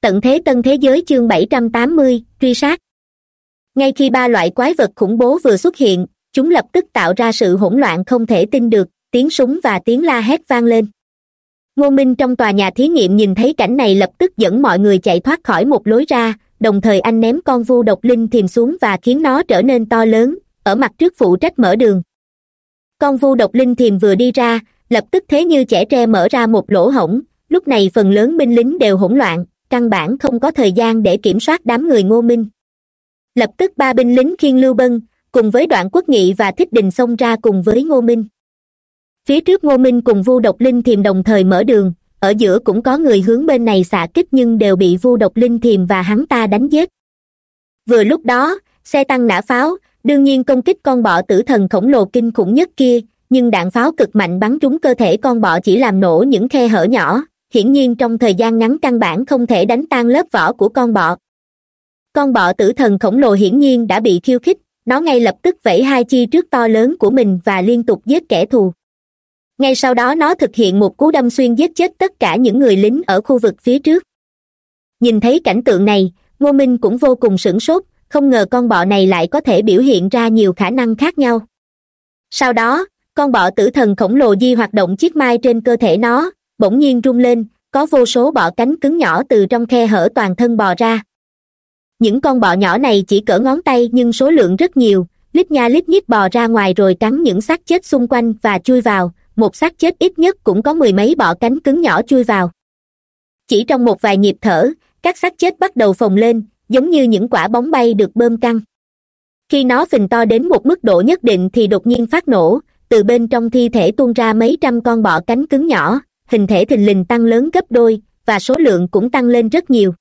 tận thế tân thế giới chương bảy trăm tám mươi, truy sát. Ngay khi ba loại quái vật khủng bố vừa xuất hiện, chúng lập tức tạo ra sự hỗn loạn không thể tin được, tiếng súng và tiếng la hét vang lên. Ngô minh trong tòa nhà thí nghiệm nhìn thấy cảnh này lập tức dẫn mọi người chạy thoát khỏi một lối ra, đồng thời anh ném con vu độc linh thiềm xuống và khiến nó trở nên to lớn, ở mặt trước phụ trách mở đường. Con vu độc linh thiềm vừa đi ra, lập tức thế như chẻ tre mở ra một lỗ hổng, lúc này phần lớn binh lính đều hỗn loạn căn bản không có thời gian để kiểm soát đám người ngô minh. Lập tức ba binh lính khiên lưu bân, cùng với đoạn quốc nghị và thích đình xông ra cùng với ngô minh. Phía trước ngô minh cùng vu độc linh thiềm đồng thời mở đường, ở giữa cũng có người hướng bên này xạ kích nhưng đều bị vu độc linh thiềm và hắn ta đánh giết. Vừa lúc đó, xe tăng nã pháo, đương nhiên công kích con bọ tử thần khổng lồ kinh khủng nhất kia, nhưng đạn pháo cực mạnh bắn trúng cơ thể con bọ chỉ làm nổ những khe hở nhỏ hiển nhiên trong thời gian ngắn căn bản không thể đánh tan lớp vỏ của con bọ. Con bọ tử thần khổng lồ hiển nhiên đã bị khiêu khích, nó ngay lập tức vẫy hai chi trước to lớn của mình và liên tục giết kẻ thù. Ngay sau đó nó thực hiện một cú đâm xuyên giết chết tất cả những người lính ở khu vực phía trước. Nhìn thấy cảnh tượng này, ngô minh cũng vô cùng sửng sốt, không ngờ con bọ này lại có thể biểu hiện ra nhiều khả năng khác nhau. Sau đó, con bọ tử thần khổng lồ di hoạt động chiếc mai trên cơ thể nó bỗng nhiên rung lên, có vô số bọ cánh cứng nhỏ từ trong khe hở toàn thân bò ra. Những con bọ nhỏ này chỉ cỡ ngón tay nhưng số lượng rất nhiều, lít nha lít nhít bò ra ngoài rồi cắn những xác chết xung quanh và chui vào, một xác chết ít nhất cũng có mười mấy bọ cánh cứng nhỏ chui vào. Chỉ trong một vài nhịp thở, các xác chết bắt đầu phồng lên, giống như những quả bóng bay được bơm căng. Khi nó phình to đến một mức độ nhất định thì đột nhiên phát nổ, từ bên trong thi thể tuôn ra mấy trăm con bọ cánh cứng nhỏ hình thể thình lình tăng lớn gấp đôi, và số lượng cũng tăng lên rất nhiều.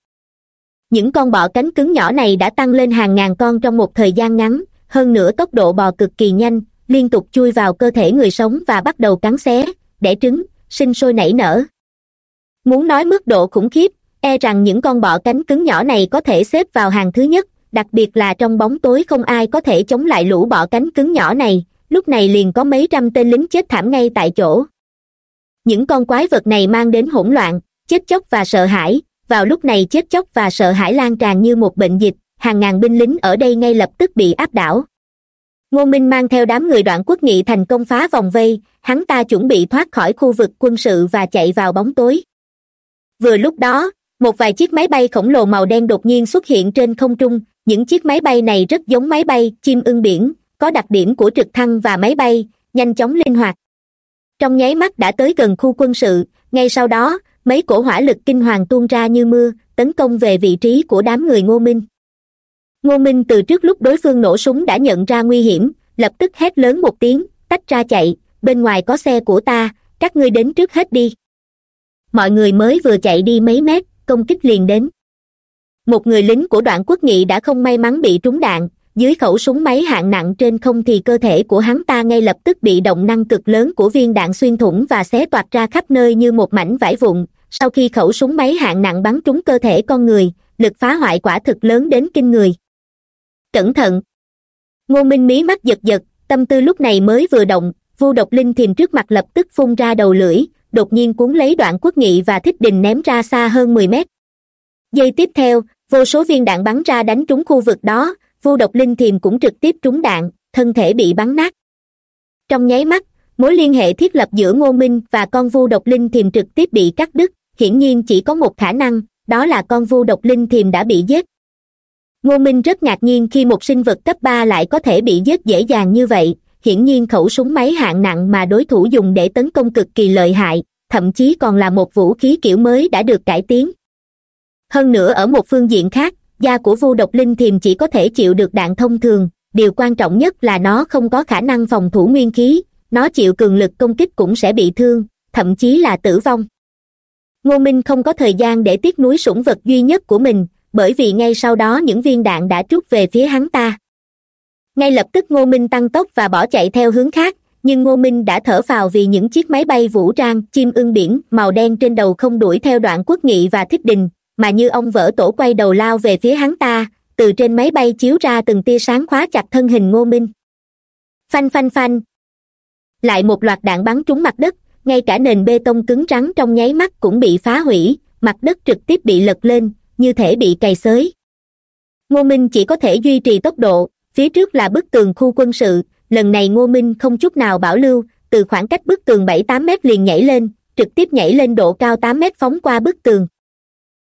Những con bọ cánh cứng nhỏ này đã tăng lên hàng ngàn con trong một thời gian ngắn, hơn nữa tốc độ bò cực kỳ nhanh, liên tục chui vào cơ thể người sống và bắt đầu cắn xé, đẻ trứng, sinh sôi nảy nở. Muốn nói mức độ khủng khiếp e rằng những con bọ cánh cứng nhỏ này có thể xếp vào hàng thứ nhất, đặc biệt là trong bóng tối không ai có thể chống lại lũ bọ cánh cứng nhỏ này, lúc này liền có mấy trăm tên lính chết thảm ngay tại chỗ những con quái vật này mang đến hỗn loạn, chết chóc và sợ hãi. Vào lúc này chết chóc và sợ hãi lan tràn như một bệnh dịch, hàng ngàn binh lính ở đây ngay lập tức bị áp đảo. Ngô minh mang theo đám người đoạn quốc nghị thành công phá vòng vây, hắn ta chuẩn bị thoát khỏi khu vực quân sự và chạy vào bóng tối. Vừa lúc đó, một vài chiếc máy bay khổng lồ màu đen đột nhiên xuất hiện trên không trung. Những chiếc máy bay này rất giống máy bay chim ưng biển, có đặc điểm của trực thăng và máy bay, nhanh chóng linh hoạt trong nháy mắt đã tới gần khu quân sự, ngay sau đó, mấy cổ hỏa lực kinh hoàng tuôn ra như mưa, tấn công về vị trí của đám người ngô minh. Ngô minh từ trước lúc đối phương nổ súng đã nhận ra nguy hiểm, lập tức hét lớn một tiếng, tách ra chạy, bên ngoài có xe của ta, các ngươi đến trước hết đi. Mọi người mới vừa chạy đi mấy mét, công kích liền đến. Một người lính của đoạn quốc nghị đã không may mắn bị trúng đạn dưới khẩu súng máy hạng nặng trên không thì cơ thể của hắn ta ngay lập tức bị động năng cực lớn của viên đạn xuyên thủng và xé toạc ra khắp nơi như một mảnh vải vụn. Sau khi khẩu súng máy hạng nặng bắn trúng cơ thể con người, lực phá hoại quả thực lớn đến kinh người. Cẩn thận! Ngô minh mí mắt giật giật, tâm tư lúc này mới vừa động, vu độc linh thiềm trước mặt lập tức phun ra đầu lưỡi, đột nhiên cuốn lấy đoạn quốc nghị và thích đình ném ra xa hơn mười mét. Giây tiếp theo, vô số viên đạn bắn ra đánh trúng khu vực đó vu độc linh thiềm cũng trực tiếp trúng đạn, thân thể bị bắn nát. Trong nháy mắt, mối liên hệ thiết lập giữa ngô minh và con vu độc linh thiềm trực tiếp bị cắt đứt, hiển nhiên chỉ có một khả năng, đó là con vu độc linh thiềm đã bị giết. Ngô minh rất ngạc nhiên khi một sinh vật cấp ba lại có thể bị giết dễ dàng như vậy, hiển nhiên khẩu súng máy hạng nặng mà đối thủ dùng để tấn công cực kỳ lợi hại, thậm chí còn là một vũ khí kiểu mới đã được cải tiến. Hơn nữa ở một phương diện khác da của vu độc linh thiềm chỉ có thể chịu được đạn thông thường, điều quan trọng nhất là nó không có khả năng phòng thủ nguyên khí, nó chịu cường lực công kích cũng sẽ bị thương, thậm chí là tử vong. Ngô minh không có thời gian để tiếc núi sủng vật duy nhất của mình, bởi vì ngay sau đó những viên đạn đã trút về phía hắn ta. Ngay lập tức ngô minh tăng tốc và bỏ chạy theo hướng khác, nhưng ngô minh đã thở phào vì những chiếc máy bay vũ trang chim ưng biển màu đen trên đầu không đuổi theo đoạn quốc nghị và thích đình mà như ông vỡ tổ quay đầu lao về phía hắn ta, từ trên máy bay chiếu ra từng tia sáng khóa chặt thân hình ngô minh. Phanh phanh phanh. Lại một loạt đạn bắn trúng mặt đất, ngay cả nền bê tông cứng rắn trong nháy mắt cũng bị phá hủy, mặt đất trực tiếp bị lật lên, như thể bị cày xới. Ngô minh chỉ có thể duy trì tốc độ, phía trước là bức tường khu quân sự, lần này ngô minh không chút nào bảo lưu, từ khoảng cách bức tường bảy tám mét liền nhảy lên, trực tiếp nhảy lên độ cao tám mét phóng qua bức tường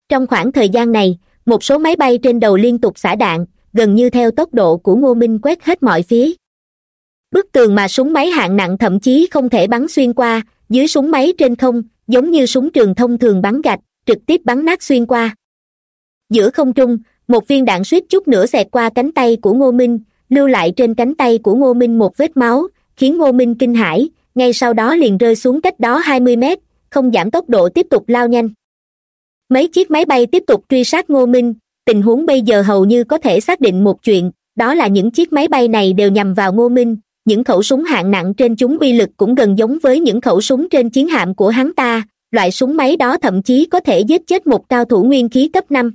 trong khoảng thời gian này, một số máy bay trên đầu liên tục xả đạn, gần như theo tốc độ của ngô minh quét hết mọi phía. Bức tường mà súng máy hạng nặng thậm chí không thể bắn xuyên qua, dưới súng máy trên không, giống như súng trường thông thường bắn gạch, trực tiếp bắn nát xuyên qua. Giữa không trung, một viên đạn suýt chút nữa xẹt qua cánh tay của ngô minh, lưu lại trên cánh tay của ngô minh một vết máu, khiến ngô minh kinh hãi, ngay sau đó liền rơi xuống cách đó hai mươi mét, không giảm tốc độ tiếp tục lao nhanh mấy chiếc máy bay tiếp tục truy sát ngô minh, tình huống bây giờ hầu như có thể xác định một chuyện, đó là những chiếc máy bay này đều nhằm vào ngô minh, những khẩu súng hạng nặng trên chúng uy lực cũng gần giống với những khẩu súng trên chiến hạm của hắn ta, loại súng máy đó thậm chí có thể giết chết một cao thủ nguyên khí cấp năm.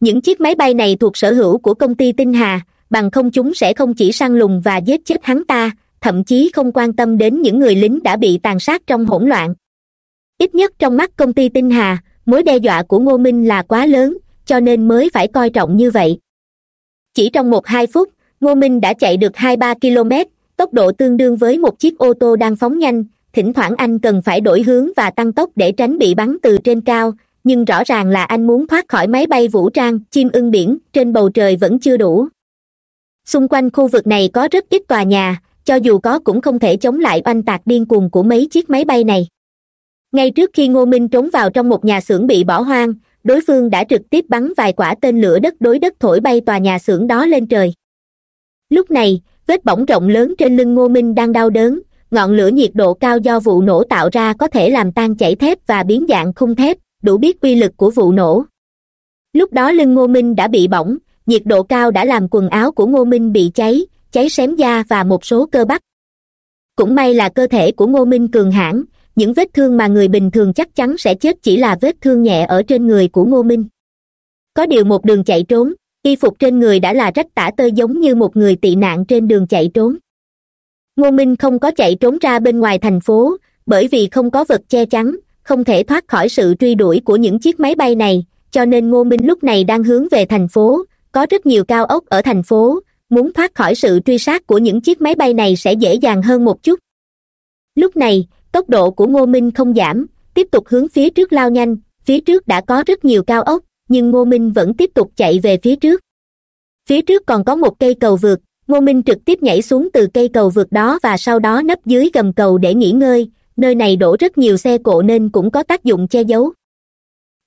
Những chiếc máy bay này thuộc sở hữu của công ty tinh hà, bằng không chúng sẽ không chỉ săn lùng và giết chết hắn ta, thậm chí không quan tâm đến những người lính đã bị tàn sát trong hỗn loạn. Ít nhất trong mắt công ty tinh hà mối đe dọa của ngô minh là quá lớn, cho nên mới phải coi trọng như vậy. Chỉ trong một hai phút, ngô minh đã chạy được hai ba km, tốc độ tương đương với một chiếc ô tô đang phóng nhanh. Thỉnh thoảng anh cần phải đổi hướng và tăng tốc để tránh bị bắn từ trên cao, nhưng rõ ràng là anh muốn thoát khỏi máy bay vũ trang chim ưng biển, trên bầu trời vẫn chưa đủ. Xung quanh khu vực này có rất ít tòa nhà, cho dù có cũng không thể chống lại oanh tạc điên cuồng của mấy chiếc máy bay này ngay trước khi ngô minh trốn vào trong một nhà xưởng bị bỏ hoang, đối phương đã trực tiếp bắn vài quả tên lửa đất đối đất thổi bay tòa nhà xưởng đó lên trời. Lúc này, vết bỏng rộng lớn trên lưng ngô minh đang đau đớn, ngọn lửa nhiệt độ cao do vụ nổ tạo ra có thể làm tan chảy thép và biến dạng khung thép, đủ biết uy lực của vụ nổ. Lúc đó lưng ngô minh đã bị bỏng, nhiệt độ cao đã làm quần áo của ngô minh bị cháy cháy xém da và một số cơ bắp. Cũng may là cơ thể của ngô minh cường hãn những vết thương mà người bình thường chắc chắn sẽ chết chỉ là vết thương nhẹ ở trên người của ngô minh. Có điều một đường chạy trốn, y phục trên người đã là rách tả tơi giống như một người tị nạn trên đường chạy trốn. Ngô minh không có chạy trốn ra bên ngoài thành phố, bởi vì không có vật che chắn, không thể thoát khỏi sự truy đuổi của những chiếc máy bay này, cho nên ngô minh lúc này đang hướng về thành phố, có rất nhiều cao ốc ở thành phố, muốn thoát khỏi sự truy sát của những chiếc máy bay này sẽ dễ dàng hơn một chút. Lúc này tốc độ của ngô minh không giảm, tiếp tục hướng phía trước lao nhanh, phía trước đã có rất nhiều cao ốc, nhưng ngô minh vẫn tiếp tục chạy về phía trước. Phía trước còn có một cây cầu vượt, ngô minh trực tiếp nhảy xuống từ cây cầu vượt đó và sau đó nấp dưới gầm cầu để nghỉ ngơi, nơi này đổ rất nhiều xe cộ nên cũng có tác dụng che giấu.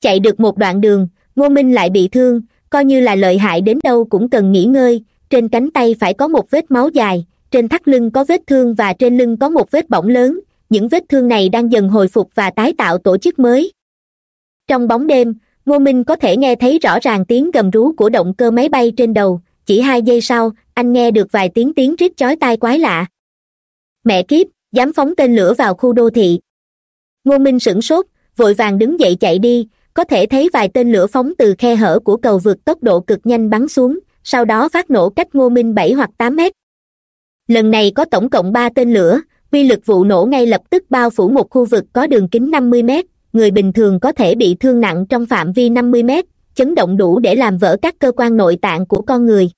Chạy được một đoạn đường, ngô minh lại bị thương, coi như là lợi hại đến đâu cũng cần nghỉ ngơi, trên cánh tay phải có một vết máu dài, trên thắt lưng có vết thương và trên lưng có một vết bỏng lớn những vết thương này đang dần hồi phục và tái tạo tổ chức mới. Trong bóng đêm, ngô minh có thể nghe thấy rõ ràng tiếng gầm rú của động cơ máy bay trên đầu. Chỉ hai giây sau, anh nghe được vài tiếng tiếng rít chói tai quái lạ. Mẹ kiếp, dám phóng tên lửa vào khu đô thị. Ngô minh sửng sốt, vội vàng đứng dậy chạy đi, có thể thấy vài tên lửa phóng từ khe hở của cầu vượt tốc độ cực nhanh bắn xuống, sau đó phát nổ cách ngô minh bảy hoặc tám mét. Lần này có tổng cộng ba tên lửa uy lực vụ nổ ngay lập tức bao phủ một khu vực có đường kính năm mươi mét, người bình thường có thể bị thương nặng trong phạm vi năm mươi mét, chấn động đủ để làm vỡ các cơ quan nội tạng của con người.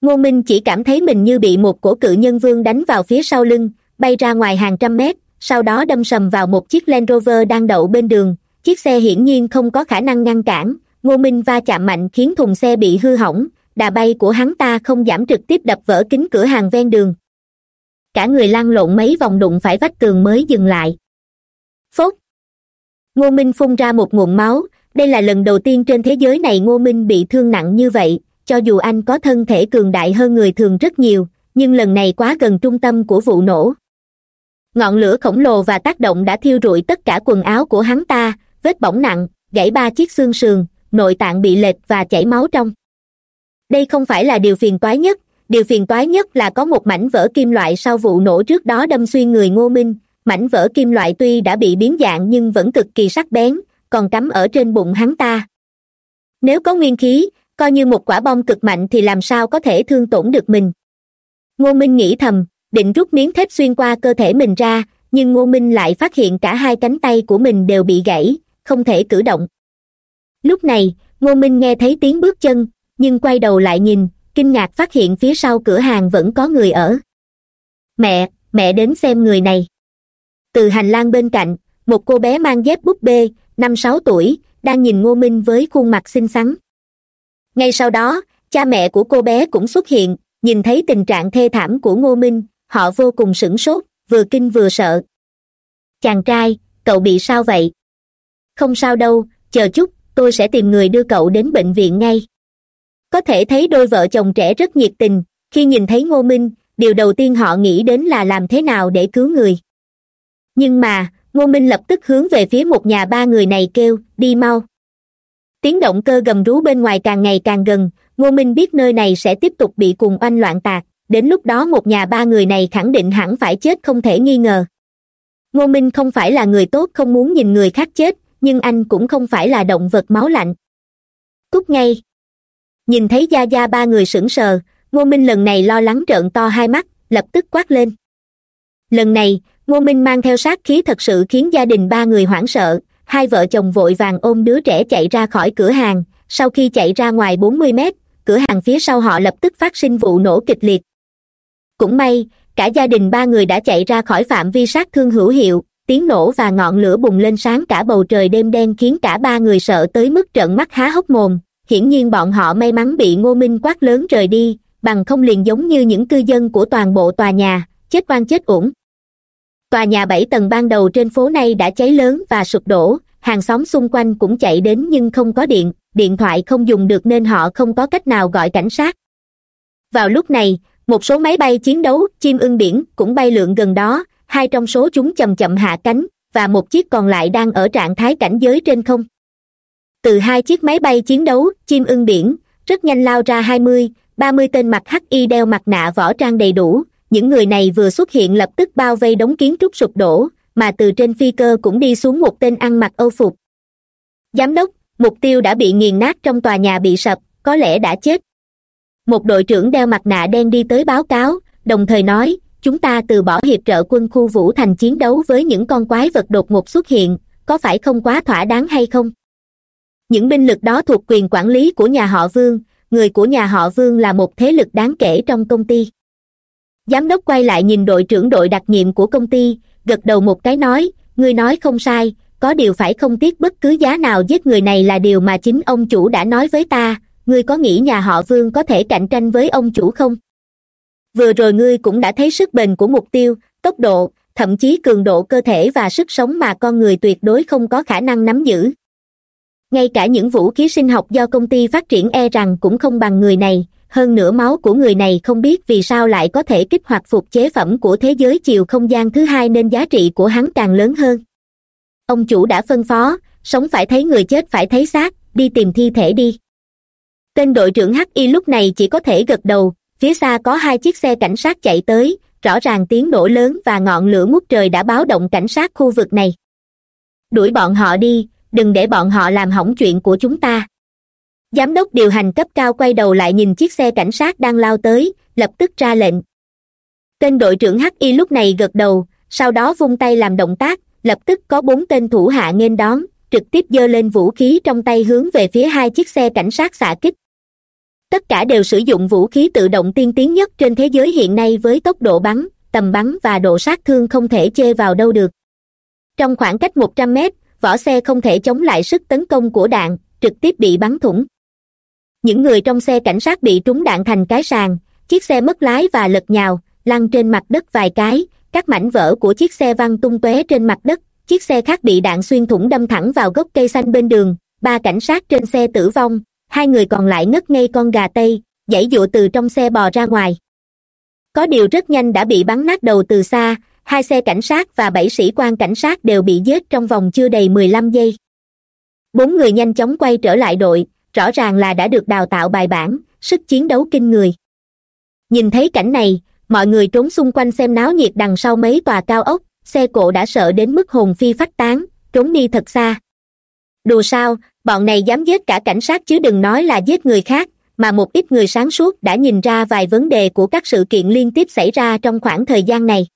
Ngô minh chỉ cảm thấy mình như bị một cổ cự nhân vương đánh vào phía sau lưng, bay ra ngoài hàng trăm mét, sau đó đâm sầm vào một chiếc land rover đang đậu bên đường. Chiếc xe hiển nhiên không có khả năng ngăn cản. Ngô minh va chạm mạnh khiến thùng xe bị hư hỏng, đà bay của hắn ta không giảm trực tiếp đập vỡ kính cửa hàng ven đường cả người lăn lộn mấy vòng đụng phải vách tường mới dừng lại. Phốt. Ngô minh phun ra một nguồn máu, đây là lần đầu tiên trên thế giới này ngô minh bị thương nặng như vậy, cho dù anh có thân thể cường đại hơn người thường rất nhiều, nhưng lần này quá gần trung tâm của vụ nổ. Ngọn lửa khổng lồ và tác động đã thiêu rụi tất cả quần áo của hắn ta, vết bỏng nặng, gãy ba chiếc xương sườn, nội tạng bị lệch và chảy máu trong. Đây không phải là điều phiền toái nhất điều phiền toái nhất là có một mảnh vỡ kim loại sau vụ nổ trước đó đâm xuyên người ngô minh. Mảnh vỡ kim loại tuy đã bị biến dạng nhưng vẫn cực kỳ sắc bén, còn cắm ở trên bụng hắn ta. Nếu có nguyên khí, coi như một quả bom cực mạnh thì làm sao có thể thương tổn được mình? Ngô minh nghĩ thầm, định rút miếng thép xuyên qua cơ thể mình ra, nhưng ngô minh lại phát hiện cả hai cánh tay của mình đều bị gãy, không thể cử động. Lúc này, ngô minh nghe thấy tiếng bước chân, nhưng quay đầu lại nhìn kinh ngạc phát hiện phía sau cửa hàng vẫn có người ở. Mẹ mẹ đến xem người này. Từ hành lang bên cạnh, một cô bé mang dép búp bê, năm sáu tuổi, đang nhìn ngô minh với khuôn mặt xinh xắn. Ngay sau đó, cha mẹ của cô bé cũng xuất hiện, nhìn thấy tình trạng thê thảm của ngô minh, họ vô cùng sửng sốt, vừa kinh vừa sợ. Chàng trai, cậu bị sao vậy? Không sao đâu, chờ chút, tôi sẽ tìm người đưa cậu đến bệnh viện ngay có thể thấy đôi vợ chồng trẻ rất nhiệt tình. Khi nhìn thấy ngô minh, điều đầu tiên họ nghĩ đến là làm thế nào để cứu người. Nhưng mà, ngô minh lập tức hướng về phía một nhà ba người này kêu, đi mau. Tiếng động cơ gầm rú bên ngoài càng ngày càng gần, ngô minh biết nơi này sẽ tiếp tục bị cùng oanh loạn tạc. Đến lúc đó một nhà ba người này khẳng định hẳn phải chết không thể nghi ngờ. Ngô minh không phải là người tốt, không muốn nhìn người khác chết, nhưng anh cũng không phải là động vật máu lạnh. Cút ngay nhìn thấy gia gia ba người sững sờ, ngô minh lần này lo lắng trợn to hai mắt, lập tức quát lên. Lần này, ngô minh mang theo sát khí thật sự khiến gia đình ba người hoảng sợ, hai vợ chồng vội vàng ôm đứa trẻ chạy ra khỏi cửa hàng, sau khi chạy ra ngoài bốn mươi mét, cửa hàng phía sau họ lập tức phát sinh vụ nổ kịch liệt. Cũng may, cả gia đình ba người đã chạy ra khỏi phạm vi sát thương hữu hiệu, tiếng nổ và ngọn lửa bùng lên sáng cả bầu trời đêm đen khiến cả ba người sợ tới mức trợn mắt há hốc mồm hiển nhiên bọn họ may mắn bị ngô minh quát lớn rời đi, bằng không liền giống như những cư dân của toàn bộ tòa nhà, chết oan chết uổng. Tòa nhà bảy tầng ban đầu trên phố này đã cháy lớn và sụp đổ, hàng xóm xung quanh cũng chạy đến nhưng không có điện điện thoại không dùng được nên họ không có cách nào gọi cảnh sát. Vào lúc này, một số máy bay chiến đấu, chim ưng biển cũng bay lượn gần đó, hai trong số chúng chậm chậm hạ cánh, và một chiếc còn lại đang ở trạng thái cảnh giới trên không từ hai chiếc máy bay chiến đấu, chim ưng biển, rất nhanh lao ra hai mươi, ba mươi tên mặt y đeo mặt nạ võ trang đầy đủ. Những người này vừa xuất hiện lập tức bao vây đống kiến trúc sụp đổ, mà từ trên phi cơ cũng đi xuống một tên ăn mặc âu phục. Giám đốc, mục tiêu đã bị nghiền nát trong tòa nhà bị sập, có lẽ đã chết. Một đội trưởng đeo mặt nạ đen đi tới báo cáo, đồng thời nói, chúng ta từ bỏ hiệp trợ quân khu vũ thành chiến đấu với những con quái vật đột ngột xuất hiện, có phải không quá thỏa đáng hay không? Những binh lực đó thuộc quyền quản lý của nhà họ vương. Người của nhà họ vương là một thế lực đáng kể trong công ty. Giám đốc quay lại nhìn đội trưởng đội đặc nhiệm của công ty, gật đầu một cái nói, ngươi nói không sai, có điều phải không tiếc bất cứ giá nào giết người này là điều mà chính ông chủ đã nói với ta. Ngươi có nghĩ nhà họ vương có thể cạnh tranh với ông chủ không? Vừa rồi ngươi cũng đã thấy sức bền của mục tiêu, tốc độ, thậm chí cường độ cơ thể và sức sống mà con người tuyệt đối không có khả năng nắm giữ ngay cả những vũ khí sinh học do công ty phát triển e rằng cũng không bằng người này, hơn nữa máu của người này không biết vì sao lại có thể kích hoạt phục chế phẩm của thế giới chiều không gian thứ hai nên giá trị của hắn càng lớn hơn. Ông chủ đã phân phó, sống phải thấy người chết phải thấy xác, đi tìm thi thể đi. Tên đội trưởng hi lúc này chỉ có thể gật đầu, phía xa có hai chiếc xe cảnh sát chạy tới, rõ ràng tiếng nổ lớn và ngọn lửa ngút trời đã báo động cảnh sát khu vực này. Đuổi bọn họ đi đừng để bọn họ làm hỏng chuyện của chúng ta. Giám đốc điều hành cấp cao quay đầu lại nhìn chiếc xe cảnh sát đang lao tới, lập tức ra lệnh. Tên đội trưởng hi lúc này gật đầu, sau đó vung tay làm động tác, lập tức có bốn tên thủ hạ nghênh đón, trực tiếp giơ lên vũ khí trong tay hướng về phía hai chiếc xe cảnh sát xạ kích. Tất cả đều sử dụng vũ khí tự động tiên tiến nhất trên thế giới hiện nay với tốc độ bắn, tầm bắn và độ sát thương không thể chê vào đâu được. Trong khoảng cách một trăm mét vỏ xe không thể chống lại sức tấn công của đạn, trực tiếp bị bắn thủng. Những người trong xe cảnh sát bị trúng đạn thành cái sàn, chiếc xe mất lái và lật nhào, lăn trên mặt đất vài cái, các mảnh vỡ của chiếc xe văng tung tóe trên mặt đất, chiếc xe khác bị đạn xuyên thủng đâm thẳng vào gốc cây xanh bên đường, ba cảnh sát trên xe tử vong, hai người còn lại ngất ngây con gà tây, dãy dụa từ trong xe bò ra ngoài. Có điều rất nhanh đã bị bắn nát đầu từ xa hai xe cảnh sát và bảy sĩ quan cảnh sát đều bị giết trong vòng chưa đầy mười lăm giây. Bốn người nhanh chóng quay trở lại đội, rõ ràng là đã được đào tạo bài bản, sức chiến đấu kinh người. Nhìn thấy cảnh này, mọi người trốn xung quanh xem náo nhiệt đằng sau mấy tòa cao ốc, xe cộ đã sợ đến mức hồn phi phách tán, trốn đi thật xa. Đùa sao, bọn này dám giết cả cảnh sát chứ đừng nói là giết người khác, mà một ít người sáng suốt đã nhìn ra vài vấn đề của các sự kiện liên tiếp xảy ra trong khoảng thời gian này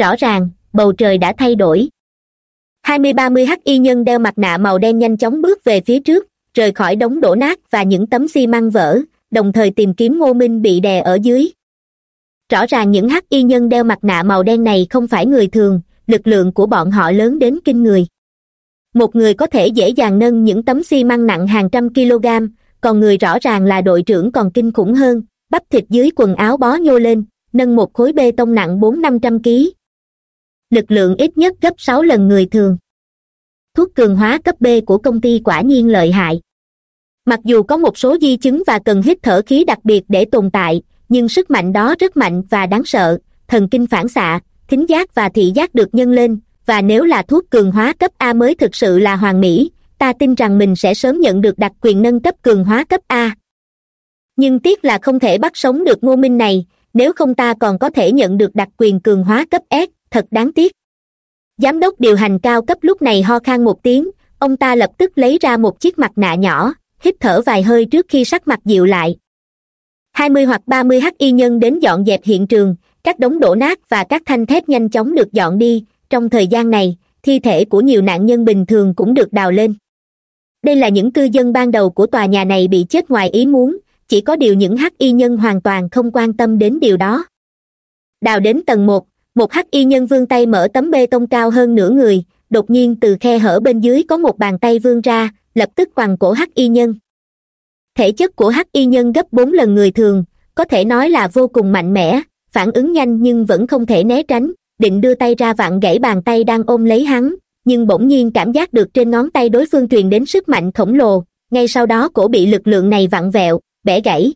rõ ràng, bầu trời đã thay đổi. Hai mươi ba mươi hắc y nhân đeo mặt nạ màu đen nhanh chóng bước về phía trước, rời khỏi đống đổ nát và những tấm xi măng vỡ, đồng thời tìm kiếm ngô minh bị đè ở dưới. Rõ ràng những hắc y nhân đeo mặt nạ màu đen này không phải người thường, lực lượng của bọn họ lớn đến kinh người. Một người có thể dễ dàng nâng những tấm xi măng nặng hàng trăm kg còn người rõ ràng là đội trưởng còn kinh khủng hơn, bắp thịt dưới quần áo bó nhô lên, nâng một khối bê tông nặng bốn năm trăm kg lực lượng ít nhất gấp sáu lần người thường. Thuốc cường hóa cấp b của công ty quả nhiên lợi hại. Mặc dù có một số di chứng và cần hít thở khí đặc biệt để tồn tại, nhưng sức mạnh đó rất mạnh và đáng sợ, thần kinh phản xạ, thính giác và thị giác được nhân lên, và nếu là thuốc cường hóa cấp a mới thực sự là hoàn mỹ, ta tin rằng mình sẽ sớm nhận được đặc quyền nâng cấp cường hóa cấp a. Nhưng tiếc là không thể bắt sống được ngô minh này, nếu không ta còn có thể nhận được đặc quyền cường hóa cấp s thật đáng tiếc. Giám đốc điều hành cao cấp lúc này ho khan một tiếng, ông ta lập tức lấy ra một chiếc mặt nạ nhỏ, hít thở vài hơi trước khi sắc mặt dịu lại. hai mươi hoặc ba mươi hắc y nhân đến dọn dẹp hiện trường các đống đổ nát và các thanh thép nhanh chóng được dọn đi. Trong thời gian này, thi thể của nhiều nạn nhân bình thường cũng được đào lên. Đây là những cư dân ban đầu của tòa nhà này bị chết ngoài ý muốn, chỉ có điều những hắc y nhân hoàn toàn không quan tâm đến điều đó. Đào đến tầng một một hắc y nhân vươn tay mở tấm bê tông cao hơn nửa người, đột nhiên từ khe hở bên dưới có một bàn tay vươn ra, lập tức quằn cổ hắc y nhân. Thể chất của hắc y nhân gấp bốn lần người thường, có thể nói là vô cùng mạnh mẽ, phản ứng nhanh nhưng vẫn không thể né tránh, định đưa tay ra vặn gãy bàn tay đang ôm lấy hắn, nhưng bỗng nhiên cảm giác được trên ngón tay đối phương truyền đến sức mạnh khổng lồ, ngay sau đó cổ bị lực lượng này vặn vẹo, bẻ gãy.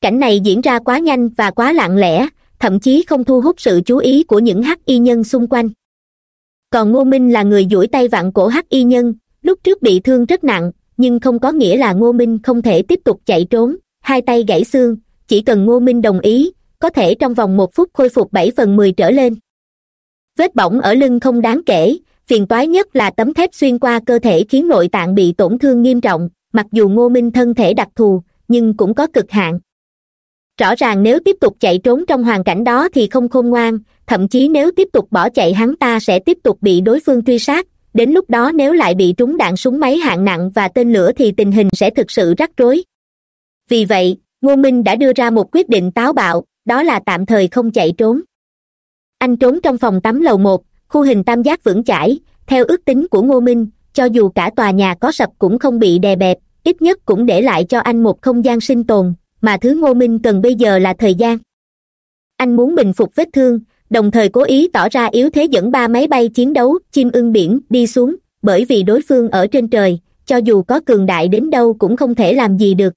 Cảnh này diễn ra quá nhanh và quá lặng lẽ thậm chí không thu hút sự chú ý của những hắc y nhân xung quanh. Còn ngô minh là người duỗi tay vặn cổ hắc y nhân, lúc trước bị thương rất nặng, nhưng không có nghĩa là ngô minh không thể tiếp tục chạy trốn, hai tay gãy xương, chỉ cần ngô minh đồng ý, có thể trong vòng một phút khôi phục bảy phần mười trở lên. Vết bỏng ở lưng không đáng kể, phiền toái nhất là tấm thép xuyên qua cơ thể khiến nội tạng bị tổn thương nghiêm trọng, mặc dù ngô minh thân thể đặc thù, nhưng cũng có cực hạn rõ ràng nếu tiếp tục chạy trốn trong hoàn cảnh đó thì không khôn ngoan, thậm chí nếu tiếp tục bỏ chạy hắn ta sẽ tiếp tục bị đối phương truy sát. Đến lúc đó nếu lại bị trúng đạn súng máy hạng nặng và tên lửa thì tình hình sẽ thực sự rắc rối. Vì vậy, ngô minh đã đưa ra một quyết định táo bạo, đó là tạm thời không chạy trốn. Anh trốn trong phòng tắm lầu một, khu hình tam giác vững chãi, theo ước tính của ngô minh, cho dù cả tòa nhà có sập cũng không bị đè bẹp, ít nhất cũng để lại cho anh một không gian sinh tồn mà thứ ngô minh cần bây giờ là thời gian. Anh muốn bình phục vết thương, đồng thời cố ý tỏ ra yếu thế dẫn ba máy bay chiến đấu, chim ưng biển đi xuống, bởi vì đối phương ở trên trời, cho dù có cường đại đến đâu cũng không thể làm gì được.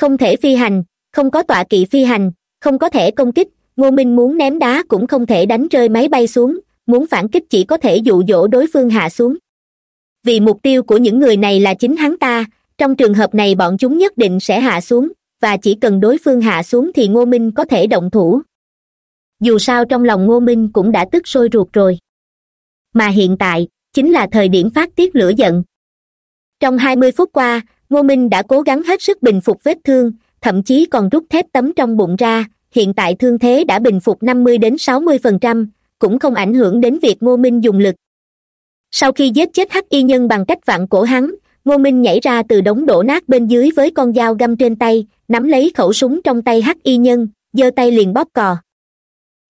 Không thể phi hành, không có tọa kỵ phi hành, không có thể công kích, ngô minh muốn ném đá cũng không thể đánh rơi máy bay xuống, muốn phản kích chỉ có thể dụ dỗ đối phương hạ xuống. Vì mục tiêu của những người này là chính hắn ta, trong trường hợp này bọn chúng nhất định sẽ hạ xuống và chỉ cần đối phương hạ xuống thì ngô minh có thể động thủ. Dù sao trong lòng ngô minh cũng đã tức sôi ruột rồi. Mà hiện tại, chính là thời điểm phát tiết lửa giận. Trong hai mươi phút qua, ngô minh đã cố gắng hết sức bình phục vết thương, thậm chí còn rút thép tấm trong bụng ra, hiện tại thương thế đã bình phục năm mươi đến sáu mươi phần trăm, cũng không ảnh hưởng đến việc ngô minh dùng lực. Sau khi giết chết hắc y nhân bằng cách vặn cổ hắn, ngô minh nhảy ra từ đống đổ nát bên dưới với con dao găm trên tay nắm lấy khẩu súng trong tay hắc y nhân, giơ tay liền bóp cò.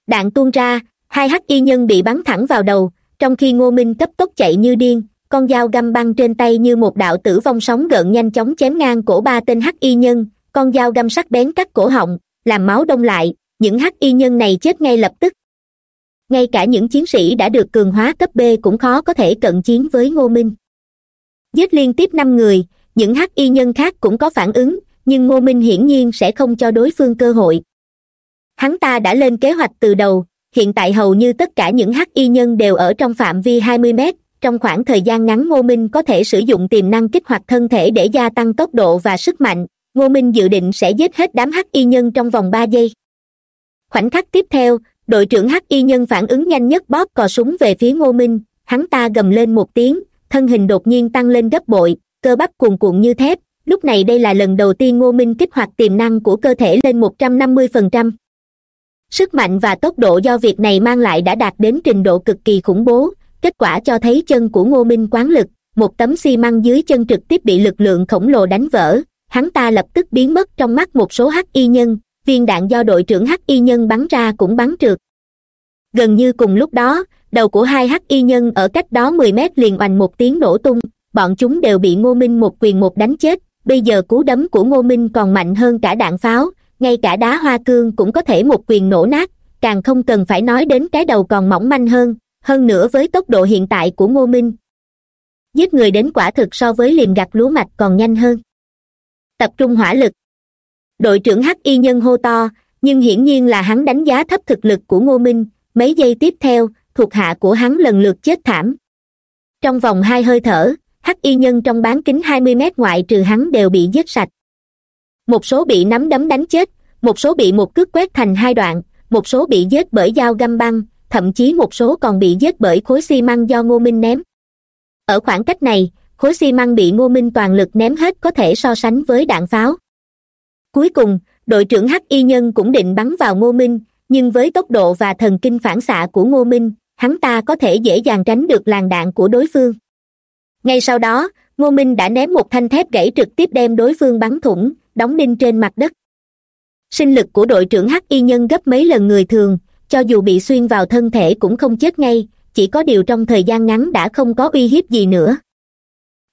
Đạn tuôn ra, hai hắc y nhân bị bắn thẳng vào đầu, trong khi ngô minh cấp tốc chạy như điên, con dao găm băng trên tay như một đạo tử vong sóng gợn nhanh chóng chém ngang cổ ba tên hắc y nhân, con dao găm sắc bén cắt cổ họng, làm máu đông lại, những hắc y nhân này chết ngay lập tức. Ngay cả những chiến sĩ đã được cường hóa cấp b cũng khó có thể cận chiến với ngô minh. Giết liên tiếp năm người, những hắc y nhân khác cũng có phản ứng nhưng ngô minh hiển nhiên sẽ không cho đối phương cơ hội. Hắn ta đã lên kế hoạch từ đầu, hiện tại hầu như tất cả những hắc y nhân đều ở trong phạm vi hai mươi mét, trong khoảng thời gian ngắn ngô minh có thể sử dụng tiềm năng kích hoạt thân thể để gia tăng tốc độ và sức mạnh, ngô minh dự định sẽ giết hết đám hắc y nhân trong vòng ba giây. Khoảnh khắc tiếp theo, đội trưởng hắc y nhân phản ứng nhanh nhất bóp cò súng về phía ngô minh, hắn ta gầm lên một tiếng, thân hình đột nhiên tăng lên gấp bội, cơ bắp cuồn cuộn như thép lúc này đây là lần đầu tiên ngô minh kích hoạt tiềm năng của cơ thể lên một trăm năm mươi phần trăm. Sức mạnh và tốc độ do việc này mang lại đã đạt đến trình độ cực kỳ khủng bố, kết quả cho thấy chân của ngô minh quán lực, một tấm xi măng dưới chân trực tiếp bị lực lượng khổng lồ đánh vỡ, hắn ta lập tức biến mất trong mắt một số hắc y nhân, viên đạn do đội trưởng hắc y nhân bắn ra cũng bắn trượt. Gần như cùng lúc đó, đầu của hai hắc y nhân ở cách đó mười mét liền oành một tiếng nổ tung, bọn chúng đều bị ngô minh một quyền một đánh chết bây giờ cú đấm của ngô minh còn mạnh hơn cả đạn pháo, ngay cả đá hoa cương cũng có thể một quyền nổ nát, càng không cần phải nói đến cái đầu còn mỏng manh hơn hơn nữa với tốc độ hiện tại của ngô minh. Giết người đến quả thực so với liềm gặt lúa mạch còn nhanh hơn. Tập trung hỏa lực. Đội trưởng hắc y nhân hô to, nhưng hiển nhiên là hắn đánh giá thấp thực lực của ngô minh, mấy giây tiếp theo, thuộc hạ của hắn lần lượt chết thảm. Trong vòng hai hơi thở hắc y nhân trong bán kính hai mươi mét ngoại trừ hắn đều bị giết sạch. Một số bị nắm đấm đánh chết, một số bị một cước quét thành hai đoạn, một số bị giết bởi dao găm băng, thậm chí một số còn bị giết bởi khối xi măng do ngô minh ném. Ở khoảng cách này, khối xi măng bị ngô minh toàn lực ném hết có thể so sánh với đạn pháo. Cuối cùng, đội trưởng hắc y nhân cũng định bắn vào ngô minh, nhưng với tốc độ và thần kinh phản xạ của ngô minh, hắn ta có thể dễ dàng tránh được làn đạn của đối phương ngay sau đó, ngô minh đã ném một thanh thép gãy trực tiếp đem đối phương bắn thủng, đóng đinh trên mặt đất. Sinh lực của đội trưởng hắc y nhân gấp mấy lần người thường, cho dù bị xuyên vào thân thể cũng không chết ngay, chỉ có điều trong thời gian ngắn đã không có uy hiếp gì nữa.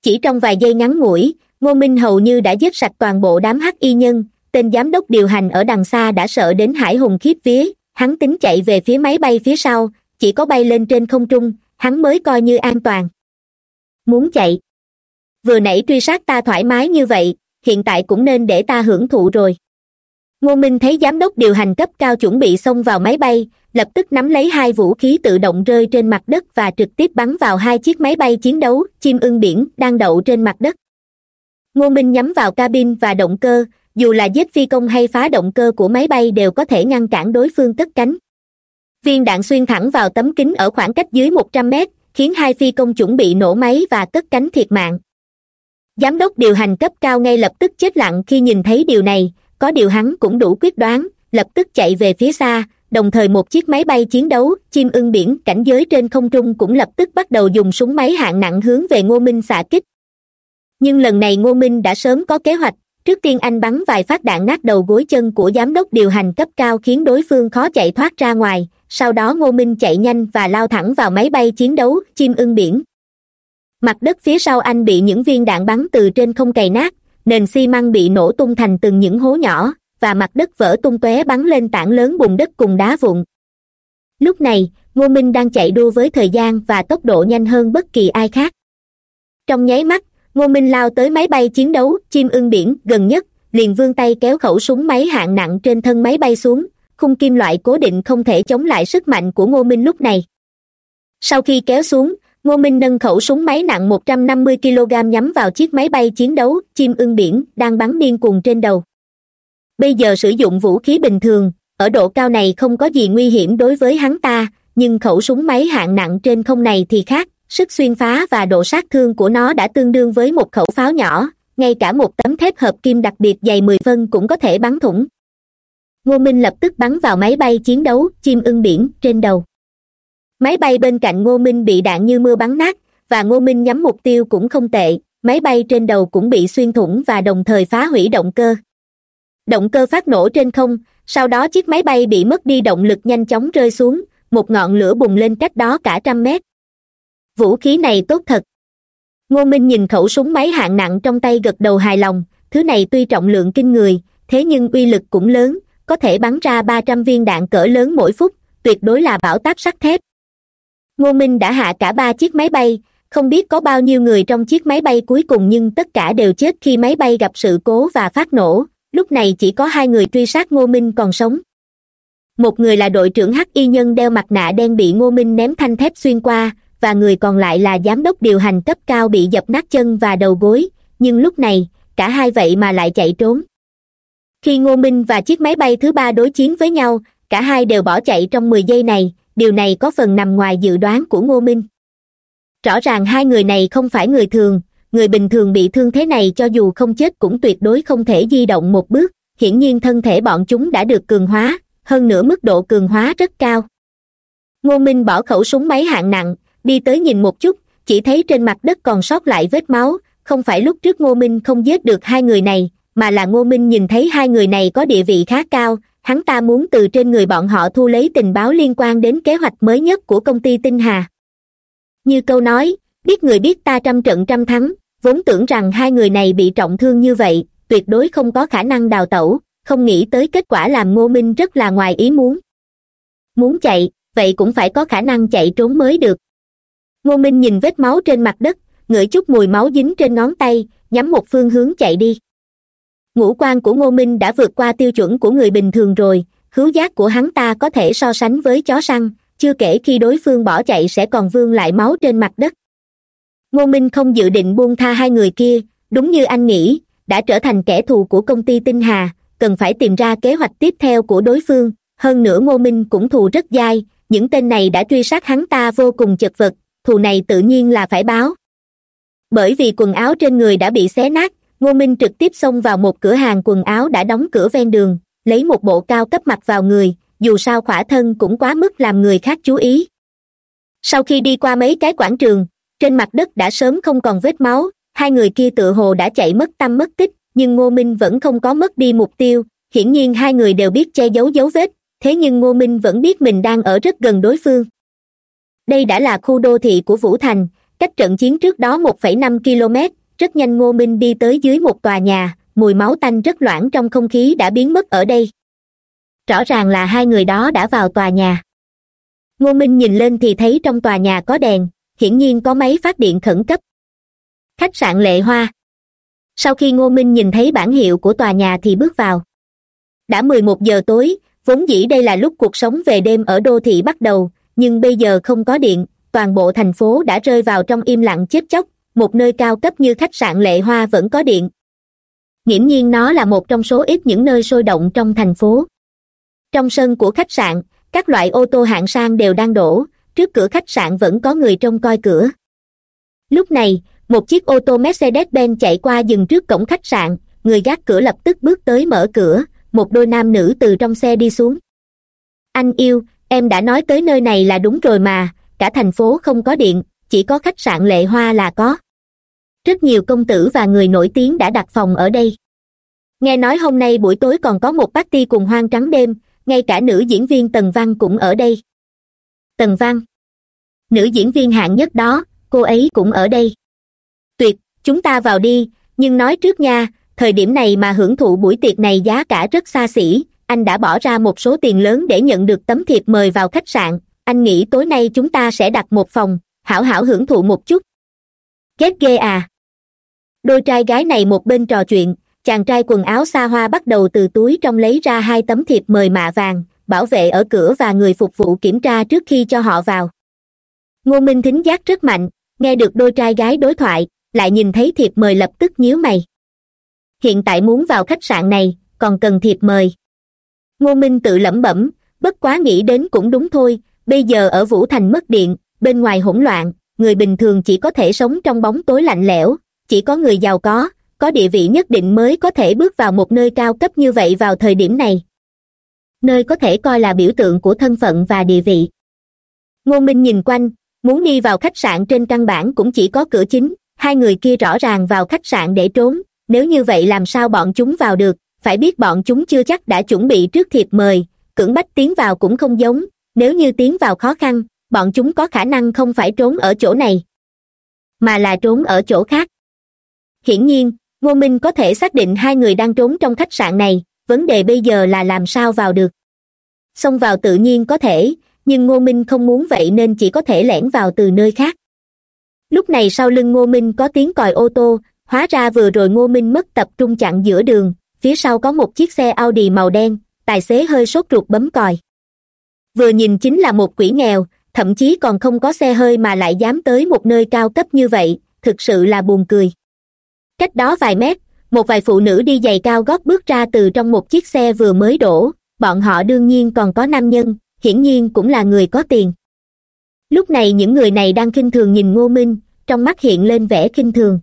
Chỉ trong vài giây ngắn ngủi, ngô minh hầu như đã giết sạch toàn bộ đám hắc y nhân, tên giám đốc điều hành ở đằng xa đã sợ đến hải hùng khiếp vía, hắn tính chạy về phía máy bay phía sau, chỉ có bay lên trên không trung, hắn mới coi như an toàn muốn chạy. Vừa nãy truy sát ta thoải mái như vậy, hiện tại cũng nên để ta hưởng thụ rồi. Ngô minh thấy giám đốc điều hành cấp cao chuẩn bị xông vào máy bay, lập tức nắm lấy hai vũ khí tự động rơi trên mặt đất và trực tiếp bắn vào hai chiếc máy bay chiến đấu, chim ưng biển đang đậu trên mặt đất. Ngô minh nhắm vào cabin và động cơ, dù là giết phi công hay phá động cơ của máy bay đều có thể ngăn cản đối phương cất cánh. Viên đạn xuyên thẳng vào tấm kính ở khoảng cách dưới một trăm mét khiến hai phi công chuẩn bị nổ máy và cất cánh thiệt mạng. Giám đốc điều hành cấp cao ngay lập tức chết lặng khi nhìn thấy điều này, có điều hắn cũng đủ quyết đoán, lập tức chạy về phía xa, đồng thời một chiếc máy bay chiến đấu, chim ưng biển cảnh giới trên không trung cũng lập tức bắt đầu dùng súng máy hạng nặng hướng về ngô minh xạ kích. Nhưng lần này ngô minh đã sớm có kế hoạch, trước tiên anh bắn vài phát đạn nát đầu gối chân của giám đốc điều hành cấp cao khiến đối phương khó chạy thoát ra ngoài sau đó ngô minh chạy nhanh và lao thẳng vào máy bay chiến đấu chim ưng biển. Mặt đất phía sau anh bị những viên đạn bắn từ trên không cày nát, nền xi măng bị nổ tung thành từng những hố nhỏ, và mặt đất vỡ tung tóe bắn lên tảng lớn bùn đất cùng đá vụn. Lúc này, ngô minh đang chạy đua với thời gian và tốc độ nhanh hơn bất kỳ ai khác. Trong nháy mắt, ngô minh lao tới máy bay chiến đấu chim ưng biển gần nhất, liền vươn tay kéo khẩu súng máy hạng nặng trên thân máy bay xuống khung kim loại cố định không thể chống lại sức mạnh của ngô minh lúc này. Sau khi kéo xuống, ngô minh nâng khẩu súng máy nặng một trăm năm mươi kg nhắm vào chiếc máy bay chiến đấu chim ưng biển đang bắn điên cuồng trên đầu. Bây giờ sử dụng vũ khí bình thường, ở độ cao này không có gì nguy hiểm đối với hắn ta, nhưng khẩu súng máy hạng nặng trên không này thì khác, sức xuyên phá và độ sát thương của nó đã tương đương với một khẩu pháo nhỏ, ngay cả một tấm thép hợp kim đặc biệt dày mười phân cũng có thể bắn thủng ngô minh lập tức bắn vào máy bay chiến đấu, chim ưng biển, trên đầu. Máy bay bên cạnh ngô minh bị đạn như mưa bắn nát, và ngô minh nhắm mục tiêu cũng không tệ, máy bay trên đầu cũng bị xuyên thủng và đồng thời phá hủy động cơ. Động cơ phát nổ trên không, sau đó chiếc máy bay bị mất đi động lực nhanh chóng rơi xuống, một ngọn lửa bùng lên cách đó cả trăm mét. Vũ khí này tốt thật. Ngô minh nhìn khẩu súng máy hạng nặng trong tay gật đầu hài lòng, thứ này tuy trọng lượng kinh người, thế nhưng uy lực cũng lớn có thể bắn ra ba trăm viên đạn cỡ lớn mỗi phút, tuyệt đối là bảo táp sắt thép. Ngô minh đã hạ cả ba chiếc máy bay, không biết có bao nhiêu người trong chiếc máy bay cuối cùng nhưng tất cả đều chết khi máy bay gặp sự cố và phát nổ. Lúc này chỉ có hai người truy sát ngô minh còn sống. Một người là đội trưởng hắc y nhân đeo mặt nạ đen bị ngô minh ném thanh thép xuyên qua, và người còn lại là giám đốc điều hành cấp cao bị dập nát chân và đầu gối. Nhưng lúc này, cả hai vậy mà lại chạy trốn khi ngô minh và chiếc máy bay thứ ba đối chiến với nhau, cả hai đều bỏ chạy trong mười giây này, điều này có phần nằm ngoài dự đoán của ngô minh. Rõ ràng hai người này không phải người thường, người bình thường bị thương thế này cho dù không chết cũng tuyệt đối không thể di động một bước, hiển nhiên thân thể bọn chúng đã được cường hóa, hơn nữa mức độ cường hóa rất cao. Ngô minh bỏ khẩu súng máy hạng nặng, đi tới nhìn một chút, chỉ thấy trên mặt đất còn sót lại vết máu, không phải lúc trước ngô minh không giết được hai người này mà là ngô minh nhìn thấy hai người này có địa vị khá cao, hắn ta muốn từ trên người bọn họ thu lấy tình báo liên quan đến kế hoạch mới nhất của công ty tinh hà. Như câu nói, biết người biết ta trăm trận trăm thắng, vốn tưởng rằng hai người này bị trọng thương như vậy, tuyệt đối không có khả năng đào tẩu, không nghĩ tới kết quả làm ngô minh rất là ngoài ý muốn. Muốn chạy, vậy cũng phải có khả năng chạy trốn mới được. Ngô minh nhìn vết máu trên mặt đất, ngửi chút mùi máu dính trên ngón tay, nhắm một phương hướng chạy đi ngũ quan của ngô minh đã vượt qua tiêu chuẩn của người bình thường rồi, khứu giác của hắn ta có thể so sánh với chó săn, chưa kể khi đối phương bỏ chạy sẽ còn vương lại máu trên mặt đất. Ngô minh không dự định buông tha hai người kia, đúng như anh nghĩ, đã trở thành kẻ thù của công ty tinh hà, cần phải tìm ra kế hoạch tiếp theo của đối phương. Hơn nữa ngô minh cũng thù rất dai, những tên này đã truy sát hắn ta vô cùng chật vật, thù này tự nhiên là phải báo. Bởi vì quần áo trên người đã bị xé nát ngô minh trực tiếp xông vào một cửa hàng quần áo đã đóng cửa ven đường, lấy một bộ cao cấp mặt vào người, dù sao khỏa thân cũng quá mức làm người khác chú ý. Sau khi đi qua mấy cái quảng trường, trên mặt đất đã sớm không còn vết máu, hai người kia tự hồ đã chạy mất tâm mất tích, nhưng ngô minh vẫn không có mất đi mục tiêu, hiển nhiên hai người đều biết che giấu dấu vết, thế nhưng ngô minh vẫn biết mình đang ở rất gần đối phương. Đây đã là khu đô thị của vũ thành, cách trận chiến trước đó một phẩy năm km rất nhanh ngô minh đi tới dưới một tòa nhà, mùi máu tanh rất loãng trong không khí đã biến mất ở đây. Rõ ràng là hai người đó đã vào tòa nhà. Ngô minh nhìn lên thì thấy trong tòa nhà có đèn, hiển nhiên có máy phát điện khẩn cấp. Khách sạn lệ hoa. Sau khi ngô minh nhìn thấy bản hiệu của tòa nhà thì bước vào. Đã mười một giờ tối, vốn dĩ đây là lúc cuộc sống về đêm ở đô thị bắt đầu, nhưng bây giờ không có điện, toàn bộ thành phố đã rơi vào trong im lặng chết chóc một nơi cao cấp như khách sạn lệ hoa vẫn có điện. Nghiễm nhiên nó là một trong số ít những nơi sôi động trong thành phố. Trong sân của khách sạn, các loại ô tô hạng sang đều đang đổ, trước cửa khách sạn vẫn có người trông coi cửa. Lúc này, một chiếc ô tô mercedes benz chạy qua dừng trước cổng khách sạn, người gác cửa lập tức bước tới mở cửa, một đôi nam nữ từ trong xe đi xuống. Anh yêu, em đã nói tới nơi này là đúng rồi mà, cả thành phố không có điện, chỉ có khách sạn lệ hoa là có rất nhiều công tử và người nổi tiếng đã đặt phòng ở đây. Nghe nói hôm nay buổi tối còn có một party cùng hoang trắng đêm, ngay cả nữ diễn viên tần văn cũng ở đây. Tần văn. Nữ diễn viên hạng nhất đó, cô ấy cũng ở đây. Tuyệt, chúng ta vào đi, nhưng nói trước nha, thời điểm này mà hưởng thụ buổi tiệc này giá cả rất xa xỉ, anh đã bỏ ra một số tiền lớn để nhận được tấm thiệp mời vào khách sạn, anh nghĩ tối nay chúng ta sẽ đặt một phòng, hảo hảo hưởng thụ một chút. Ghét ghê à đôi trai gái này một bên trò chuyện, chàng trai quần áo xa hoa bắt đầu từ túi trong lấy ra hai tấm thiệp mời mạ vàng, bảo vệ ở cửa và người phục vụ kiểm tra trước khi cho họ vào. Ngô minh thính giác rất mạnh, nghe được đôi trai gái đối thoại, lại nhìn thấy thiệp mời lập tức nhíu mày. Hiện tại muốn vào khách sạn này, còn cần thiệp mời. Ngô minh tự lẩm bẩm, bất quá nghĩ đến cũng đúng thôi, bây giờ ở vũ thành mất điện, bên ngoài hỗn loạn, người bình thường chỉ có thể sống trong bóng tối lạnh lẽo chỉ có người giàu có có địa vị nhất định mới có thể bước vào một nơi cao cấp như vậy vào thời điểm này. Nơi có thể coi là biểu tượng của thân phận và địa vị. Ngô minh nhìn quanh, muốn đi vào khách sạn trên căn bản cũng chỉ có cửa chính, hai người kia rõ ràng vào khách sạn để trốn, nếu như vậy làm sao bọn chúng vào được, phải biết bọn chúng chưa chắc đã chuẩn bị trước thiệp mời, cưỡng bách tiến vào cũng không giống, nếu như tiến vào khó khăn, bọn chúng có khả năng không phải trốn ở chỗ này, mà là trốn ở chỗ khác hiển nhiên, ngô minh có thể xác định hai người đang trốn trong khách sạn này, vấn đề bây giờ là làm sao vào được. Xông vào tự nhiên có thể, nhưng ngô minh không muốn vậy nên chỉ có thể lẻn vào từ nơi khác. Lúc này sau lưng ngô minh có tiếng còi ô tô, hóa ra vừa rồi ngô minh mất tập trung chặn giữa đường, phía sau có một chiếc xe audi màu đen, tài xế hơi sốt ruột bấm còi. Vừa nhìn chính là một quỷ nghèo, thậm chí còn không có xe hơi mà lại dám tới một nơi cao cấp như vậy, thực sự là buồn cười cách đó vài mét, một vài phụ nữ đi giày cao gót bước ra từ trong một chiếc xe vừa mới đổ. Bọn họ đương nhiên còn có nam nhân, hiển nhiên cũng là người có tiền. Lúc này những người này đang khinh thường nhìn ngô minh, trong mắt hiện lên vẻ khinh thường.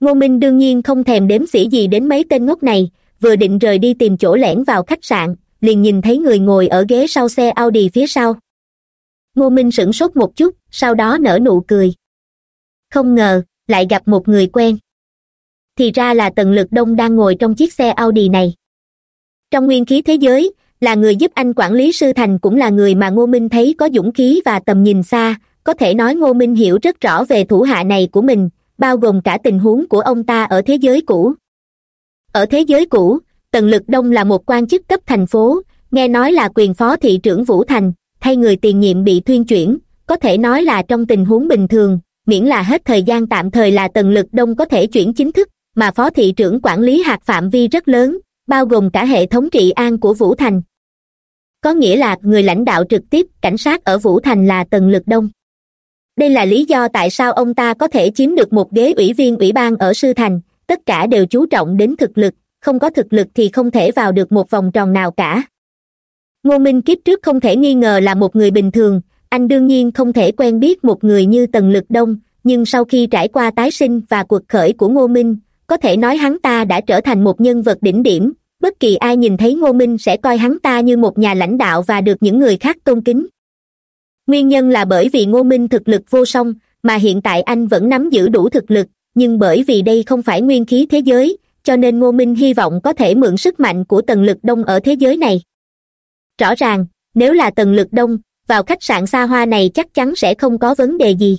Ngô minh đương nhiên không thèm đếm xỉ gì đến mấy tên ngốc này, vừa định rời đi tìm chỗ lẻn vào khách sạn, liền nhìn thấy người ngồi ở ghế sau xe audi phía sau. Ngô minh sửng sốt một chút, sau đó nở nụ cười. Không ngờ, lại gặp một người quen thì ra là tần lực đông đang ngồi trong chiếc xe audi này. Trong nguyên khí thế giới, là người giúp anh quản lý sư thành cũng là người mà ngô minh thấy có dũng khí và tầm nhìn xa. Có thể nói ngô minh hiểu rất rõ về thủ hạ này của mình, bao gồm cả tình huống của ông ta ở thế giới cũ. Ở thế giới cũ, tần lực đông là một quan chức cấp thành phố, nghe nói là quyền phó thị trưởng vũ thành, thay người tiền nhiệm bị thuyên chuyển, có thể nói là trong tình huống bình thường, miễn là hết thời gian tạm thời là tần lực đông có thể chuyển chính thức mà phó thị trưởng quản lý hạt phạm vi rất lớn, bao gồm cả hệ thống trị an của vũ thành. Có nghĩa là người lãnh đạo trực tiếp, cảnh sát ở vũ thành là tần lực đông. Đây là lý do tại sao ông ta có thể chiếm được một ghế ủy viên ủy ban ở sư thành, tất cả đều chú trọng đến thực lực, không có thực lực thì không thể vào được một vòng tròn nào cả. Ngô minh kiếp trước không thể nghi ngờ là một người bình thường, anh đương nhiên không thể quen biết một người như tần lực đông, nhưng sau khi trải qua tái sinh và cuộc khởi của ngô minh có thể nói hắn ta đã trở thành một nhân vật đỉnh điểm, bất kỳ ai nhìn thấy ngô minh sẽ coi hắn ta như một nhà lãnh đạo và được những người khác tôn kính. Nguyên nhân là bởi vì ngô minh thực lực vô song, mà hiện tại anh vẫn nắm giữ đủ thực lực, nhưng bởi vì đây không phải nguyên khí thế giới, cho nên ngô minh hy vọng có thể mượn sức mạnh của tần lực đông ở thế giới này. Rõ ràng, nếu là tần lực đông, vào khách sạn xa hoa này chắc chắn sẽ không có vấn đề gì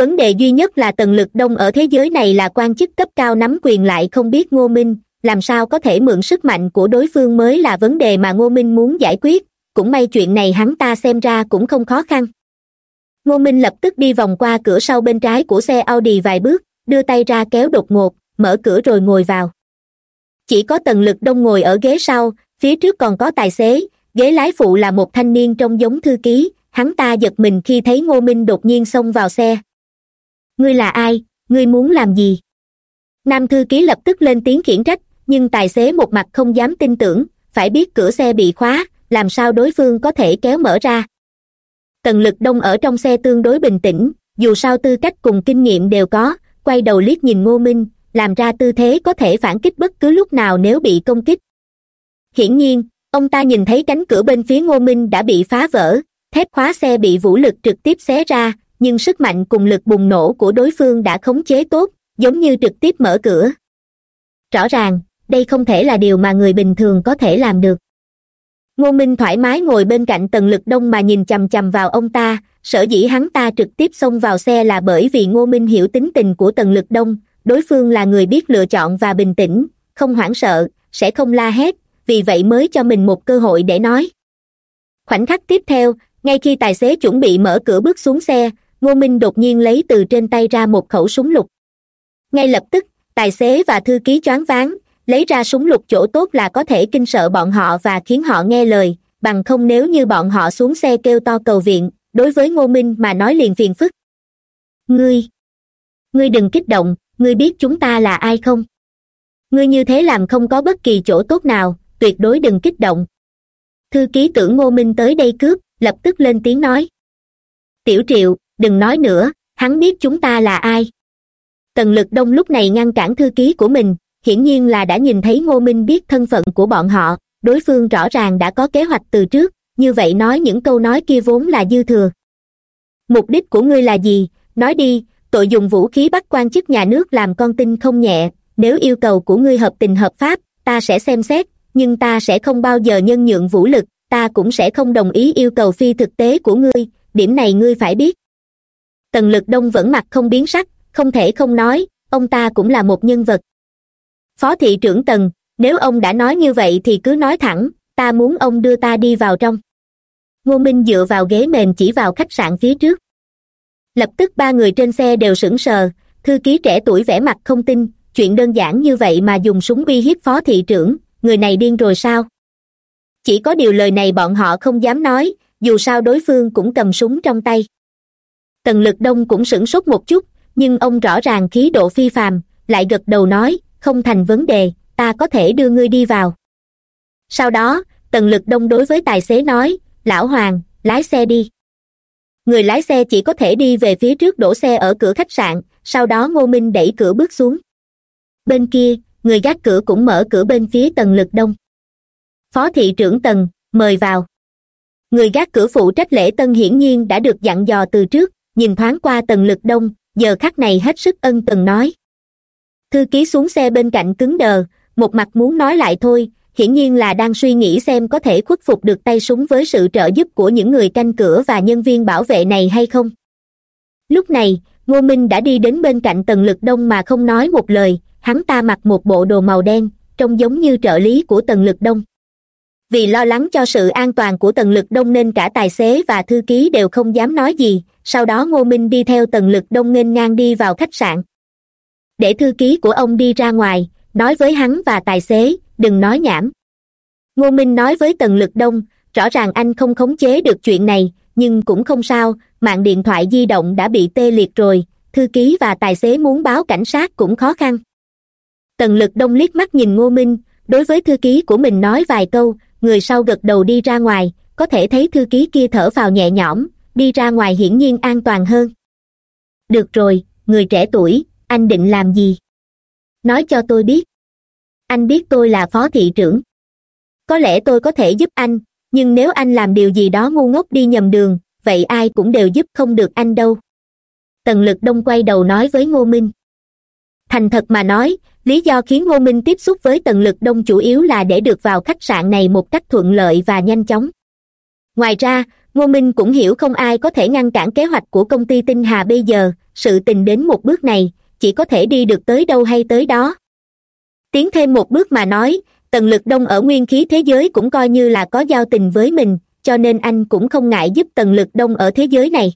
vấn đề duy nhất là tần lực đông ở thế giới này là quan chức cấp cao nắm quyền lại không biết ngô minh. Làm sao có thể mượn sức mạnh của đối phương mới là vấn đề mà ngô minh muốn giải quyết. Cũng may chuyện này hắn ta xem ra cũng không khó khăn. Ngô minh lập tức đi vòng qua cửa sau bên trái của xe audi vài bước, đưa tay ra kéo đột ngột, mở cửa rồi ngồi vào. Chỉ có tần lực đông ngồi ở ghế sau, phía trước còn có tài xế, ghế lái phụ là một thanh niên trông giống thư ký. Hắn ta giật mình khi thấy ngô minh đột nhiên xông vào xe ngươi là ai? Ngươi muốn làm gì? Nam thư ký lập tức lên tiếng khiển trách, nhưng tài xế một mặt không dám tin tưởng, phải biết cửa xe bị khóa, làm sao đối phương có thể kéo mở ra? Tần lực đông ở trong xe tương đối bình tĩnh, dù sao tư cách cùng kinh nghiệm đều có, quay đầu liếc nhìn ngô minh, làm ra tư thế có thể phản kích bất cứ lúc nào nếu bị công kích. Hiển nhiên, ông ta nhìn thấy cánh cửa bên phía ngô minh đã bị phá vỡ, thép khóa xe bị vũ lực trực tiếp xé ra nhưng sức mạnh cùng lực bùng nổ của đối phương đã khống chế tốt, giống như trực tiếp mở cửa. Rõ ràng, đây không thể là điều mà người bình thường có thể làm được. Ngô minh thoải mái ngồi bên cạnh tần lực đông mà nhìn chằm chằm vào ông ta, sở dĩ hắn ta trực tiếp xông vào xe là bởi vì ngô minh hiểu tính tình của tần lực đông, đối phương là người biết lựa chọn và bình tĩnh, không hoảng sợ, sẽ không la hét, vì vậy mới cho mình một cơ hội để nói. Khoảnh khắc tiếp theo, ngay khi tài xế chuẩn bị mở cửa bước xuống xe ngô minh đột nhiên lấy từ trên tay ra một khẩu súng lục. Ngay lập tức, tài xế và thư ký choáng váng, lấy ra súng lục chỗ tốt là có thể kinh sợ bọn họ và khiến họ nghe lời, bằng không nếu như bọn họ xuống xe kêu to cầu viện, đối với ngô minh mà nói liền phiền phức. Ngươi! Ngươi đừng kích động, ngươi biết chúng ta là ai không? Ngươi như thế làm không có bất kỳ chỗ tốt nào, tuyệt đối đừng kích động. Thư ký tưởng ngô minh tới đây cướp, lập tức lên tiếng nói. Tiểu triệu đừng nói nữa, hắn biết chúng ta là ai. Tần lực đông lúc này ngăn cản thư ký của mình, hiển nhiên là đã nhìn thấy ngô minh biết thân phận của bọn họ, đối phương rõ ràng đã có kế hoạch từ trước, như vậy nói những câu nói kia vốn là dư thừa. Mục đích của ngươi là gì? Nói đi, tội dùng vũ khí bắt quan chức nhà nước làm con tin không nhẹ, nếu yêu cầu của ngươi hợp tình hợp pháp, ta sẽ xem xét, nhưng ta sẽ không bao giờ nhân nhượng vũ lực, ta cũng sẽ không đồng ý yêu cầu phi thực tế của ngươi, điểm này ngươi phải biết tần lực đông vẫn mặt không biến sắc, không thể không nói, ông ta cũng là một nhân vật. Phó thị trưởng tần, nếu ông đã nói như vậy thì cứ nói thẳng, ta muốn ông đưa ta đi vào trong. Ngô minh dựa vào ghế mềm chỉ vào khách sạn phía trước. Lập tức ba người trên xe đều sững sờ, thư ký trẻ tuổi vẻ mặt không tin, chuyện đơn giản như vậy mà dùng súng uy hiếp phó thị trưởng, người này điên rồi sao? Chỉ có điều lời này bọn họ không dám nói, dù sao đối phương cũng cầm súng trong tay tần lực đông cũng sửng sốt một chút, nhưng ông rõ ràng khí độ phi phàm, lại gật đầu nói, không thành vấn đề, ta có thể đưa ngươi đi vào. Sau đó, tần lực đông đối với tài xế nói, lão hoàng, lái xe đi. Người lái xe chỉ có thể đi về phía trước đổ xe ở cửa khách sạn, sau đó ngô minh đẩy cửa bước xuống. Bên kia, người gác cửa cũng mở cửa bên phía tần lực đông. Phó thị trưởng tần, mời vào. Người gác cửa phụ trách lễ tân hiển nhiên đã được dặn dò từ trước nhìn thoáng qua tần lực đông, giờ khắc này hết sức ân cần nói. Thư ký xuống xe bên cạnh cứng đờ, một mặt muốn nói lại thôi, hiển nhiên là đang suy nghĩ xem có thể khuất phục được tay súng với sự trợ giúp của những người canh cửa và nhân viên bảo vệ này hay không. Lúc này, ngô minh đã đi đến bên cạnh tần lực đông mà không nói một lời, hắn ta mặc một bộ đồ màu đen, trông giống như trợ lý của tần lực đông vì lo lắng cho sự an toàn của tần lực đông nên cả tài xế và thư ký đều không dám nói gì. Sau đó ngô minh đi theo tần lực đông nghênh ngang đi vào khách sạn. Để thư ký của ông đi ra ngoài, nói với hắn và tài xế, đừng nói nhảm. Ngô minh nói với tần lực đông, rõ ràng anh không khống chế được chuyện này, nhưng cũng không sao, mạng điện thoại di động đã bị tê liệt rồi, thư ký và tài xế muốn báo cảnh sát cũng khó khăn. Tần lực đông liếc mắt nhìn ngô minh, đối với thư ký của mình nói vài câu người sau gật đầu đi ra ngoài, có thể thấy thư ký kia thở vào nhẹ nhõm, đi ra ngoài hiển nhiên an toàn hơn. Được rồi, người trẻ tuổi, anh định làm gì? Nói cho tôi biết. Anh biết tôi là phó thị trưởng. Có lẽ tôi có thể giúp anh, nhưng nếu anh làm điều gì đó ngu ngốc đi nhầm đường, vậy ai cũng đều giúp không được anh đâu. Tần lực đông quay đầu nói với ngô minh thành thật mà nói, lý do khiến ngô minh tiếp xúc với tần lực đông chủ yếu là để được vào khách sạn này một cách thuận lợi và nhanh chóng. Ngoài ra, ngô minh cũng hiểu không ai có thể ngăn cản kế hoạch của công ty tinh hà bây giờ, sự tình đến một bước này, chỉ có thể đi được tới đâu hay tới đó. Tiến thêm một bước mà nói tần lực đông ở nguyên khí thế giới cũng coi như là có giao tình với mình, cho nên anh cũng không ngại giúp tần lực đông ở thế giới này.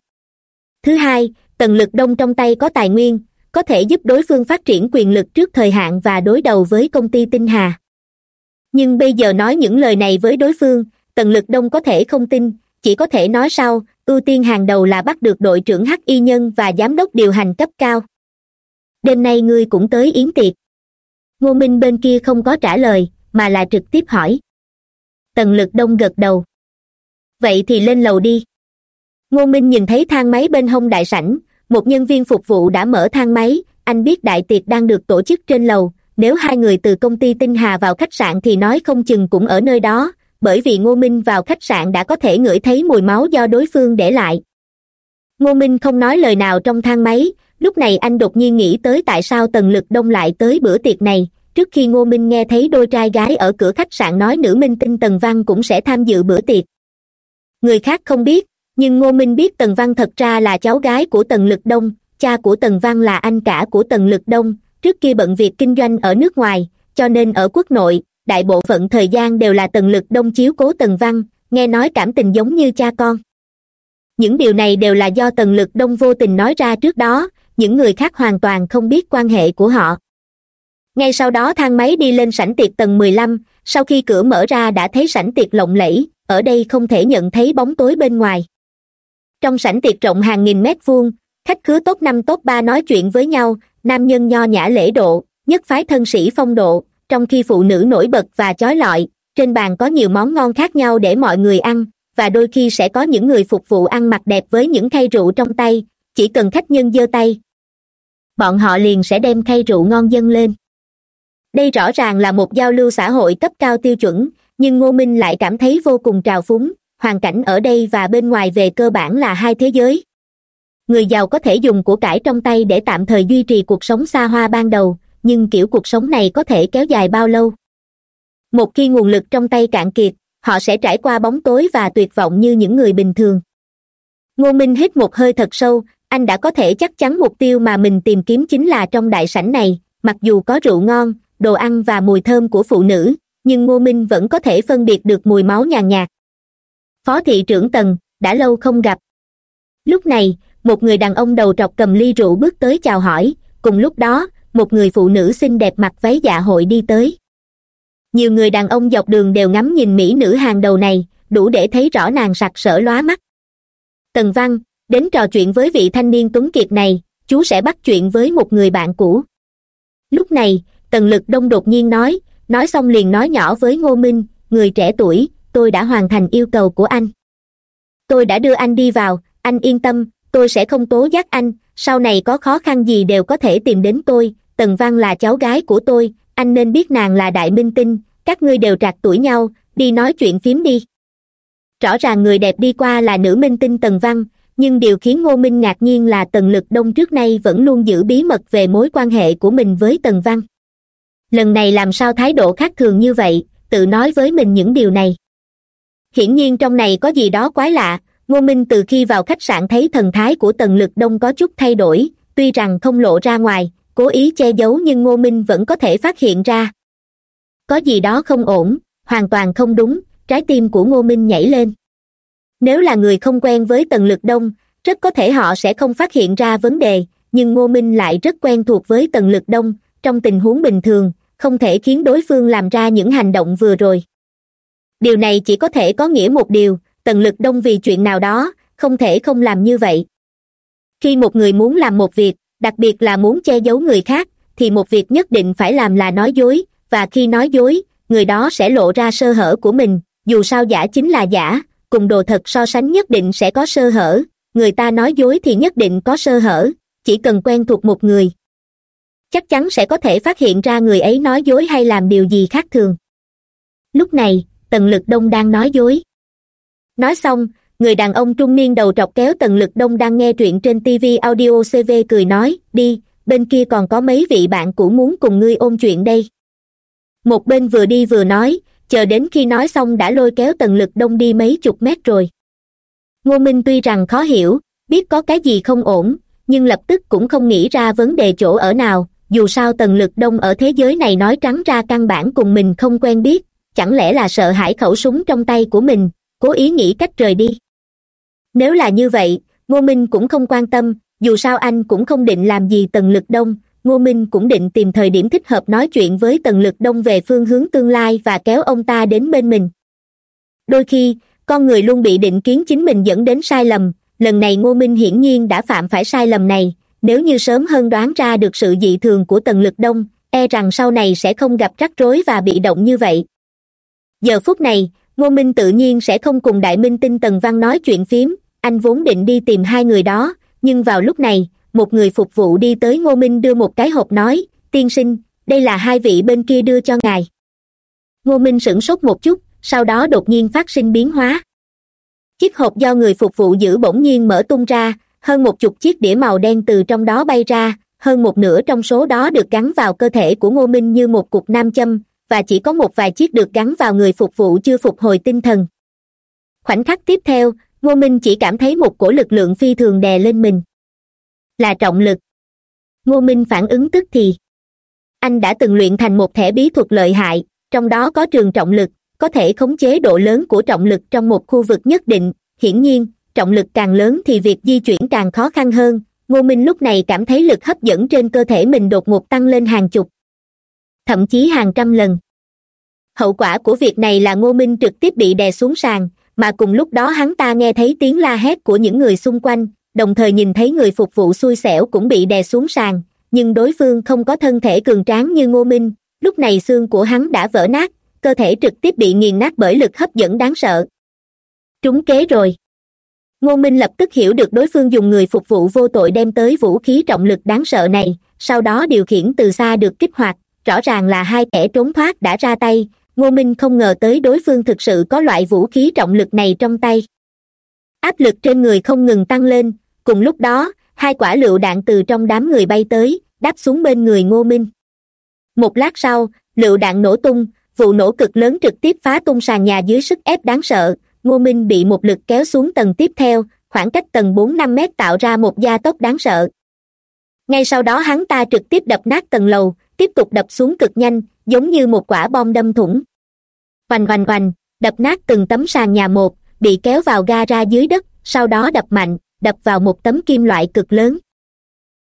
Thứ hai tần lực đông trong tay có tài nguyên có thể giúp đối phương phát triển quyền lực trước thời hạn và đối đầu với công ty tinh hà. Nhưng bây giờ nói những lời này với đối phương, tần lực đông có thể không tin, chỉ có thể nói sau, ưu tiên hàng đầu là bắt được đội trưởng hắc y nhân và giám đốc điều hành cấp cao. Đêm nay ngươi cũng tới yến tiệc. Ngô minh bên kia không có trả lời, mà là trực tiếp hỏi. Tần lực đông gật đầu. Vậy thì lên lầu đi. Ngô minh nhìn thấy thang máy bên hông đại sảnh một nhân viên phục vụ đã mở thang máy, anh biết đại tiệc đang được tổ chức trên lầu, nếu hai người từ công ty tinh hà vào khách sạn thì nói không chừng cũng ở nơi đó, bởi vì ngô minh vào khách sạn đã có thể ngửi thấy mùi máu do đối phương để lại. Ngô minh không nói lời nào trong thang máy, lúc này anh đột nhiên nghĩ tới tại sao tần lực đông lại tới bữa tiệc này, trước khi ngô minh nghe thấy đôi trai gái ở cửa khách sạn nói nữ minh tinh tần văn cũng sẽ tham dự bữa tiệc. Người khác không biết nhưng ngô minh biết tần văn thật ra là cháu gái của tần lực đông, cha của tần văn là anh cả của tần lực đông, trước kia bận việc kinh doanh ở nước ngoài, cho nên ở quốc nội, đại bộ phận thời gian đều là tần lực đông chiếu cố tần văn, nghe nói cảm tình giống như cha con. Những điều này đều là do tần lực đông vô tình nói ra trước đó, những người khác hoàn toàn không biết quan hệ của họ. Ngay sau đó thang máy đi lên sảnh tiệc tầng mười lăm, sau khi cửa mở ra đã thấy sảnh tiệc lộng lẫy, ở đây không thể nhận thấy bóng tối bên ngoài trong sảnh tiệc rộng hàng nghìn mét vuông, khách khứa tốt năm tốt ba nói chuyện với nhau, nam nhân nho nhã lễ độ, nhất phái thân sĩ phong độ, trong khi phụ nữ nổi bật và chói lọi, trên bàn có nhiều món ngon khác nhau để mọi người ăn, và đôi khi sẽ có những người phục vụ ăn mặc đẹp với những khay rượu trong tay, chỉ cần khách nhân giơ tay. Bọn họ liền sẽ đem khay rượu ngon dâng lên. Đây rõ ràng là một giao lưu xã hội cấp cao tiêu chuẩn, nhưng ngô minh lại cảm thấy vô cùng trào phúng hoàn cảnh ở đây và bên ngoài về cơ bản là hai thế giới. Người giàu có thể dùng của cải trong tay để tạm thời duy trì cuộc sống xa hoa ban đầu, nhưng kiểu cuộc sống này có thể kéo dài bao lâu? Một khi nguồn lực trong tay cạn kiệt, họ sẽ trải qua bóng tối và tuyệt vọng như những người bình thường. Ngô minh hít một hơi thật sâu, anh đã có thể chắc chắn mục tiêu mà mình tìm kiếm chính là trong đại sảnh này, mặc dù có rượu ngon, đồ ăn và mùi thơm của phụ nữ, nhưng ngô minh vẫn có thể phân biệt được mùi máu nhàn nhạt phó thị trưởng tần, đã lâu không gặp. Lúc này, một người đàn ông đầu trọc cầm ly rượu bước tới chào hỏi, cùng lúc đó, một người phụ nữ xinh đẹp mặc váy dạ hội đi tới. Nhiều người đàn ông dọc đường đều ngắm nhìn mỹ nữ hàng đầu này, đủ để thấy rõ nàng sặc sỡ lóa mắt. Tần văn, đến trò chuyện với vị thanh niên tuấn kiệt này, chú sẽ bắt chuyện với một người bạn cũ. Lúc này, tần lực đông đột nhiên nói nói xong liền nói nhỏ với ngô minh, người trẻ tuổi tôi đã hoàn thành yêu cầu của anh. Tôi đã đưa anh đi vào, anh yên tâm, tôi sẽ không tố giác anh, sau này có khó khăn gì đều có thể tìm đến tôi, tần văn là cháu gái của tôi, anh nên biết nàng là đại minh tinh, các ngươi đều trạc tuổi nhau, đi nói chuyện phím đi. Rõ ràng người đẹp đi qua là nữ minh tinh tần văn, nhưng điều khiến ngô minh ngạc nhiên là tần lực đông trước nay vẫn luôn giữ bí mật về mối quan hệ của mình với tần văn. Lần này làm sao thái độ khác thường như vậy, tự nói với mình những điều này hiển nhiên trong này có gì đó quái lạ. Ngô minh từ khi vào khách sạn thấy thần thái của tần lực đông có chút thay đổi, tuy rằng không lộ ra ngoài, cố ý che giấu nhưng ngô minh vẫn có thể phát hiện ra. Có gì đó không ổn, hoàn toàn không đúng, trái tim của ngô minh nhảy lên. Nếu là người không quen với tần lực đông, rất có thể họ sẽ không phát hiện ra vấn đề, nhưng ngô minh lại rất quen thuộc với tần lực đông, trong tình huống bình thường, không thể khiến đối phương làm ra những hành động vừa rồi điều này chỉ có thể có nghĩa một điều tần lực đông vì chuyện nào đó, không thể không làm như vậy. Khi một người muốn làm một việc, đặc biệt là muốn che giấu người khác, thì một việc nhất định phải làm là nói dối, và khi nói dối, người đó sẽ lộ ra sơ hở của mình, dù sao giả chính là giả, cùng đồ thật so sánh nhất định sẽ có sơ hở, người ta nói dối thì nhất định có sơ hở, chỉ cần quen thuộc một người. Chắc chắn sẽ có thể phát hiện ra người ấy nói dối hay làm điều gì khác thường. Lúc này tần lực đông đang nói dối. Nói xong, người đàn ông trung niên đầu trọc kéo tần lực đông đang nghe truyện trên tv audio cv cười nói, đi, bên kia còn có mấy vị bạn cũ muốn cùng ngươi ôn chuyện đây. Một bên vừa đi vừa nói, chờ đến khi nói xong đã lôi kéo tần lực đông đi mấy chục mét rồi. Ngô minh tuy rằng khó hiểu, biết có cái gì không ổn, nhưng lập tức cũng không nghĩ ra vấn đề chỗ ở nào, dù sao tần lực đông ở thế giới này nói trắng ra căn bản cùng mình không quen biết chẳng lẽ là sợ hãi khẩu súng trong tay của mình, cố ý nghĩ cách rời đi? Nếu là như vậy, ngô minh cũng không quan tâm, dù sao anh cũng không định làm gì tần lực đông. Ngô minh cũng định tìm thời điểm thích hợp nói chuyện với tần lực đông về phương hướng tương lai và kéo ông ta đến bên mình. Đôi khi, con người luôn bị định kiến chính mình dẫn đến sai lầm. Lần này ngô minh hiển nhiên đã phạm phải sai lầm này. Nếu như sớm hơn đoán ra được sự dị thường của tần lực đông e rằng sau này sẽ không gặp rắc rối và bị động như vậy giờ phút này, ngô minh tự nhiên sẽ không cùng đại minh tinh tần văn nói chuyện phím, anh vốn định đi tìm hai người đó, nhưng vào lúc này, một người phục vụ đi tới ngô minh đưa một cái hộp nói, tiên sinh, đây là hai vị bên kia đưa cho ngài. Ngô minh sửng sốt một chút, sau đó đột nhiên phát sinh biến hóa. Chiếc hộp do người phục vụ giữ bỗng nhiên mở tung ra, hơn một chục chiếc đĩa màu đen từ trong đó bay ra, hơn một nửa trong số đó được gắn vào cơ thể của ngô minh như một cục nam châm và chỉ có một vài chiếc được gắn vào người phục vụ chưa phục hồi tinh thần. Khoảnh khắc tiếp theo, ngô minh chỉ cảm thấy một cổ lực lượng phi thường đè lên mình. Là trọng lực. Ngô minh phản ứng tức thì. Anh đã từng luyện thành một thẻ bí thuật lợi hại, trong đó có trường trọng lực, có thể khống chế độ lớn của trọng lực trong một khu vực nhất định. Hiển nhiên, trọng lực càng lớn thì việc di chuyển càng khó khăn hơn. Ngô minh lúc này cảm thấy lực hấp dẫn trên cơ thể mình đột ngột tăng lên hàng chục thậm chí hàng trăm lần. Hậu quả của việc này là ngô minh trực tiếp bị đè xuống sàn, mà cùng lúc đó hắn ta nghe thấy tiếng la hét của những người xung quanh, đồng thời nhìn thấy người phục vụ xui xẻo cũng bị đè xuống sàn, nhưng đối phương không có thân thể cường tráng như ngô minh. Lúc này xương của hắn đã vỡ nát, cơ thể trực tiếp bị nghiền nát bởi lực hấp dẫn đáng sợ. Trúng kế rồi. Ngô minh lập tức hiểu được đối phương dùng người phục vụ vô tội đem tới vũ khí trọng lực đáng sợ này, sau đó điều khiển từ xa được kích hoạt rõ ràng là hai kẻ trốn thoát đã ra tay, ngô minh không ngờ tới đối phương thực sự có loại vũ khí trọng lực này trong tay. Áp lực trên người không ngừng tăng lên, cùng lúc đó, hai quả lựu đạn từ trong đám người bay tới, đáp xuống bên người ngô minh. Một lát sau, lựu đạn nổ tung, vụ nổ cực lớn trực tiếp phá tung sàn nhà dưới sức ép đáng sợ, ngô minh bị một lực kéo xuống tầng tiếp theo, khoảng cách tầng bốn năm mét tạo ra một gia tốc đáng sợ. Ngay sau đó hắn ta trực tiếp đập nát tầng lầu tiếp tục đập xuống cực nhanh, giống như một quả bom đâm thủng. Oành oành oành, đập nát từng tấm sàn nhà một, bị kéo vào ga ra dưới đất, sau đó đập mạnh, đập vào một tấm kim loại cực lớn.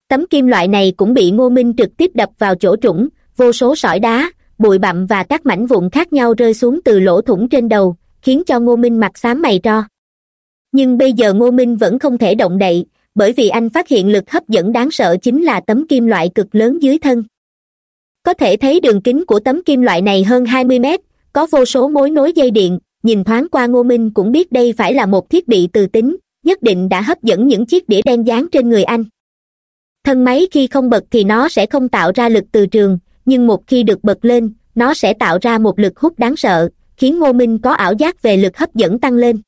Tấm kim loại này cũng bị ngô minh trực tiếp đập vào chỗ trũng, vô số sỏi đá, bụi bặm và các mảnh vụn khác nhau rơi xuống từ lỗ thủng trên đầu, khiến cho ngô minh mặt xám mày tro nhưng bây giờ ngô minh vẫn không thể động đậy, bởi vì anh phát hiện lực hấp dẫn đáng sợ chính là tấm kim loại cực lớn dưới thân có thể thấy đường kính của tấm kim loại này hơn hai mươi mét, có vô số mối nối dây điện, nhìn thoáng qua ngô minh cũng biết đây phải là một thiết bị từ tính, nhất định đã hấp dẫn những chiếc đĩa đen dán trên người anh. Thân máy khi không bật thì nó sẽ không tạo ra lực từ trường, nhưng một khi được bật lên, nó sẽ tạo ra một lực hút đáng sợ, khiến ngô minh có ảo giác về lực hấp dẫn tăng lên.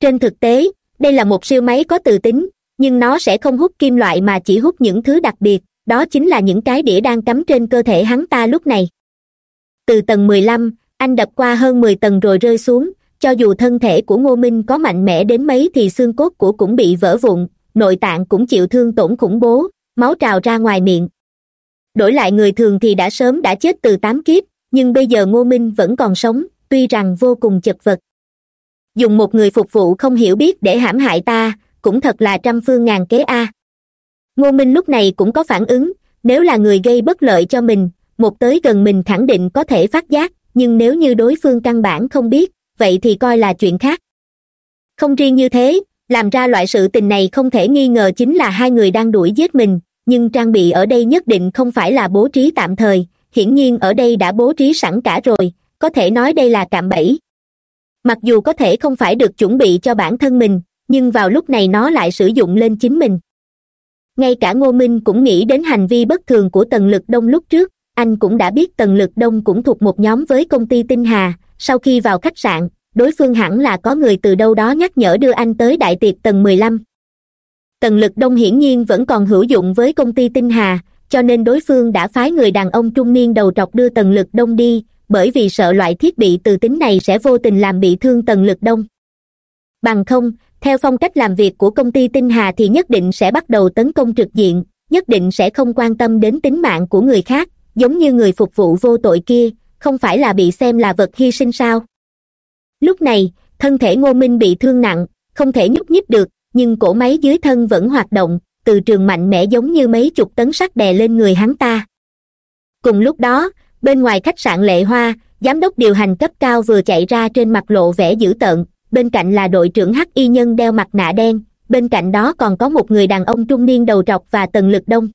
Trên thực tế, đây là một siêu máy có từ tính, nhưng nó sẽ không hút kim loại mà chỉ hút những thứ đặc biệt đó chính là những cái đĩa đang cắm trên cơ thể hắn ta lúc này. Từ tầng mười lăm, anh đập qua hơn mười tầng rồi rơi xuống. Cho dù thân thể của ngô minh có mạnh mẽ đến mấy thì xương cốt của cũng bị vỡ vụn, nội tạng cũng chịu thương tổn khủng bố, máu trào ra ngoài miệng. Đổi lại người thường thì đã sớm đã chết từ tám kiếp, nhưng bây giờ ngô minh vẫn còn sống, tuy rằng vô cùng chật vật. Dùng một người phục vụ không hiểu biết để hãm hại ta, cũng thật là trăm phương ngàn kế a ngô minh lúc này cũng có phản ứng, nếu là người gây bất lợi cho mình, một tới gần mình khẳng định có thể phát giác, nhưng nếu như đối phương căn bản không biết, vậy thì coi là chuyện khác. Không riêng như thế, làm ra loại sự tình này không thể nghi ngờ chính là hai người đang đuổi giết mình, nhưng trang bị ở đây nhất định không phải là bố trí tạm thời, hiển nhiên ở đây đã bố trí sẵn cả rồi, có thể nói đây là cạm bẫy. Mặc dù có thể không phải được chuẩn bị cho bản thân mình, nhưng vào lúc này nó lại sử dụng lên chính mình ngay cả ngô minh cũng nghĩ đến hành vi bất thường của tần lực đông lúc trước, anh cũng đã biết tần lực đông cũng thuộc một nhóm với công ty tinh hà. Sau khi vào khách sạn, đối phương hẳn là có người từ đâu đó nhắc nhở đưa anh tới đại tiệc tầng mười lăm. Tần lực đông hiển nhiên vẫn còn hữu dụng với công ty tinh hà, cho nên đối phương đã phái người đàn ông trung niên đầu trọc đưa tần lực đông đi, bởi vì sợ loại thiết bị từ tính này sẽ vô tình làm bị thương tần lực đông. Bằng không theo phong cách làm việc của công ty tinh hà thì nhất định sẽ bắt đầu tấn công trực diện, nhất định sẽ không quan tâm đến tính mạng của người khác, giống như người phục vụ vô tội kia, không phải là bị xem là vật hy sinh sao? Lúc này, thân thể ngô minh bị thương nặng, không thể nhúc nhích được, nhưng cổ máy dưới thân vẫn hoạt động, từ trường mạnh mẽ giống như mấy chục tấn sắt đè lên người hắn ta. Cùng lúc đó, bên ngoài khách sạn lệ hoa, giám đốc điều hành cấp cao vừa chạy ra trên mặt lộ vẻ dữ tợn bên cạnh là đội trưởng hắc y nhân đeo mặt nạ đen, bên cạnh đó còn có một người đàn ông trung niên đầu trọc và tần lực đông.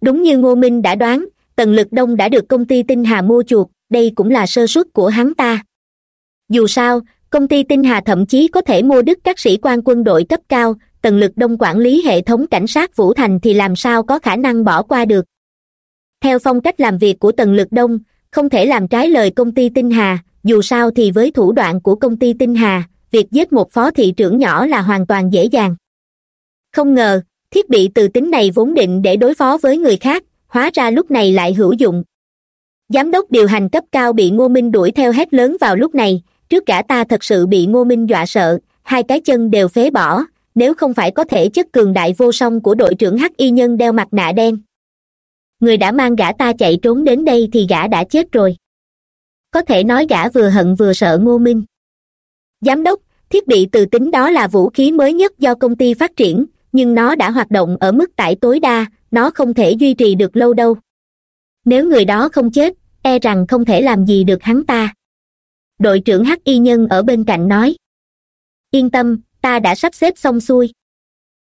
Đúng như ngô minh đã đoán, tần lực đông đã được công ty tinh hà mua chuộc, đây cũng là sơ suất của hắn ta. Dù sao, công ty tinh hà thậm chí có thể mua đứt các sĩ quan quân đội cấp cao, tần lực đông quản lý hệ thống cảnh sát vũ thành thì làm sao có khả năng bỏ qua được. Theo phong cách làm việc của tần lực đông, không thể làm trái lời công ty tinh hà dù sao thì với thủ đoạn của công ty tinh hà, việc giết một phó thị trưởng nhỏ là hoàn toàn dễ dàng. Không ngờ, thiết bị từ tính này vốn định để đối phó với người khác, hóa ra lúc này lại hữu dụng. Giám đốc điều hành cấp cao bị ngô minh đuổi theo hét lớn vào lúc này, trước cả ta thật sự bị ngô minh dọa sợ, hai cái chân đều phế bỏ, nếu không phải có thể chất cường đại vô song của đội trưởng hắc y nhân đeo mặt nạ đen. Người đã mang gã ta chạy trốn đến đây thì gã đã chết rồi có thể nói gã vừa hận vừa sợ ngô minh. Giám đốc, thiết bị từ tính đó là vũ khí mới nhất do công ty phát triển, nhưng nó đã hoạt động ở mức tải tối đa, nó không thể duy trì được lâu đâu. Nếu người đó không chết e rằng không thể làm gì được hắn ta. Đội trưởng hắc y nhân ở bên cạnh nói. Yên tâm, ta đã sắp xếp xong xuôi.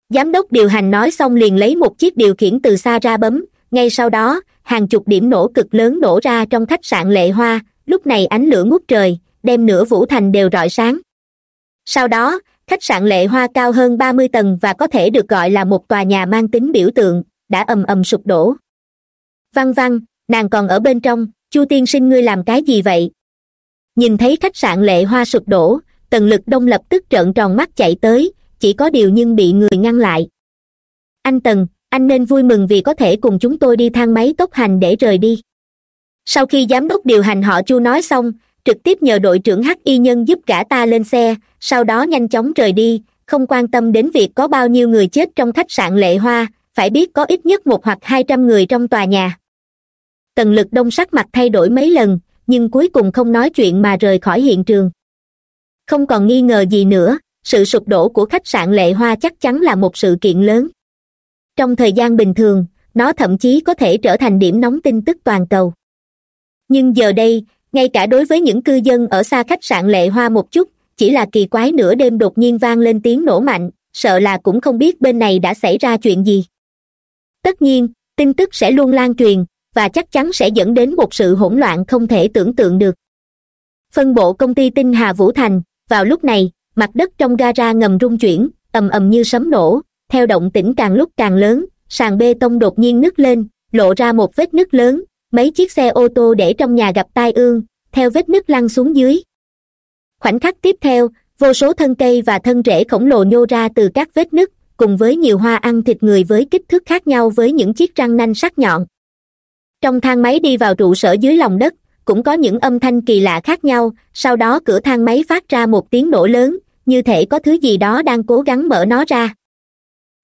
Giám đốc điều hành nói xong liền lấy một chiếc điều khiển từ xa ra bấm, ngay sau đó, hàng chục điểm nổ cực lớn nổ ra trong khách sạn lệ hoa lúc này ánh lửa ngút trời, đem nửa vũ thành đều rọi sáng. Sau đó, khách sạn lệ hoa cao hơn ba mươi tầng và có thể được gọi là một tòa nhà mang tính biểu tượng, đã ầm ầm sụp đổ. Văn văn nàng còn ở bên trong, chu tiên sinh ngươi làm cái gì vậy? Nhìn thấy khách sạn lệ hoa sụp đổ, tần lực đông lập tức trợn tròn mắt chạy tới, chỉ có điều nhưng bị người ngăn lại. Anh tần, anh nên vui mừng vì có thể cùng chúng tôi đi thang máy tốc hành để rời đi sau khi giám đốc điều hành họ chu nói xong, trực tiếp nhờ đội trưởng hắc y nhân giúp cả ta lên xe, sau đó nhanh chóng rời đi, không quan tâm đến việc có bao nhiêu người chết trong khách sạn lệ hoa, phải biết có ít nhất một hoặc hai trăm người trong tòa nhà. Tần lực đông sắc mặt thay đổi mấy lần, nhưng cuối cùng không nói chuyện mà rời khỏi hiện trường. Không còn nghi ngờ gì nữa, sự sụp đổ của khách sạn lệ hoa chắc chắn là một sự kiện lớn. Trong thời gian bình thường, nó thậm chí có thể trở thành điểm nóng tin tức toàn cầu nhưng giờ đây, ngay cả đối với những cư dân ở xa khách sạn lệ hoa một chút, chỉ là kỳ quái nửa đêm đột nhiên vang lên tiếng nổ mạnh, sợ là cũng không biết bên này đã xảy ra chuyện gì. Tất nhiên, tin tức sẽ luôn lan truyền, và chắc chắn sẽ dẫn đến một sự hỗn loạn không thể tưởng tượng được. Phân bộ công ty tinh hà vũ thành, vào lúc này, mặt đất trong gara ngầm rung chuyển, ầm ầm như sấm nổ, theo động tĩnh càng lúc càng lớn, sàn bê tông đột nhiên nứt lên, lộ ra một vết nứt lớn mấy chiếc xe ô tô để trong nhà gặp tai ương, theo vết nứt lăn xuống dưới. Khoảnh khắc tiếp theo, vô số thân cây và thân rễ khổng lồ nhô ra từ các vết nứt, cùng với nhiều hoa ăn thịt người với kích thước khác nhau với những chiếc răng nanh sắc nhọn. Trong thang máy đi vào trụ sở dưới lòng đất, cũng có những âm thanh kỳ lạ khác nhau, sau đó cửa thang máy phát ra một tiếng nổ lớn, như thể có thứ gì đó đang cố gắng mở nó ra.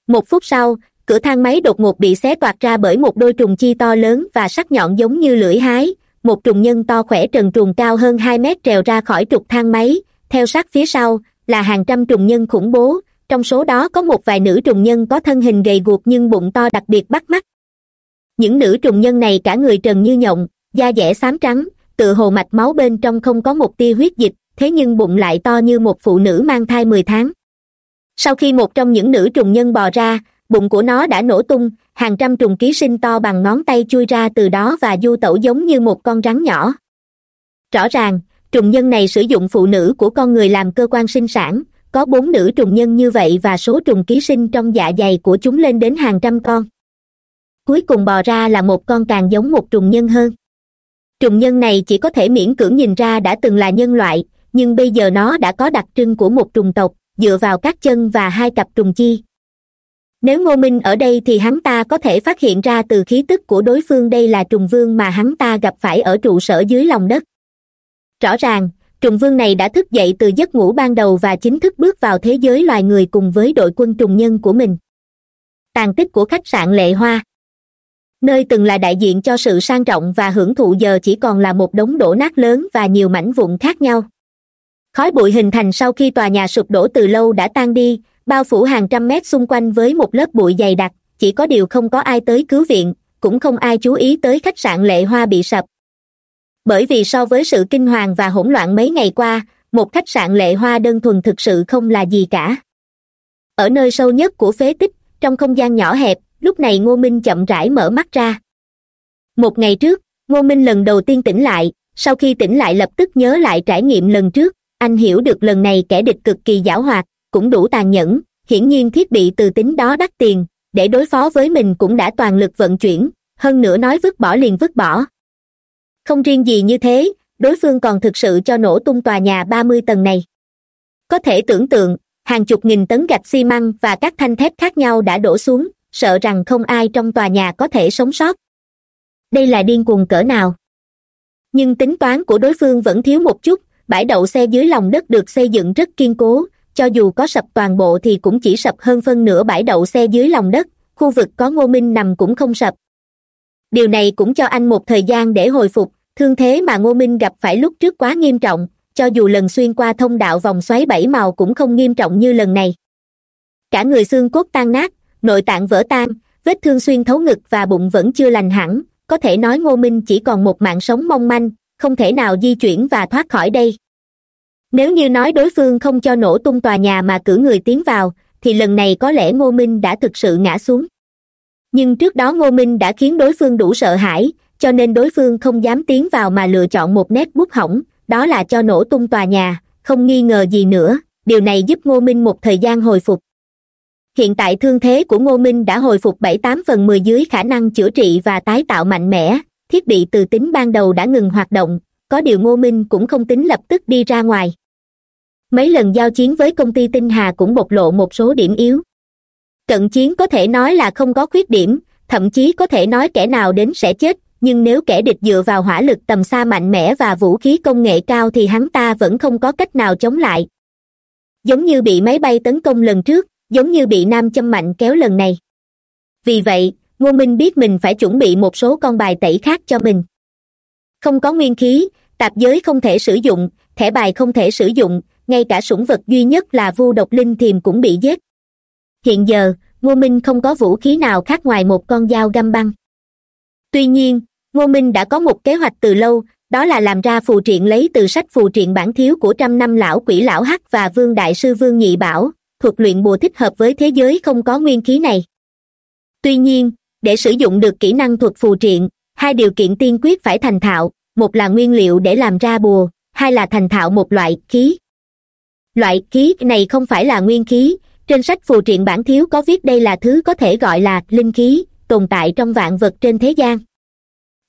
Một phút sau cửa thang máy đột ngột bị xé toạc ra bởi một đôi trùng chi to lớn và sắc nhọn giống như lưỡi hái. Một trùng nhân to khỏe trần trùng cao hơn hai mét trèo ra khỏi trục thang máy. Theo sát phía sau, là hàng trăm trùng nhân khủng bố. Trong số đó có một vài nữ trùng nhân có thân hình gầy guộc nhưng bụng to đặc biệt bắt mắt. Những nữ trùng nhân này cả người trần như nhộng, da dẻ xám trắng tự hồ mạch máu bên trong không có một tia huyết dịch, thế nhưng bụng lại to như một phụ nữ mang thai mười tháng. Sau khi một trong những nữ trùng nhân bò ra bụng của nó đã nổ tung, hàng trăm trùng ký sinh to bằng ngón tay chui ra từ đó và du tẩu giống như một con rắn nhỏ. Rõ ràng, trùng nhân này sử dụng phụ nữ của con người làm cơ quan sinh sản. Có bốn nữ trùng nhân như vậy và số trùng ký sinh trong dạ dày của chúng lên đến hàng trăm con. Cuối cùng bò ra là một con càng giống một trùng nhân hơn. Trùng nhân này chỉ có thể miễn cưỡng nhìn ra đã từng là nhân loại, nhưng bây giờ nó đã có đặc trưng của một trùng tộc, dựa vào các chân và hai cặp trùng chi nếu ngô minh ở đây thì hắn ta có thể phát hiện ra từ khí tức của đối phương đây là trùng vương mà hắn ta gặp phải ở trụ sở dưới lòng đất. Rõ ràng, trùng vương này đã thức dậy từ giấc ngủ ban đầu và chính thức bước vào thế giới loài người cùng với đội quân trùng nhân của mình. Tàn tích của khách sạn lệ hoa. Nơi từng là đại diện cho sự sang trọng và hưởng thụ giờ chỉ còn là một đống đổ nát lớn và nhiều mảnh vụn khác nhau. Khói bụi hình thành sau khi tòa nhà sụp đổ từ lâu đã tan đi bao phủ hàng trăm mét xung quanh với một lớp bụi dày đặc, chỉ có điều không có ai tới cứu viện, cũng không ai chú ý tới khách sạn lệ hoa bị sập. Bởi vì so với sự kinh hoàng và hỗn loạn mấy ngày qua, một khách sạn lệ hoa đơn thuần thực sự không là gì cả. Ở nơi sâu nhất của phế tích, trong không gian nhỏ hẹp, lúc này ngô minh chậm rãi mở mắt ra. Một ngày trước, ngô minh lần đầu tiên tỉnh lại, sau khi tỉnh lại lập tức nhớ lại trải nghiệm lần trước, anh hiểu được lần này kẻ địch cực kỳ giảo hoạt cũng đủ tàn nhẫn, hiển nhiên thiết bị từ tính đó đắt tiền, để đối phó với mình cũng đã toàn lực vận chuyển, hơn nữa nói vứt bỏ liền vứt bỏ. Không riêng gì như thế, đối phương còn thực sự cho nổ tung tòa nhà ba mươi tầng này. Có thể tưởng tượng, hàng chục nghìn tấn gạch xi măng và các thanh thép khác nhau đã đổ xuống, sợ rằng không ai trong tòa nhà có thể sống sót. Đây là điên cuồng cỡ nào? Nhưng tính toán của đối phương vẫn thiếu một chút, bãi đậu xe dưới lòng đất được xây dựng rất kiên cố cho dù có sập toàn bộ thì cũng chỉ sập hơn phân nửa bãi đậu xe dưới lòng đất, khu vực có ngô minh nằm cũng không sập. Điều này cũng cho anh một thời gian để hồi phục, thương thế mà ngô minh gặp phải lúc trước quá nghiêm trọng, cho dù lần xuyên qua thông đạo vòng xoáy bảy màu cũng không nghiêm trọng như lần này. Cả người xương cốt tan nát, nội tạng vỡ tan, vết thương xuyên thấu ngực và bụng vẫn chưa lành hẳn, có thể nói ngô minh chỉ còn một mạng sống mong manh, không thể nào di chuyển và thoát khỏi đây nếu như nói đối phương không cho nổ tung tòa nhà mà cử người tiến vào, thì lần này có lẽ ngô minh đã thực sự ngã xuống. Nhưng trước đó ngô minh đã khiến đối phương đủ sợ hãi, cho nên đối phương không dám tiến vào mà lựa chọn một nét bút hỏng, đó là cho nổ tung tòa nhà, không nghi ngờ gì nữa. Điều này giúp ngô minh một thời gian hồi phục. Hiện tại thương thế của ngô minh đã hồi phục bảy tám phần mười dưới khả năng chữa trị và tái tạo mạnh mẽ, thiết bị từ tính ban đầu đã ngừng hoạt động, có điều ngô minh cũng không tính lập tức đi ra ngoài mấy lần giao chiến với công ty tinh hà cũng bộc lộ một số điểm yếu. Cận chiến có thể nói là không có khuyết điểm, thậm chí có thể nói kẻ nào đến sẽ chết, nhưng nếu kẻ địch dựa vào hỏa lực tầm xa mạnh mẽ và vũ khí công nghệ cao thì hắn ta vẫn không có cách nào chống lại. Giống như bị máy bay tấn công lần trước, giống như bị nam châm mạnh kéo lần này. Vì vậy, ngô minh biết mình phải chuẩn bị một số con bài tẩy khác cho mình. Không có nguyên khí, tạp giới không thể sử dụng, thẻ bài không thể sử dụng ngay cả sủng vật duy nhất là vu độc linh thiềm cũng bị giết. Hiện giờ, ngô minh không có vũ khí nào khác ngoài một con dao găm băng. Tuy nhiên, ngô minh đã có một kế hoạch từ lâu, đó là làm ra phù triện lấy từ sách phù triện bản thiếu của trăm năm lão quỷ lão hắc và vương đại sư vương nhị bảo thuật luyện bùa thích hợp với thế giới không có nguyên khí này. Tuy nhiên, để sử dụng được kỹ năng thuật phù triện, hai điều kiện tiên quyết phải thành thạo, một là nguyên liệu để làm ra bùa, hai là thành thạo một loại khí loại khí này không phải là nguyên khí trên sách phù triện bản thiếu có viết đây là thứ có thể gọi là linh khí tồn tại trong vạn vật trên thế gian.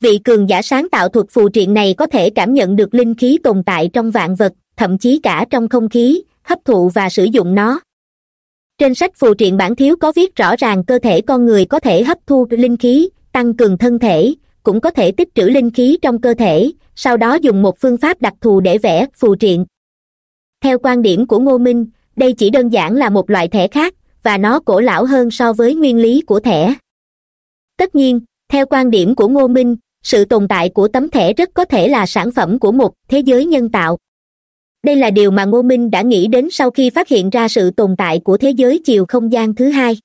Vị cường giả sáng tạo thuật phù triện này có thể cảm nhận được linh khí tồn tại trong vạn vật, thậm chí cả trong không khí, hấp thụ và sử dụng nó. Trên sách phù triện bản thiếu có viết rõ ràng cơ thể con người có thể hấp thu linh khí tăng cường thân thể, cũng có thể tích trữ linh khí trong cơ thể, sau đó dùng một phương pháp đặc thù để vẽ phù triện theo quan điểm của ngô minh, đây chỉ đơn giản là một loại thẻ khác, và nó cổ lão hơn so với nguyên lý của thẻ. Tất nhiên, theo quan điểm của ngô minh, sự tồn tại của tấm thẻ rất có thể là sản phẩm của một thế giới nhân tạo. Đây là điều mà ngô minh đã nghĩ đến sau khi phát hiện ra sự tồn tại của thế giới chiều không gian thứ hai.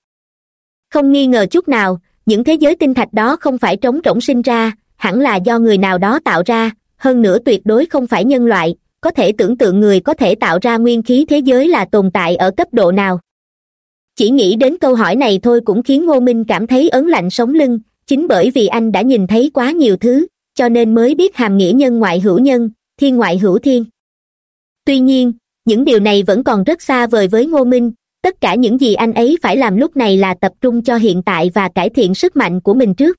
Không nghi ngờ chút nào, những thế giới tinh thạch đó không phải trống rỗng sinh ra, hẳn là do người nào đó tạo ra, hơn nữa tuyệt đối không phải nhân loại có thể tưởng tượng người có thể tạo ra nguyên khí thế giới là tồn tại ở cấp độ nào. Chỉ nghĩ đến câu hỏi này thôi cũng khiến ngô minh cảm thấy ấn lạnh sống lưng, chính bởi vì anh đã nhìn thấy quá nhiều thứ, cho nên mới biết hàm nghĩa nhân ngoại hữu nhân, thiên ngoại hữu thiên. Tuy nhiên, những điều này vẫn còn rất xa vời với ngô minh, tất cả những gì anh ấy phải làm lúc này là tập trung cho hiện tại và cải thiện sức mạnh của mình trước.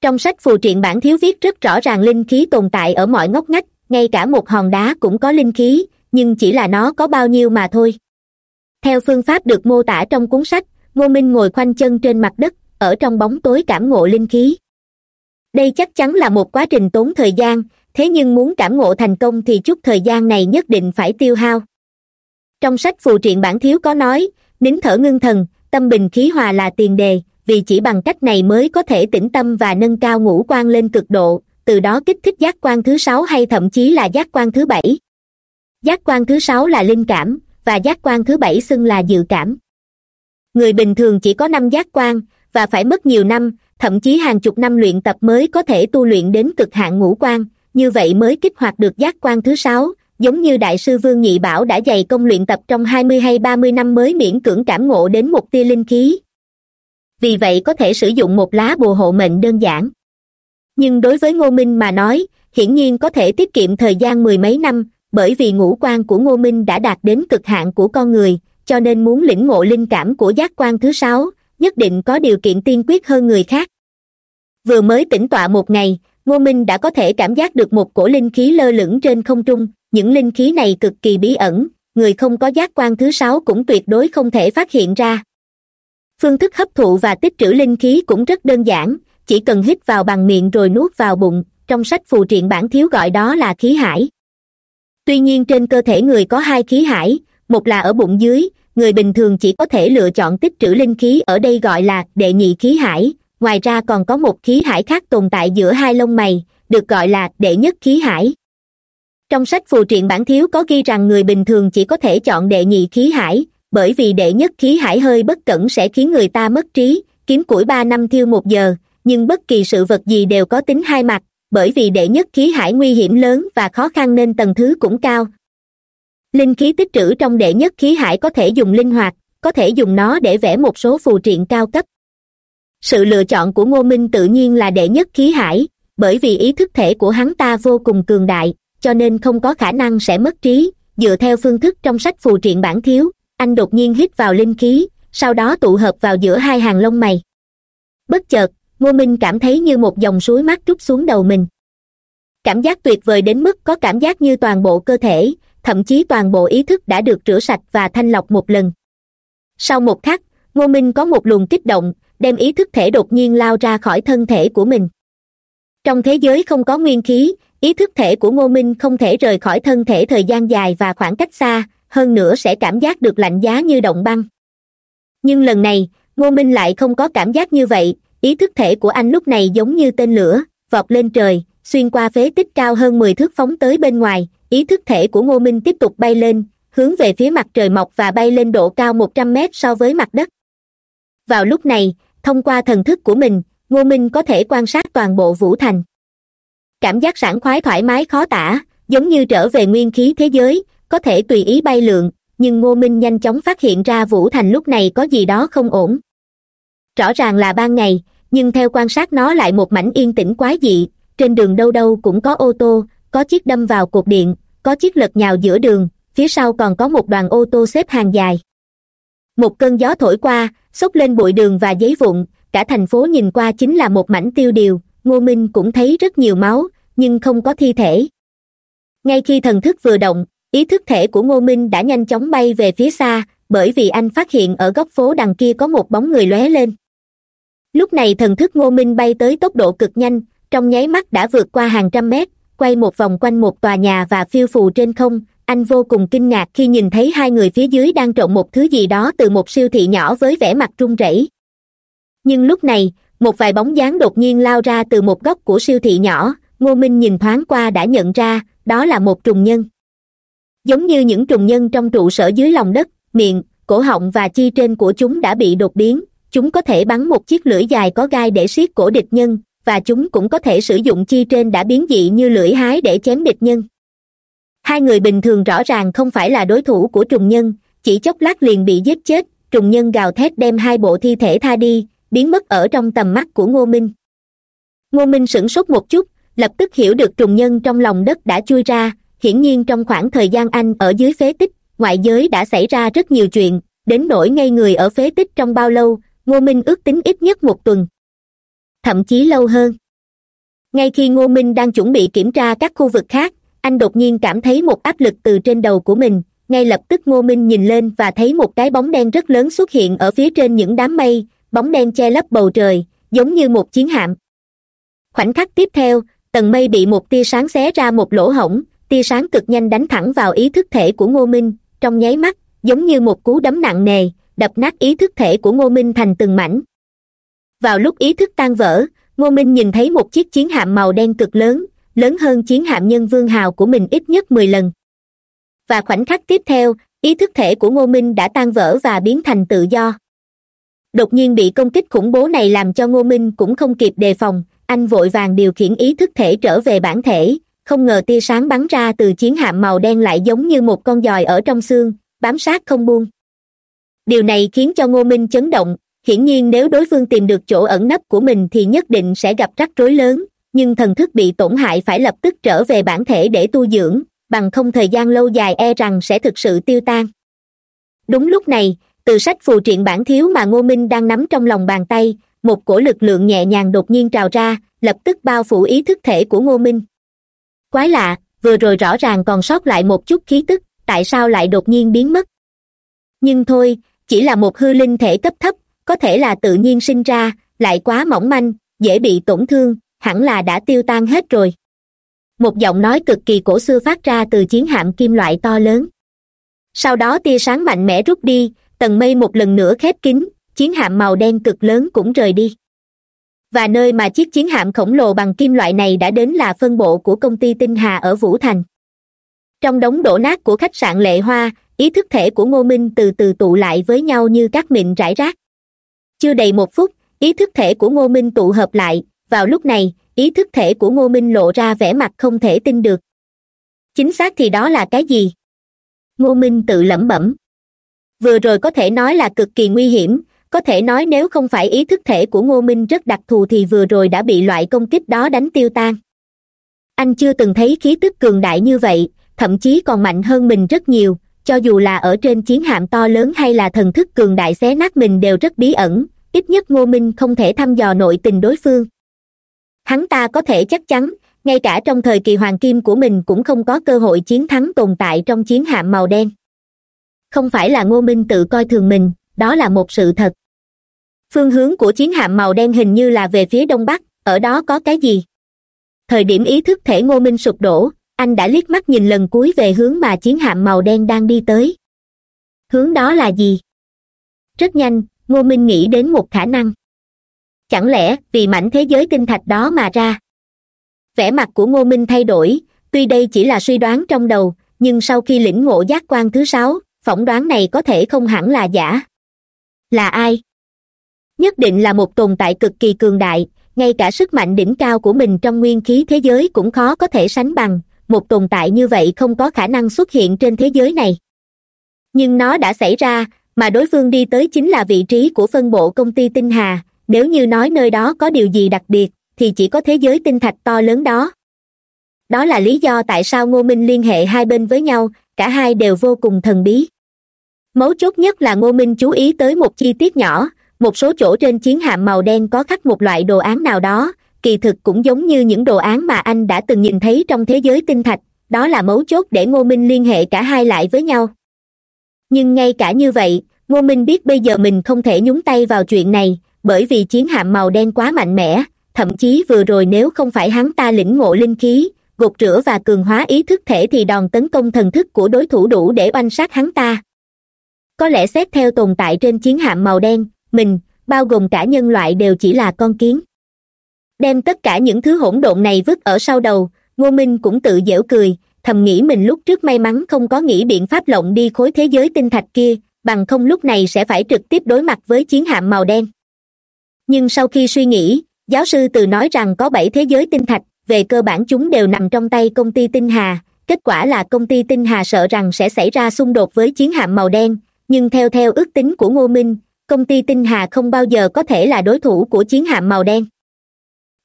Trong sách phù triện bản thiếu viết rất rõ ràng linh khí tồn tại ở mọi ngóc ngách ngay cả một hòn đá cũng có linh khí, nhưng chỉ là nó có bao nhiêu mà thôi. Theo phương pháp được mô tả trong cuốn sách, ngô minh ngồi khoanh chân trên mặt đất, ở trong bóng tối cảm ngộ linh khí. Đây chắc chắn là một quá trình tốn thời gian, thế nhưng muốn cảm ngộ thành công thì chút thời gian này nhất định phải tiêu hao. Trong sách phù triện bản thiếu có nói, nín thở ngưng thần, tâm bình khí hòa là tiền đề, vì chỉ bằng cách này mới có thể tĩnh tâm và nâng cao ngũ quan lên cực độ từ đó kích thích giác quan thứ sáu hay thậm chí là giác quan thứ bảy. Giác quan thứ sáu là linh cảm, và giác quan thứ bảy xưng là dự cảm. Người bình thường chỉ có năm giác quan, và phải mất nhiều năm, thậm chí hàng chục năm luyện tập mới có thể tu luyện đến cực hạn ngũ quan. Như vậy mới kích hoạt được giác quan thứ sáu, giống như đại sư vương nhị bảo đã dày công luyện tập trong hai mươi hay ba mươi năm mới miễn cưỡng cảm ngộ đến một tia linh khí. Vì vậy có thể sử dụng một lá bùa hộ mệnh đơn giản nhưng đối với ngô minh mà nói, hiển nhiên có thể tiết kiệm thời gian mười mấy năm, bởi vì ngũ quan của ngô minh đã đạt đến cực hạn của con người, cho nên muốn lĩnh ngộ linh cảm của giác quan thứ sáu, nhất định có điều kiện tiên quyết hơn người khác. Vừa mới tỉnh tọa một ngày, ngô minh đã có thể cảm giác được một cổ linh khí lơ lửng trên không trung, những linh khí này cực kỳ bí ẩn, người không có giác quan thứ sáu cũng tuyệt đối không thể phát hiện ra. Phương thức hấp thụ và tích trữ linh khí cũng rất đơn giản chỉ cần hít vào bằng miệng rồi nuốt vào bụng, trong sách phù triện bản thiếu gọi đó là khí hải. Tuy nhiên trên cơ thể người có hai khí hải, một là ở bụng dưới, người bình thường chỉ có thể lựa chọn tích trữ linh khí ở đây gọi là đệ nhị khí hải. Ngoài ra còn có một khí hải khác tồn tại giữa hai lông mày, được gọi là đệ nhất khí hải. Trong sách phù triện bản thiếu có ghi rằng người bình thường chỉ có thể chọn đệ nhị khí hải, bởi vì đệ nhất khí hải hơi bất cẩn sẽ khiến người ta mất trí, kiếm củi ba năm thiêu một giờ nhưng bất kỳ sự vật gì đều có tính hai mặt, bởi vì đệ nhất khí hải nguy hiểm lớn và khó khăn nên tầng thứ cũng cao. Linh khí tích trữ trong đệ nhất khí hải có thể dùng linh hoạt, có thể dùng nó để vẽ một số phù triện cao cấp. Sự lựa chọn của ngô minh tự nhiên là đệ nhất khí hải, bởi vì ý thức thể của hắn ta vô cùng cường đại, cho nên không có khả năng sẽ mất trí, dựa theo phương thức trong sách phù triện bản thiếu, anh đột nhiên hít vào linh khí, sau đó tụ hợp vào giữa hai hàng lông mày. Bất chợt ngô minh cảm thấy như một dòng suối mát trút xuống đầu mình. Cảm giác tuyệt vời đến mức có cảm giác như toàn bộ cơ thể, thậm chí toàn bộ ý thức đã được rửa sạch và thanh lọc một lần. Sau một khắc, ngô minh có một luồng kích động, đem ý thức thể đột nhiên lao ra khỏi thân thể của mình. Trong thế giới không có nguyên khí, ý thức thể của ngô minh không thể rời khỏi thân thể thời gian dài và khoảng cách xa, hơn nữa sẽ cảm giác được lạnh giá như động băng. Nhưng lần này, ngô minh lại không có cảm giác như vậy ý thức thể của anh lúc này giống như tên lửa, vọt lên trời, xuyên qua phế tích cao hơn mười thước phóng tới bên ngoài. Ý thức thể của ngô minh tiếp tục bay lên, hướng về phía mặt trời mọc và bay lên độ cao một trăm mét so với mặt đất. Vào lúc này, thông qua thần thức của mình, ngô minh có thể quan sát toàn bộ vũ thành. Cảm giác sảng khoái thoải mái khó tả, giống như trở về nguyên khí thế giới, có thể tùy ý bay lượn, nhưng ngô minh nhanh chóng phát hiện ra vũ thành lúc này có gì đó không ổn. Rõ ràng là ban ngày nhưng theo quan sát nó lại một mảnh yên tĩnh quái dị. Trên đường đâu đâu cũng có ô tô, có chiếc đâm vào cột điện, có chiếc lật nhào giữa đường, phía sau còn có một đoàn ô tô xếp hàng dài. Một cơn gió thổi qua, xốc lên bụi đường và giấy vụn, cả thành phố nhìn qua chính là một mảnh tiêu điều, ngô minh cũng thấy rất nhiều máu, nhưng không có thi thể. Ngay khi thần thức vừa động, ý thức thể của ngô minh đã nhanh chóng bay về phía xa, bởi vì anh phát hiện ở góc phố đằng kia có một bóng người lóe lên lúc này thần thức ngô minh bay tới tốc độ cực nhanh, trong nháy mắt đã vượt qua hàng trăm mét, quay một vòng quanh một tòa nhà và phiêu phù trên không. Anh vô cùng kinh ngạc khi nhìn thấy hai người phía dưới đang trộn một thứ gì đó từ một siêu thị nhỏ với vẻ mặt run rẩy. Nhưng lúc này, một vài bóng dáng đột nhiên lao ra từ một góc của siêu thị nhỏ, ngô minh nhìn thoáng qua đã nhận ra, đó là một trùng nhân. Giống như những trùng nhân trong trụ sở dưới lòng đất, miệng, cổ họng và chi trên của chúng đã bị đột biến chúng có thể bắn một chiếc lưỡi dài có gai để siết cổ địch nhân, và chúng cũng có thể sử dụng chi trên đã biến dị như lưỡi hái để chém địch nhân. Hai người bình thường rõ ràng không phải là đối thủ của trùng nhân, chỉ chốc lát liền bị giết chết, trùng nhân gào thét đem hai bộ thi thể tha đi, biến mất ở trong tầm mắt của ngô minh. Ngô minh sửng sốt một chút, lập tức hiểu được trùng nhân trong lòng đất đã chui ra, hiển nhiên trong khoảng thời gian anh ở dưới phế tích, ngoại giới đã xảy ra rất nhiều chuyện, đến nỗi ngay người ở phế tích trong bao lâu ngô minh ước tính ít nhất một tuần. Thậm chí lâu hơn. Ngay khi ngô minh đang chuẩn bị kiểm tra các khu vực khác, anh đột nhiên cảm thấy một áp lực từ trên đầu của mình. Ngay lập tức ngô minh nhìn lên và thấy một cái bóng đen rất lớn xuất hiện ở phía trên những đám mây. Bóng đen che lấp bầu trời, giống như một chiến hạm. Khoảnh khắc tiếp theo, tầng mây bị một tia sáng xé ra một lỗ hổng. Tia sáng cực nhanh đánh thẳng vào ý thức thể của ngô minh. Trong nháy mắt, giống như một cú đấm nặng nề đập nát ý thức thể của ngô minh thành từng mảnh. Vào lúc ý thức tan vỡ, ngô minh nhìn thấy một chiếc chiến hạm màu đen cực lớn lớn hơn chiến hạm nhân vương hào của mình ít nhất mười lần. Và khoảnh khắc tiếp theo, ý thức thể của ngô minh đã tan vỡ và biến thành tự do. Đột nhiên bị công kích khủng bố này làm cho ngô minh cũng không kịp đề phòng, anh vội vàng điều khiển ý thức thể trở về bản thể, không ngờ tia sáng bắn ra từ chiến hạm màu đen lại giống như một con giòi ở trong xương, bám sát không buông điều này khiến cho ngô minh chấn động. Hiển nhiên nếu đối phương tìm được chỗ ẩn nấp của mình thì nhất định sẽ gặp rắc rối lớn, nhưng thần thức bị tổn hại phải lập tức trở về bản thể để tu dưỡng, bằng không thời gian lâu dài e rằng sẽ thực sự tiêu tan. Đúng lúc này, từ sách phù triện bản thiếu mà ngô minh đang nắm trong lòng bàn tay, một cổ lực lượng nhẹ nhàng đột nhiên trào ra, lập tức bao phủ ý thức thể của ngô minh. Quái lạ, vừa rồi rõ ràng còn sót lại một chút khí tức, tại sao lại đột nhiên biến mất? Nhưng thôi chỉ là một hư linh thể cấp thấp, có thể là tự nhiên sinh ra, lại quá mỏng manh, dễ bị tổn thương, hẳn là đã tiêu tan hết rồi. Một giọng nói cực kỳ cổ xưa phát ra từ chiến hạm kim loại to lớn. Sau đó tia sáng mạnh mẽ rút đi, tầng mây một lần nữa khép kín, chiến hạm màu đen cực lớn cũng rời đi. Và nơi mà chiếc chiến hạm khổng lồ bằng kim loại này đã đến là phân bộ của công ty tinh hà ở vũ thành. Trong đống đổ nát của khách sạn lệ hoa ý thức thể của ngô minh từ từ tụ lại với nhau như các mịn rải rác. Chưa đầy một phút, ý thức thể của ngô minh tụ hợp lại. Vào lúc này, ý thức thể của ngô minh lộ ra vẻ mặt không thể tin được. Chính xác thì đó là cái gì? Ngô minh tự lẩm bẩm. Vừa rồi có thể nói là cực kỳ nguy hiểm. Có thể nói nếu không phải ý thức thể của ngô minh rất đặc thù thì vừa rồi đã bị loại công kích đó đánh tiêu tan. Anh chưa từng thấy khí tức cường đại như vậy, thậm chí còn mạnh hơn mình rất nhiều cho dù là ở trên chiến hạm to lớn hay là thần thức cường đại xé nát mình đều rất bí ẩn, ít nhất ngô minh không thể thăm dò nội tình đối phương. Hắn ta có thể chắc chắn, ngay cả trong thời kỳ hoàng kim của mình cũng không có cơ hội chiến thắng tồn tại trong chiến hạm màu đen. Không phải là ngô minh tự coi thường mình, đó là một sự thật. Phương hướng của chiến hạm màu đen hình như là về phía đông bắc, ở đó có cái gì? Thời điểm ý thức thể ngô minh sụp đổ anh đã liếc mắt nhìn lần cuối về hướng mà chiến hạm màu đen đang đi tới. Hướng đó là gì? Rất nhanh, ngô minh nghĩ đến một khả năng. Chẳng lẽ vì mảnh thế giới tinh thạch đó mà ra? Vẻ mặt của ngô minh thay đổi, tuy đây chỉ là suy đoán trong đầu, nhưng sau khi lĩnh ngộ giác quan thứ sáu, phỏng đoán này có thể không hẳn là giả. Là ai? Nhất định là một tồn tại cực kỳ cường đại, ngay cả sức mạnh đỉnh cao của mình trong nguyên khí thế giới cũng khó có thể sánh bằng một tồn tại như vậy không có khả năng xuất hiện trên thế giới này. Nhưng nó đã xảy ra, mà đối phương đi tới chính là vị trí của phân bộ công ty tinh hà. Nếu như nói nơi đó có điều gì đặc biệt, thì chỉ có thế giới tinh thạch to lớn đó. Đó là lý do tại sao ngô minh liên hệ hai bên với nhau, cả hai đều vô cùng thần bí. Mấu chốt nhất là ngô minh chú ý tới một chi tiết nhỏ, một số chỗ trên chiến hạm màu đen có khắc một loại đồ án nào đó kỳ thực cũng giống như những đồ án mà anh đã từng nhìn thấy trong thế giới tinh thạch, đó là mấu chốt để ngô minh liên hệ cả hai lại với nhau. Nhưng ngay cả như vậy, ngô minh biết bây giờ mình không thể nhúng tay vào chuyện này, bởi vì chiến hạm màu đen quá mạnh mẽ, thậm chí vừa rồi nếu không phải hắn ta lĩnh ngộ linh khí, gột rửa và cường hóa ý thức thể thì đòn tấn công thần thức của đối thủ đủ để oanh sát hắn ta. Có lẽ xét theo tồn tại trên chiến hạm màu đen, mình, bao gồm cả nhân loại đều chỉ là con kiến đem tất cả những thứ hỗn độn này vứt ở sau đầu, ngô minh cũng tự dễu cười, thầm nghĩ mình lúc trước may mắn không có nghĩ biện pháp lộng đi khối thế giới tinh thạch kia, bằng không lúc này sẽ phải trực tiếp đối mặt với chiến hạm màu đen. Nhưng sau khi suy nghĩ, giáo sư từ nói rằng có bảy thế giới tinh thạch, về cơ bản chúng đều nằm trong tay công ty tinh hà, kết quả là công ty tinh hà sợ rằng sẽ xảy ra xung đột với chiến hạm màu đen, nhưng theo theo ước tính của ngô minh, công ty tinh hà không bao giờ có thể là đối thủ của chiến hạm màu đen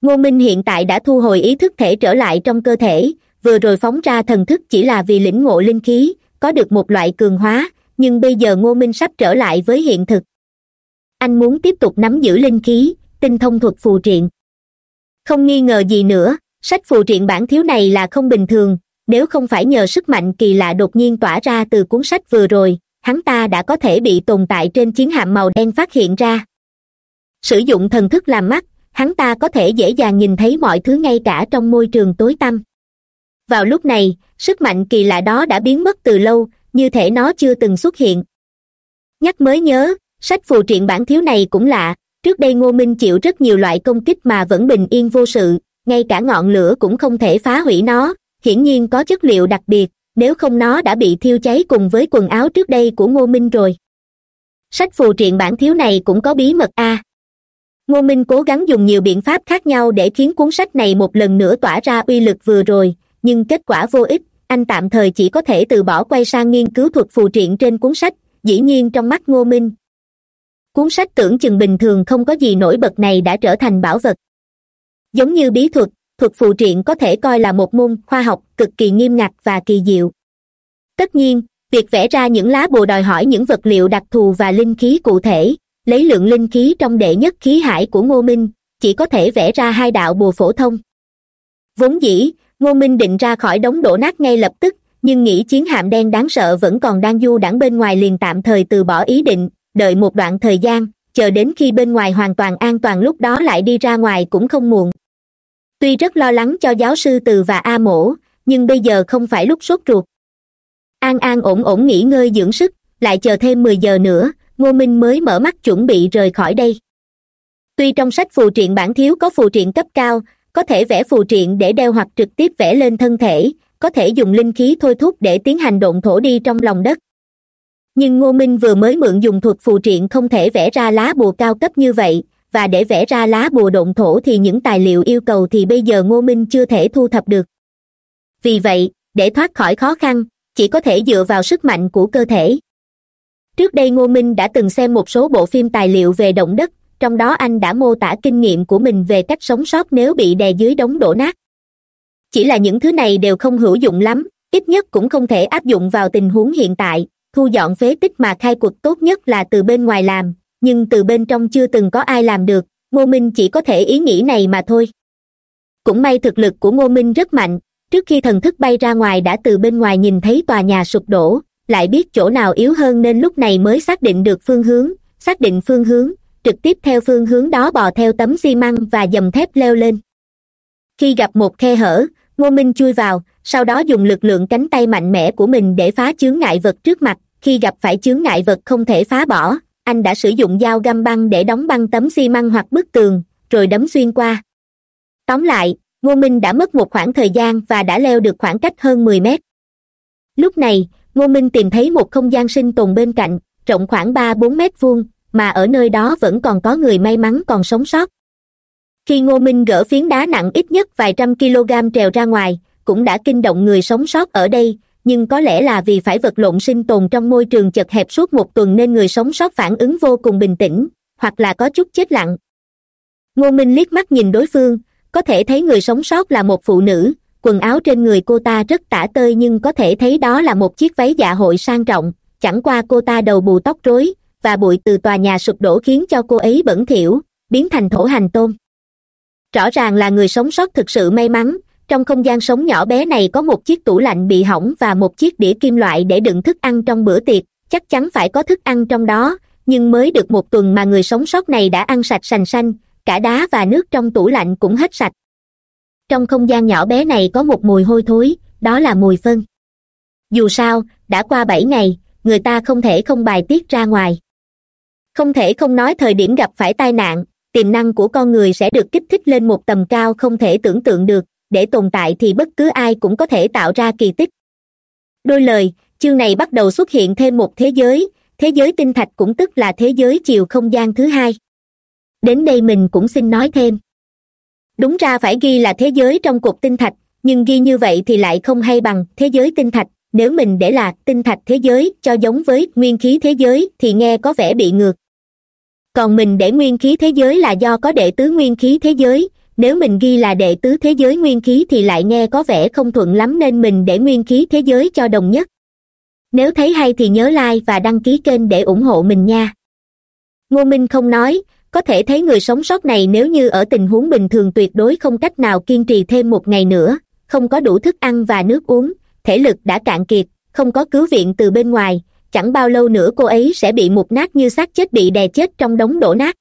ngô minh hiện tại đã thu hồi ý thức thể trở lại trong cơ thể, vừa rồi phóng ra thần thức chỉ là vì lĩnh ngộ linh khí, có được một loại cường hóa, nhưng bây giờ ngô minh sắp trở lại với hiện thực. Anh muốn tiếp tục nắm giữ linh khí, tinh thông thuật phù triện. Không nghi ngờ gì nữa, sách phù triện bản thiếu này là không bình thường, nếu không phải nhờ sức mạnh kỳ lạ đột nhiên tỏa ra từ cuốn sách vừa rồi, hắn ta đã có thể bị tồn tại trên chiến hạm màu đen phát hiện ra. Sử dụng thần thức làm mắt hắn ta có thể dễ dàng nhìn thấy mọi thứ ngay cả trong môi trường tối tăm. Vào lúc này, sức mạnh kỳ lạ đó đã biến mất từ lâu, như thể nó chưa từng xuất hiện. Nhắc mới nhớ, sách phù triện bản thiếu này cũng lạ, trước đây ngô minh chịu rất nhiều loại công kích mà vẫn bình yên vô sự, ngay cả ngọn lửa cũng không thể phá hủy nó, hiển nhiên có chất liệu đặc biệt, nếu không nó đã bị thiêu cháy cùng với quần áo trước đây của ngô minh rồi. Sách phù triện bản thiếu này cũng có bí mật a ngô minh cố gắng dùng nhiều biện pháp khác nhau để khiến cuốn sách này một lần nữa tỏa ra uy lực vừa rồi, nhưng kết quả vô ích, anh tạm thời chỉ có thể từ bỏ quay sang nghiên cứu thuật phù triện trên cuốn sách, dĩ nhiên trong mắt ngô minh. Cuốn sách tưởng chừng bình thường không có gì nổi bật này đã trở thành bảo vật. Giống như bí thuật thuật phù triện có thể coi là một môn khoa học cực kỳ nghiêm ngặt và kỳ diệu. Tất nhiên, việc vẽ ra những lá bùa đòi hỏi những vật liệu đặc thù và linh khí cụ thể lấy lượng linh khí trong đệ nhất khí hải của ngô minh, chỉ có thể vẽ ra hai đạo bùa phổ thông. Vốn dĩ, ngô minh định ra khỏi đống đổ nát ngay lập tức, nhưng nghĩ chiến hạm đen đáng sợ vẫn còn đang du đãng bên ngoài liền tạm thời từ bỏ ý định, đợi một đoạn thời gian, chờ đến khi bên ngoài hoàn toàn an toàn lúc đó lại đi ra ngoài cũng không muộn. Tuy rất lo lắng cho giáo sư từ và a mổ, nhưng bây giờ không phải lúc sốt ruột. An an ổn ổn nghỉ ngơi dưỡng sức, lại chờ thêm mười giờ nữa ngô minh mới mở mắt chuẩn bị rời khỏi đây. Tuy trong sách phù triện bản thiếu có phù triện cấp cao, có thể vẽ phù triện để đeo hoặc trực tiếp vẽ lên thân thể, có thể dùng linh khí thôi thúc để tiến hành độn thổ đi trong lòng đất. Nhưng ngô minh vừa mới mượn dùng thuật phù triện không thể vẽ ra lá bùa cao cấp như vậy, và để vẽ ra lá bùa độn thổ thì những tài liệu yêu cầu thì bây giờ ngô minh chưa thể thu thập được. Vì vậy, để thoát khỏi khó khăn, chỉ có thể dựa vào sức mạnh của cơ thể trước đây ngô minh đã từng xem một số bộ phim tài liệu về động đất, trong đó anh đã mô tả kinh nghiệm của mình về cách sống sót nếu bị đè dưới đống đổ nát. Chỉ là những thứ này đều không hữu dụng lắm, ít nhất cũng không thể áp dụng vào tình huống hiện tại, thu dọn phế tích mà khai quật tốt nhất là từ bên ngoài làm, nhưng từ bên trong chưa từng có ai làm được, ngô minh chỉ có thể ý nghĩ này mà thôi. Cũng may thực lực của ngô minh rất mạnh, trước khi thần thức bay ra ngoài đã từ bên ngoài nhìn thấy tòa nhà sụp đổ lại biết chỗ nào yếu hơn nên lúc này mới xác định được phương hướng, xác định phương hướng, trực tiếp theo phương hướng đó bò theo tấm xi măng và dầm thép leo lên. Khi gặp một khe hở, ngô minh chui vào, sau đó dùng lực lượng cánh tay mạnh mẽ của mình để phá chướng ngại vật trước mặt. Khi gặp phải chướng ngại vật không thể phá bỏ, anh đã sử dụng dao găm băng để đóng băng tấm xi măng hoặc bức tường, rồi đấm xuyên qua. Tóm lại, ngô minh đã mất một khoảng thời gian và đã leo được khoảng cách hơn mười mét. Lúc này ngô minh tìm thấy một không gian sinh tồn bên cạnh, rộng khoảng ba bốn mét vuông, mà ở nơi đó vẫn còn có người may mắn còn sống sót. Khi ngô minh gỡ phiến đá nặng ít nhất vài trăm kg trèo ra ngoài, cũng đã kinh động người sống sót ở đây, nhưng có lẽ là vì phải vật lộn sinh tồn trong môi trường chật hẹp suốt một tuần nên người sống sót phản ứng vô cùng bình tĩnh, hoặc là có chút chết lặng. Ngô minh liếc mắt nhìn đối phương, có thể thấy người sống sót là một phụ nữ quần áo trên người cô ta rất tả tơi nhưng có thể thấy đó là một chiếc váy dạ hội sang trọng, chẳng qua cô ta đầu bù tóc rối, và bụi từ tòa nhà sụp đổ khiến cho cô ấy bẩn thỉu, biến thành thổ hành tôm. rõ ràng là người sống sót thực sự may mắn, trong không gian sống nhỏ bé này có một chiếc tủ lạnh bị hỏng và một chiếc đĩa kim loại để đựng thức ăn trong bữa tiệc, chắc chắn phải có thức ăn trong đó, nhưng mới được một tuần mà người sống sót này đã ăn sạch sành xanh cả đá và nước trong tủ lạnh cũng hết sạch trong không gian nhỏ bé này có một mùi hôi thối, đó là mùi phân. Dù sao, đã qua bảy ngày, người ta không thể không bài tiết ra ngoài. Không thể không nói thời điểm gặp phải tai nạn, tiềm năng của con người sẽ được kích thích lên một tầm cao không thể tưởng tượng được, để tồn tại thì bất cứ ai cũng có thể tạo ra kỳ tích. Đôi lời, chương này bắt đầu xuất hiện thêm một thế giới thế giới tinh thạch cũng tức là thế giới chiều không gian thứ hai. Đến đây mình cũng xin nói thêm đúng ra phải ghi là thế giới trong cục tinh thạch, nhưng ghi như vậy thì lại không hay bằng thế giới tinh thạch. Nếu mình để là tinh thạch thế giới cho giống với nguyên khí thế giới thì nghe có vẻ bị ngược. Còn mình để nguyên khí thế giới là do có đệ tứ nguyên khí thế giới. Nếu mình ghi là đệ tứ thế giới nguyên khí thì lại nghe có vẻ không thuận lắm nên mình để nguyên khí thế giới cho đồng nhất. Nếu thấy hay thì nhớ like và đăng ký kênh để ủng hộ mình nha. Ngô minh không nói có thể thấy người sống sót này nếu như ở tình huống bình thường tuyệt đối không cách nào kiên trì thêm một ngày nữa, không có đủ thức ăn và nước uống, thể lực đã cạn kiệt, không có cứu viện từ bên ngoài, chẳng bao lâu nữa cô ấy sẽ bị mục nát như xác chết bị đè chết trong đống đổ nát.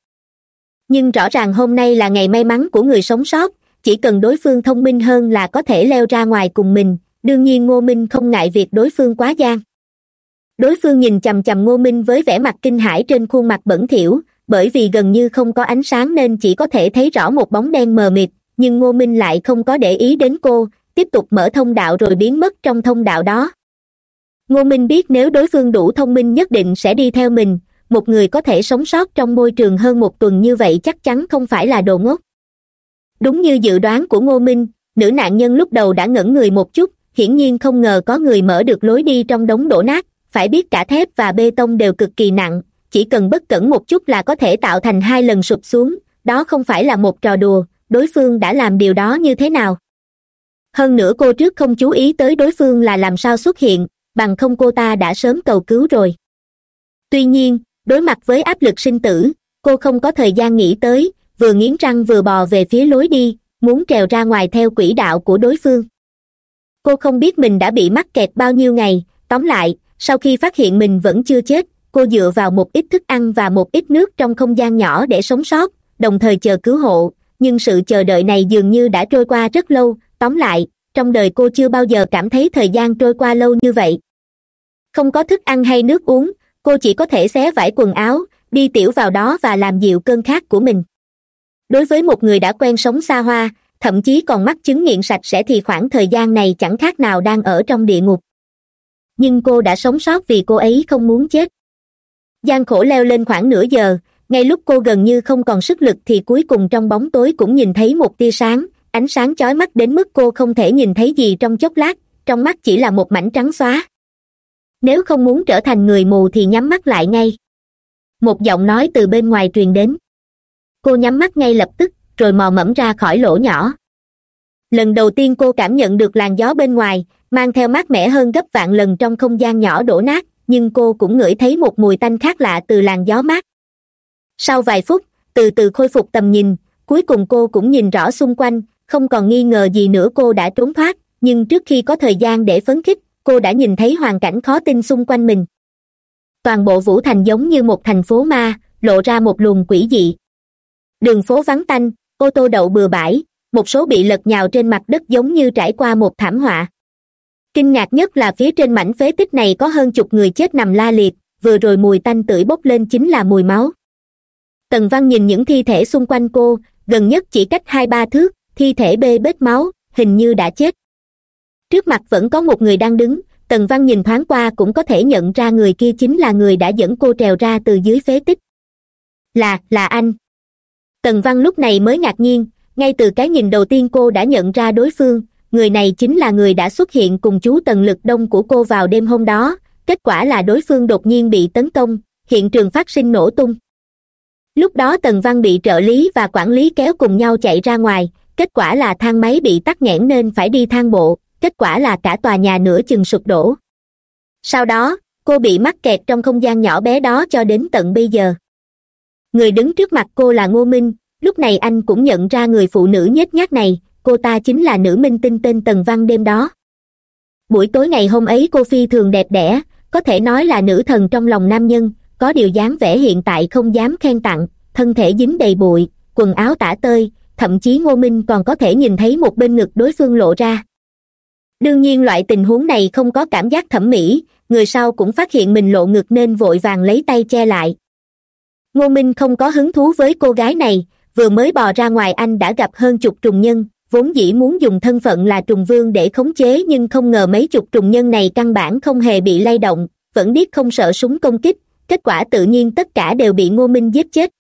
Nhưng rõ ràng hôm nay là ngày may mắn của người sống sót, chỉ cần đối phương thông minh hơn là có thể leo ra ngoài cùng mình, đương nhiên ngô minh không ngại việc đối phương quá gian. Đối phương nhìn chằm chằm ngô minh với vẻ mặt kinh hãi trên khuôn mặt bẩn thỉu bởi vì gần như không có ánh sáng nên chỉ có thể thấy rõ một bóng đen mờ mịt, nhưng ngô minh lại không có để ý đến cô, tiếp tục mở thông đạo rồi biến mất trong thông đạo đó. Ngô minh biết nếu đối phương đủ thông minh nhất định sẽ đi theo mình, một người có thể sống sót trong môi trường hơn một tuần như vậy chắc chắn không phải là đồ ngốc. Đúng như dự đoán của ngô minh, nữ nạn nhân lúc đầu đã ngẩn người một chút, hiển nhiên không ngờ có người mở được lối đi trong đống đổ nát, phải biết cả thép và bê tông đều cực kỳ nặng chỉ cần bất cẩn một chút là có thể tạo thành hai lần sụp xuống. Đó không phải là một trò đùa, đối phương đã làm điều đó như thế nào? Hơn nữa cô trước không chú ý tới đối phương là làm sao xuất hiện, bằng không cô ta đã sớm cầu cứu rồi. Tuy nhiên, đối mặt với áp lực sinh tử, cô không có thời gian nghĩ tới, vừa nghiến răng vừa bò về phía lối đi, muốn trèo ra ngoài theo quỹ đạo của đối phương. Cô không biết mình đã bị mắc kẹt bao nhiêu ngày, tóm lại, sau khi phát hiện mình vẫn chưa chết cô dựa vào một ít thức ăn và một ít nước trong không gian nhỏ để sống sót, đồng thời chờ cứu hộ. Nhưng sự chờ đợi này dường như đã trôi qua rất lâu. Tóm lại, trong đời cô chưa bao giờ cảm thấy thời gian trôi qua lâu như vậy. Không có thức ăn hay nước uống, cô chỉ có thể xé vải quần áo, đi tiểu vào đó và làm dịu cơn khát của mình. Đối với một người đã quen sống xa hoa, thậm chí còn mắc chứng nghiện sạch sẽ thì khoảng thời gian này chẳng khác nào đang ở trong địa ngục. Nhưng cô đã sống sót vì cô ấy không muốn chết gian khổ leo lên khoảng nửa giờ, ngay lúc cô gần như không còn sức lực thì cuối cùng trong bóng tối cũng nhìn thấy một tia sáng, ánh sáng chói mắt đến mức cô không thể nhìn thấy gì trong chốc lát, trong mắt chỉ là một mảnh trắng xóa. Nếu không muốn trở thành người mù thì nhắm mắt lại ngay. Một giọng nói từ bên ngoài truyền đến. Cô nhắm mắt ngay lập tức, rồi mò mẫm ra khỏi lỗ nhỏ. Lần đầu tiên cô cảm nhận được làn gió bên ngoài, mang theo mát mẻ hơn gấp vạn lần trong không gian nhỏ đổ nát nhưng cô cũng ngửi thấy một mùi tanh khác lạ từ làn gió mát. Sau vài phút, từ từ khôi phục tầm nhìn, cuối cùng cô cũng nhìn rõ xung quanh, không còn nghi ngờ gì nữa cô đã trốn thoát, nhưng trước khi có thời gian để phấn khích, cô đã nhìn thấy hoàn cảnh khó tin xung quanh mình. Toàn bộ vũ thành giống như một thành phố ma, lộ ra một luồng quỷ dị. Đường phố vắng tanh, ô tô đậu bừa bãi, một số bị lật nhào trên mặt đất giống như trải qua một thảm họa kinh ngạc nhất là phía trên mảnh phế tích này có hơn chục người chết nằm la liệt, vừa rồi mùi tanh tưởi bốc lên chính là mùi máu. Tần văn nhìn những thi thể xung quanh cô, gần nhất chỉ cách hai ba thước, thi thể bê bết máu, hình như đã chết. Trước mặt vẫn có một người đang đứng, tần văn nhìn thoáng qua cũng có thể nhận ra người kia chính là người đã dẫn cô trèo ra từ dưới phế tích. Là là anh. Tần văn lúc này mới ngạc nhiên, ngay từ cái nhìn đầu tiên cô đã nhận ra đối phương người này chính là người đã xuất hiện cùng chú tần lực đông của cô vào đêm hôm đó, kết quả là đối phương đột nhiên bị tấn công, hiện trường phát sinh nổ tung. Lúc đó tần văn bị trợ lý và quản lý kéo cùng nhau chạy ra ngoài, kết quả là thang máy bị tắc nghẽn nên phải đi thang bộ, kết quả là cả tòa nhà nửa chừng sụp đổ. Sau đó, cô bị mắc kẹt trong không gian nhỏ bé đó cho đến tận bây giờ. Người đứng trước mặt cô là ngô minh, lúc này anh cũng nhận ra người phụ nữ nhếch nhác này cô ta chính là nữ minh tinh tên tần văn đêm đó. Buổi tối ngày hôm ấy cô phi thường đẹp đẽ, có thể nói là nữ thần trong lòng nam nhân, có điều dáng vẻ hiện tại không dám khen tặng, thân thể dính đầy bụi, quần áo tả tơi, thậm chí ngô minh còn có thể nhìn thấy một bên ngực đối phương lộ ra. Đương nhiên loại tình huống này không có cảm giác thẩm mỹ, người sau cũng phát hiện mình lộ ngực nên vội vàng lấy tay che lại. Ngô minh không có hứng thú với cô gái này, vừa mới bò ra ngoài anh đã gặp hơn chục trùng nhân vốn dĩ muốn dùng thân phận là trùng vương để khống chế nhưng không ngờ mấy chục trùng nhân này căn bản không hề bị lay động, vẫn biết không sợ súng công kích, kết quả tự nhiên tất cả đều bị ngô minh giết chết.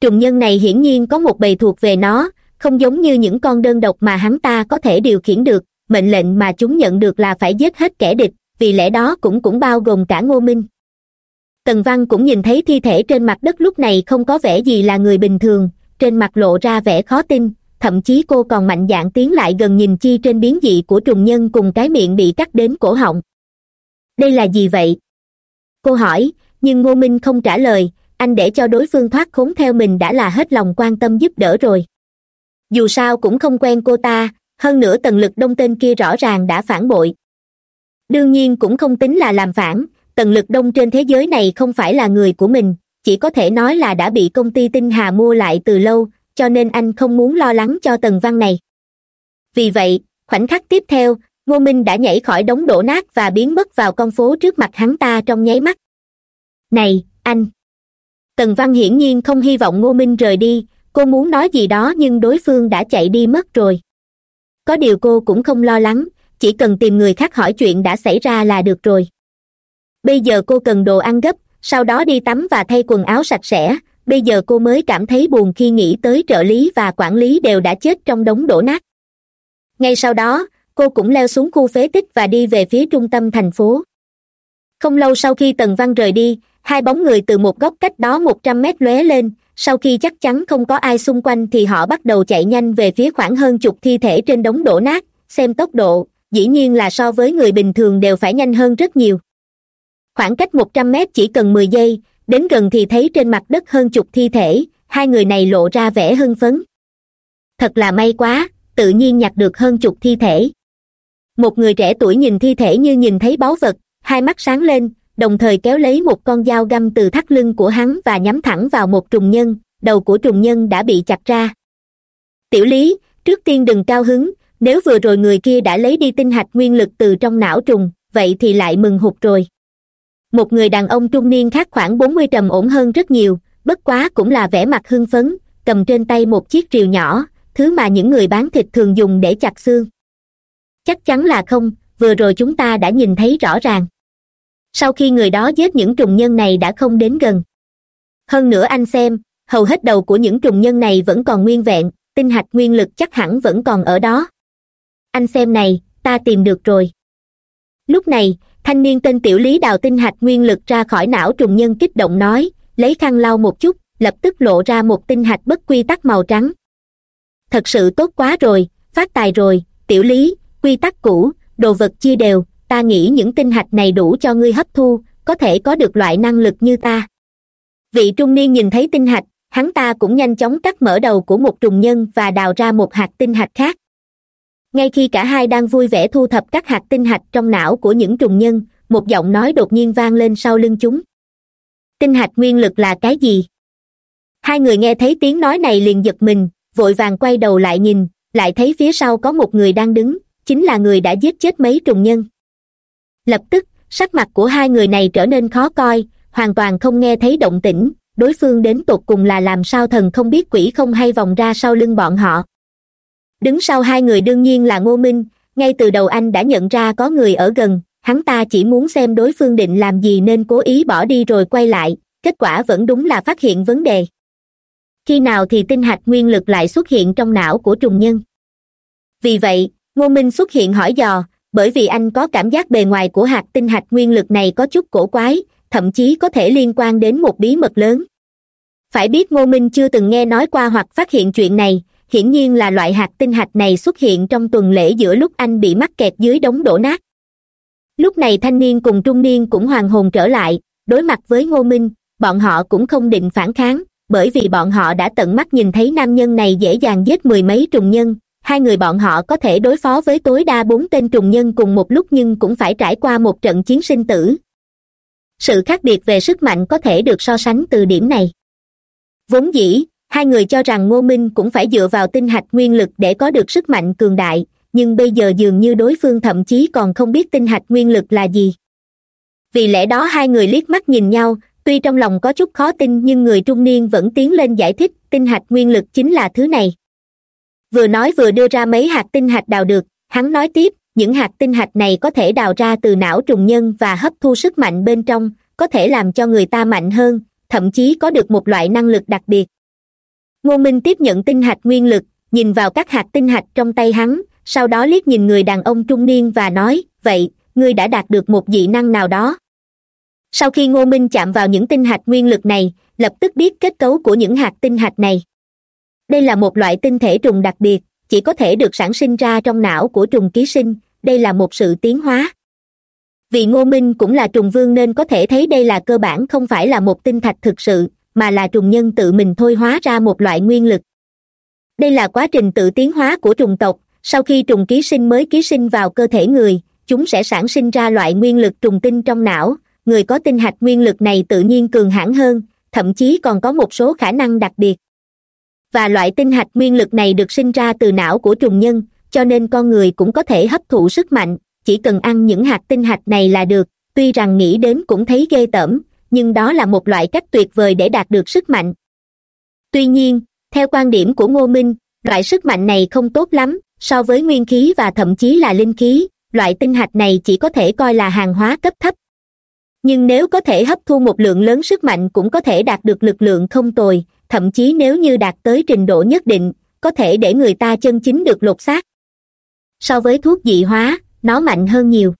Trùng nhân này hiển nhiên có một bầy thuộc về nó, không giống như những con đơn độc mà hắn ta có thể điều khiển được, mệnh lệnh mà chúng nhận được là phải giết hết kẻ địch, vì lẽ đó cũng cũng bao gồm cả ngô minh. Tần văn cũng nhìn thấy thi thể trên mặt đất lúc này không có vẻ gì là người bình thường, trên mặt lộ ra vẻ khó tin thậm chí cô còn mạnh dạn tiến lại gần nhìn chi trên biến dị của trùng nhân cùng cái miệng bị cắt đến cổ họng. Đây là gì vậy? Cô hỏi, nhưng ngô minh không trả lời, anh để cho đối phương thoát khốn theo mình đã là hết lòng quan tâm giúp đỡ rồi. Dù sao cũng không quen cô ta, hơn nữa tần lực đông tên kia rõ ràng đã phản bội. Đương nhiên cũng không tính là làm phản tần lực đông trên thế giới này không phải là người của mình, chỉ có thể nói là đã bị công ty tinh hà mua lại từ lâu cho nên anh không muốn lo lắng cho tần văn này. Vì vậy, khoảnh khắc tiếp theo, ngô minh đã nhảy khỏi đống đổ nát và biến mất vào con phố trước mặt hắn ta trong nháy mắt. Này, anh! Tần văn hiển nhiên không hy vọng ngô minh rời đi, cô muốn nói gì đó nhưng đối phương đã chạy đi mất rồi. Có điều cô cũng không lo lắng, chỉ cần tìm người khác hỏi chuyện đã xảy ra là được rồi. Bây giờ cô cần đồ ăn gấp, sau đó đi tắm và thay quần áo sạch sẽ bây giờ cô mới cảm thấy buồn khi nghĩ tới trợ lý và quản lý đều đã chết trong đống đổ nát. Ngay sau đó, cô cũng leo xuống khu phế tích và đi về phía trung tâm thành phố. Không lâu sau khi tần văn rời đi, hai bóng người từ một góc cách đó một trăm mét lóe lên, sau khi chắc chắn không có ai xung quanh thì họ bắt đầu chạy nhanh về phía khoảng hơn chục thi thể trên đống đổ nát, xem tốc độ, dĩ nhiên là so với người bình thường đều phải nhanh hơn rất nhiều. Khoảng cách một trăm mét chỉ cần mười giây đến gần thì thấy trên mặt đất hơn chục thi thể, hai người này lộ ra vẻ hưng phấn. Thật là may quá, tự nhiên nhặt được hơn chục thi thể. Một người trẻ tuổi nhìn thi thể như nhìn thấy báu vật, hai mắt sáng lên, đồng thời kéo lấy một con dao găm từ thắt lưng của hắn và nhắm thẳng vào một trùng nhân, đầu của trùng nhân đã bị chặt ra. Tiểu lý, trước tiên đừng cao hứng, nếu vừa rồi người kia đã lấy đi tinh hạch nguyên lực từ trong não trùng, vậy thì lại mừng hụt rồi một người đàn ông trung niên khác khoảng bốn mươi trầm ổn hơn rất nhiều, bất quá cũng là vẻ mặt hưng phấn, cầm trên tay một chiếc rìu nhỏ, thứ mà những người bán thịt thường dùng để chặt xương. Chắc chắn là không, vừa rồi chúng ta đã nhìn thấy rõ ràng. Sau khi người đó giết những trùng nhân này đã không đến gần. Hơn nữa anh xem, hầu hết đầu của những trùng nhân này vẫn còn nguyên vẹn, tinh hạch nguyên lực chắc hẳn vẫn còn ở đó. Anh xem này, ta tìm được rồi. Lúc này thanh niên tên tiểu lý đào tinh hạch nguyên lực ra khỏi não trùng nhân kích động nói, lấy khăn lau một chút, lập tức lộ ra một tinh hạch bất quy tắc màu trắng. Thật sự tốt quá rồi, phát tài rồi, tiểu lý, quy tắc cũ, đồ vật chia đều, ta nghĩ những tinh hạch này đủ cho ngươi hấp thu, có thể có được loại năng lực như ta. Vị trung niên nhìn thấy tinh hạch, hắn ta cũng nhanh chóng cắt mở đầu của một trùng nhân và đào ra một hạt tinh hạch khác ngay khi cả hai đang vui vẻ thu thập các hạt tinh hạch trong não của những trùng nhân, một giọng nói đột nhiên vang lên sau lưng chúng. Tinh hạch nguyên lực là cái gì? Hai người nghe thấy tiếng nói này liền giật mình, vội vàng quay đầu lại nhìn, lại thấy phía sau có một người đang đứng, chính là người đã giết chết mấy trùng nhân. Lập tức, sắc mặt của hai người này trở nên khó coi, hoàn toàn không nghe thấy động tĩnh, đối phương đến tột cùng là làm sao thần không biết quỷ không hay vòng ra sau lưng bọn họ đứng sau hai người đương nhiên là ngô minh, ngay từ đầu anh đã nhận ra có người ở gần, hắn ta chỉ muốn xem đối phương định làm gì nên cố ý bỏ đi rồi quay lại, kết quả vẫn đúng là phát hiện vấn đề. Khi nào thì tinh hạch nguyên lực lại xuất hiện trong não của trùng nhân? Vì vậy, ngô minh xuất hiện hỏi dò, bởi vì anh có cảm giác bề ngoài của hạt tinh hạch nguyên lực này có chút cổ quái, thậm chí có thể liên quan đến một bí mật lớn. Phải biết ngô minh chưa từng nghe nói qua hoặc phát hiện chuyện này hiển nhiên là loại hạt tinh hạch này xuất hiện trong tuần lễ giữa lúc anh bị mắc kẹt dưới đống đổ nát. Lúc này thanh niên cùng trung niên cũng hoàn hồn trở lại, đối mặt với ngô minh, bọn họ cũng không định phản kháng, bởi vì bọn họ đã tận mắt nhìn thấy nam nhân này dễ dàng giết mười mấy trùng nhân, hai người bọn họ có thể đối phó với tối đa bốn tên trùng nhân cùng một lúc nhưng cũng phải trải qua một trận chiến sinh tử. Sự khác biệt về sức mạnh có thể được so sánh từ điểm này. Vốn dĩ hai người cho rằng ngô minh cũng phải dựa vào tinh hạch nguyên lực để có được sức mạnh cường đại, nhưng bây giờ dường như đối phương thậm chí còn không biết tinh hạch nguyên lực là gì. Vì lẽ đó hai người liếc mắt nhìn nhau, tuy trong lòng có chút khó tin nhưng người trung niên vẫn tiến lên giải thích, tinh hạch nguyên lực chính là thứ này. Vừa nói vừa đưa ra mấy hạt tinh hạch đào được, hắn nói tiếp, những hạt tinh hạch này có thể đào ra từ não trùng nhân và hấp thu sức mạnh bên trong, có thể làm cho người ta mạnh hơn, thậm chí có được một loại năng lực đặc biệt ngô minh tiếp nhận tinh hạch nguyên lực, nhìn vào các hạt tinh hạch trong tay hắn, sau đó liếc nhìn người đàn ông trung niên và nói, vậy, ngươi đã đạt được một dị năng nào đó? Sau khi ngô minh chạm vào những tinh hạch nguyên lực này, lập tức biết kết cấu của những hạt tinh hạch này. Đây là một loại tinh thể trùng đặc biệt, chỉ có thể được sản sinh ra trong não của trùng ký sinh, đây là một sự tiến hóa. Vì ngô minh cũng là trùng vương nên có thể thấy đây là cơ bản không phải là một tinh thạch thực sự mà là trùng nhân tự mình thôi hóa ra một loại nguyên lực. Đây là quá trình tự tiến hóa của trùng tộc. Sau khi trùng ký sinh mới ký sinh vào cơ thể người, chúng sẽ sản sinh ra loại nguyên lực trùng tinh trong não. Người có tinh hạch nguyên lực này tự nhiên cường hãn hơn, thậm chí còn có một số khả năng đặc biệt. Và loại tinh hạch nguyên lực này được sinh ra từ não của trùng nhân, cho nên con người cũng có thể hấp thụ sức mạnh. Chỉ cần ăn những hạt tinh hạch này là được. Tuy rằng nghĩ đến cũng thấy ghê tởm nhưng đó là một loại cách tuyệt vời để đạt được sức mạnh. Tuy nhiên, theo quan điểm của ngô minh, loại sức mạnh này không tốt lắm, so với nguyên khí và thậm chí là linh khí, loại tinh hạch này chỉ có thể coi là hàng hóa cấp thấp. Nhưng nếu có thể hấp thu một lượng lớn sức mạnh cũng có thể đạt được lực lượng không tồi, thậm chí nếu như đạt tới trình độ nhất định, có thể để người ta chân chính được lột xác. So với thuốc dị hóa, nó mạnh hơn nhiều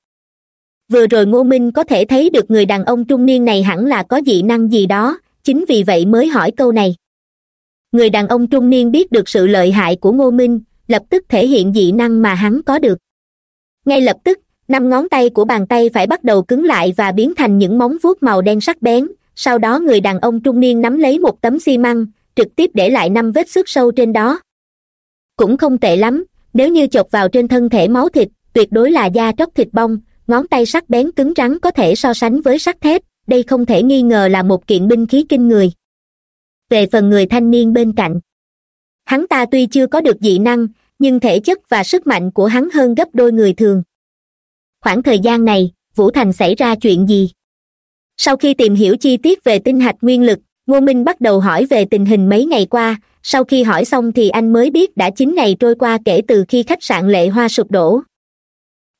vừa rồi ngô minh có thể thấy được người đàn ông trung niên này hẳn là có dị năng gì đó, chính vì vậy mới hỏi câu này. Người đàn ông trung niên biết được sự lợi hại của ngô minh, lập tức thể hiện dị năng mà hắn có được. Ngay lập tức, năm ngón tay của bàn tay phải bắt đầu cứng lại và biến thành những móng vuốt màu đen sắc bén, sau đó người đàn ông trung niên nắm lấy một tấm xi măng, trực tiếp để lại năm vết xước sâu trên đó. Cũng không tệ lắm, nếu như chọc vào trên thân thể máu thịt, tuyệt đối là da tróc thịt bong ngón tay sắc bén cứng rắn có thể so sánh với sắt thép, đây không thể nghi ngờ là một kiện binh khí kinh người. Về phần người thanh niên bên cạnh, hắn ta tuy chưa có được dị năng, nhưng thể chất và sức mạnh của hắn hơn gấp đôi người thường. Khoảng thời gian này, vũ thành xảy ra chuyện gì? Sau khi tìm hiểu chi tiết về tinh hạch nguyên lực, ngô minh bắt đầu hỏi về tình hình mấy ngày qua. Sau khi hỏi xong thì anh mới biết đã chín ngày trôi qua kể từ khi khách sạn lệ hoa sụp đổ.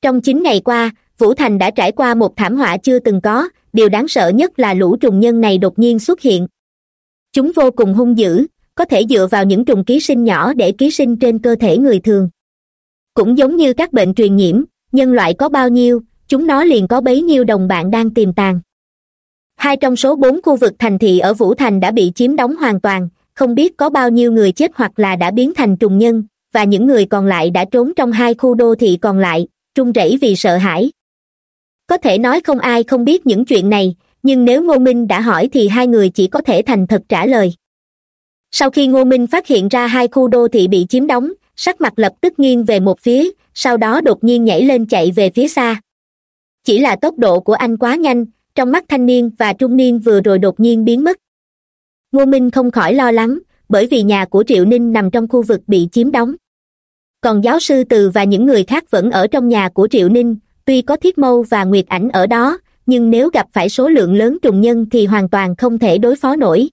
Trong chín ngày qua vũ thành đã trải qua một thảm họa chưa từng có, điều đáng sợ nhất là lũ trùng nhân này đột nhiên xuất hiện. Chúng vô cùng hung dữ, có thể dựa vào những trùng ký sinh nhỏ để ký sinh trên cơ thể người thường. Cũng giống như các bệnh truyền nhiễm, nhân loại có bao nhiêu, chúng nó liền có bấy nhiêu đồng bạn đang tiềm tàng. Hai trong số bốn khu vực thành thị ở vũ thành đã bị chiếm đóng hoàn toàn, không biết có bao nhiêu người chết hoặc là đã biến thành trùng nhân, và những người còn lại đã trốn trong hai khu đô thị còn lại trung rẩy vì sợ hãi có thể nói không ai không biết những chuyện này, nhưng nếu ngô minh đã hỏi thì hai người chỉ có thể thành thật trả lời. Sau khi ngô minh phát hiện ra hai khu đô thị bị chiếm đóng, sắc mặt lập tức nghiêng về một phía, sau đó đột nhiên nhảy lên chạy về phía xa. Chỉ là tốc độ của anh quá nhanh, trong mắt thanh niên và trung niên vừa rồi đột nhiên biến mất. Ngô minh không khỏi lo lắng, bởi vì nhà của triệu ninh nằm trong khu vực bị chiếm đóng. Còn giáo sư từ và những người khác vẫn ở trong nhà của triệu ninh tuy có thiết mâu và nguyệt ảnh ở đó, nhưng nếu gặp phải số lượng lớn trùng nhân thì hoàn toàn không thể đối phó nổi.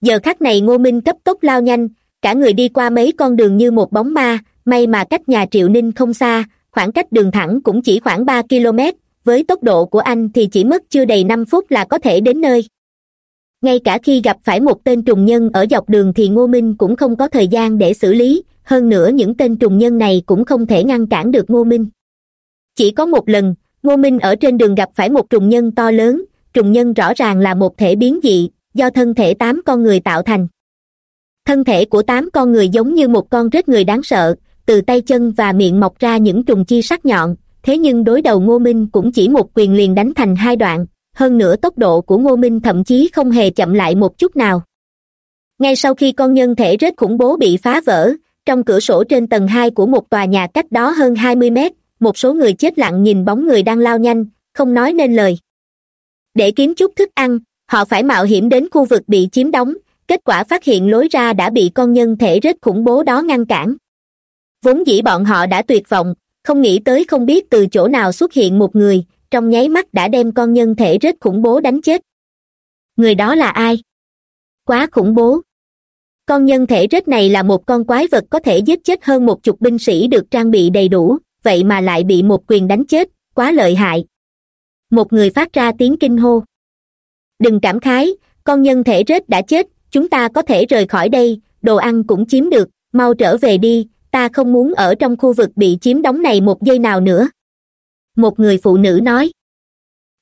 Giờ khắc này ngô minh cấp tốc lao nhanh, cả người đi qua mấy con đường như một bóng ma, may mà cách nhà triệu ninh không xa, khoảng cách đường thẳng cũng chỉ khoảng ba km, với tốc độ của anh thì chỉ mất chưa đầy năm phút là có thể đến nơi. Ngay cả khi gặp phải một tên trùng nhân ở dọc đường thì ngô minh cũng không có thời gian để xử lý, hơn nữa những tên trùng nhân này cũng không thể ngăn cản được ngô minh chỉ có một lần, ngô minh ở trên đường gặp phải một trùng nhân to lớn. Trùng nhân rõ ràng là một thể biến dị, do thân thể tám con người tạo thành. Thân thể của tám con người giống như một con rết người đáng sợ, từ tay chân và miệng mọc ra những trùng chi sắc nhọn. Thế nhưng đối đầu ngô minh cũng chỉ một quyền liền đánh thành hai đoạn. Hơn nữa tốc độ của ngô minh thậm chí không hề chậm lại một chút nào. Ngay sau khi con nhân thể rết khủng bố bị phá vỡ, trong cửa sổ trên tầng hai của một tòa nhà cách đó hơn hai mươi mét một số người chết lặng nhìn bóng người đang lao nhanh, không nói nên lời. Để kiếm chút thức ăn, họ phải mạo hiểm đến khu vực bị chiếm đóng, kết quả phát hiện lối ra đã bị con nhân thể rết khủng bố đó ngăn cản. Vốn dĩ bọn họ đã tuyệt vọng, không nghĩ tới không biết từ chỗ nào xuất hiện một người, trong nháy mắt đã đem con nhân thể rết khủng bố đánh chết. Người đó là ai? Quá khủng bố. Con nhân thể rết này là một con quái vật có thể giết chết hơn một chục binh sĩ được trang bị đầy đủ vậy mà lại bị một quyền đánh chết, quá lợi hại. Một người phát ra tiếng kinh hô. Đừng cảm khái, con nhân thể rết đã chết, chúng ta có thể rời khỏi đây, đồ ăn cũng chiếm được, mau trở về đi, ta không muốn ở trong khu vực bị chiếm đóng này một giây nào nữa. Một người phụ nữ nói.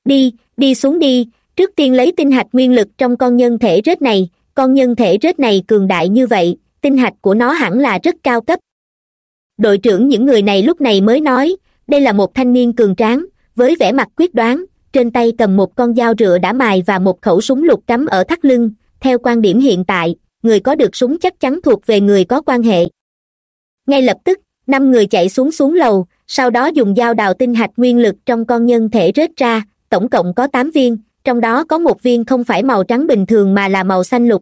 Đi đi xuống đi, trước tiên lấy tinh hạch nguyên lực trong con nhân thể rết này, con nhân thể rết này cường đại như vậy, tinh hạch của nó hẳn là rất cao cấp đội trưởng những người này lúc này mới nói, đây là một thanh niên cường tráng, với vẻ mặt quyết đoán, trên tay cầm một con dao rựa đã mài và một khẩu súng lục cắm ở thắt lưng, theo quan điểm hiện tại, người có được súng chắc chắn thuộc về người có quan hệ. Ngay lập tức, năm người chạy xuống xuống lầu, sau đó dùng dao đào tinh hạch nguyên lực trong con nhân thể rết ra, tổng cộng có tám viên, trong đó có một viên không phải màu trắng bình thường mà là màu xanh lục.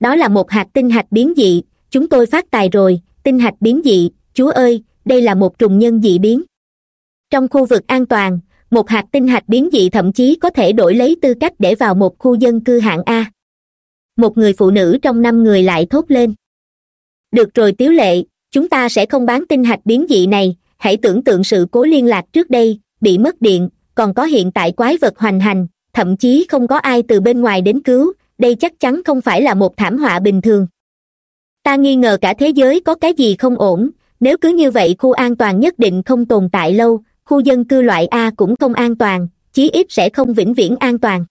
Đó là một hạt tinh hạch biến dị, chúng tôi phát tài rồi tinh hạch biến dị, chúa ơi, đây là một trùng nhân dị biến. Trong khu vực an toàn, một hạt tinh hạch biến dị thậm chí có thể đổi lấy tư cách để vào một khu dân cư hạng a. Một người phụ nữ trong năm người lại thốt lên. Được rồi tiếu lệ, chúng ta sẽ không bán tinh hạch biến dị này, hãy tưởng tượng sự cố liên lạc trước đây, bị mất điện, còn có hiện tại quái vật hoành hành, thậm chí không có ai từ bên ngoài đến cứu, đây chắc chắn không phải là một thảm họa bình thường ta nghi ngờ cả thế giới có cái gì không ổn. Nếu cứ như vậy khu an toàn nhất định không tồn tại lâu, khu dân cư loại a cũng không an toàn, chí ít sẽ không vĩnh viễn an toàn.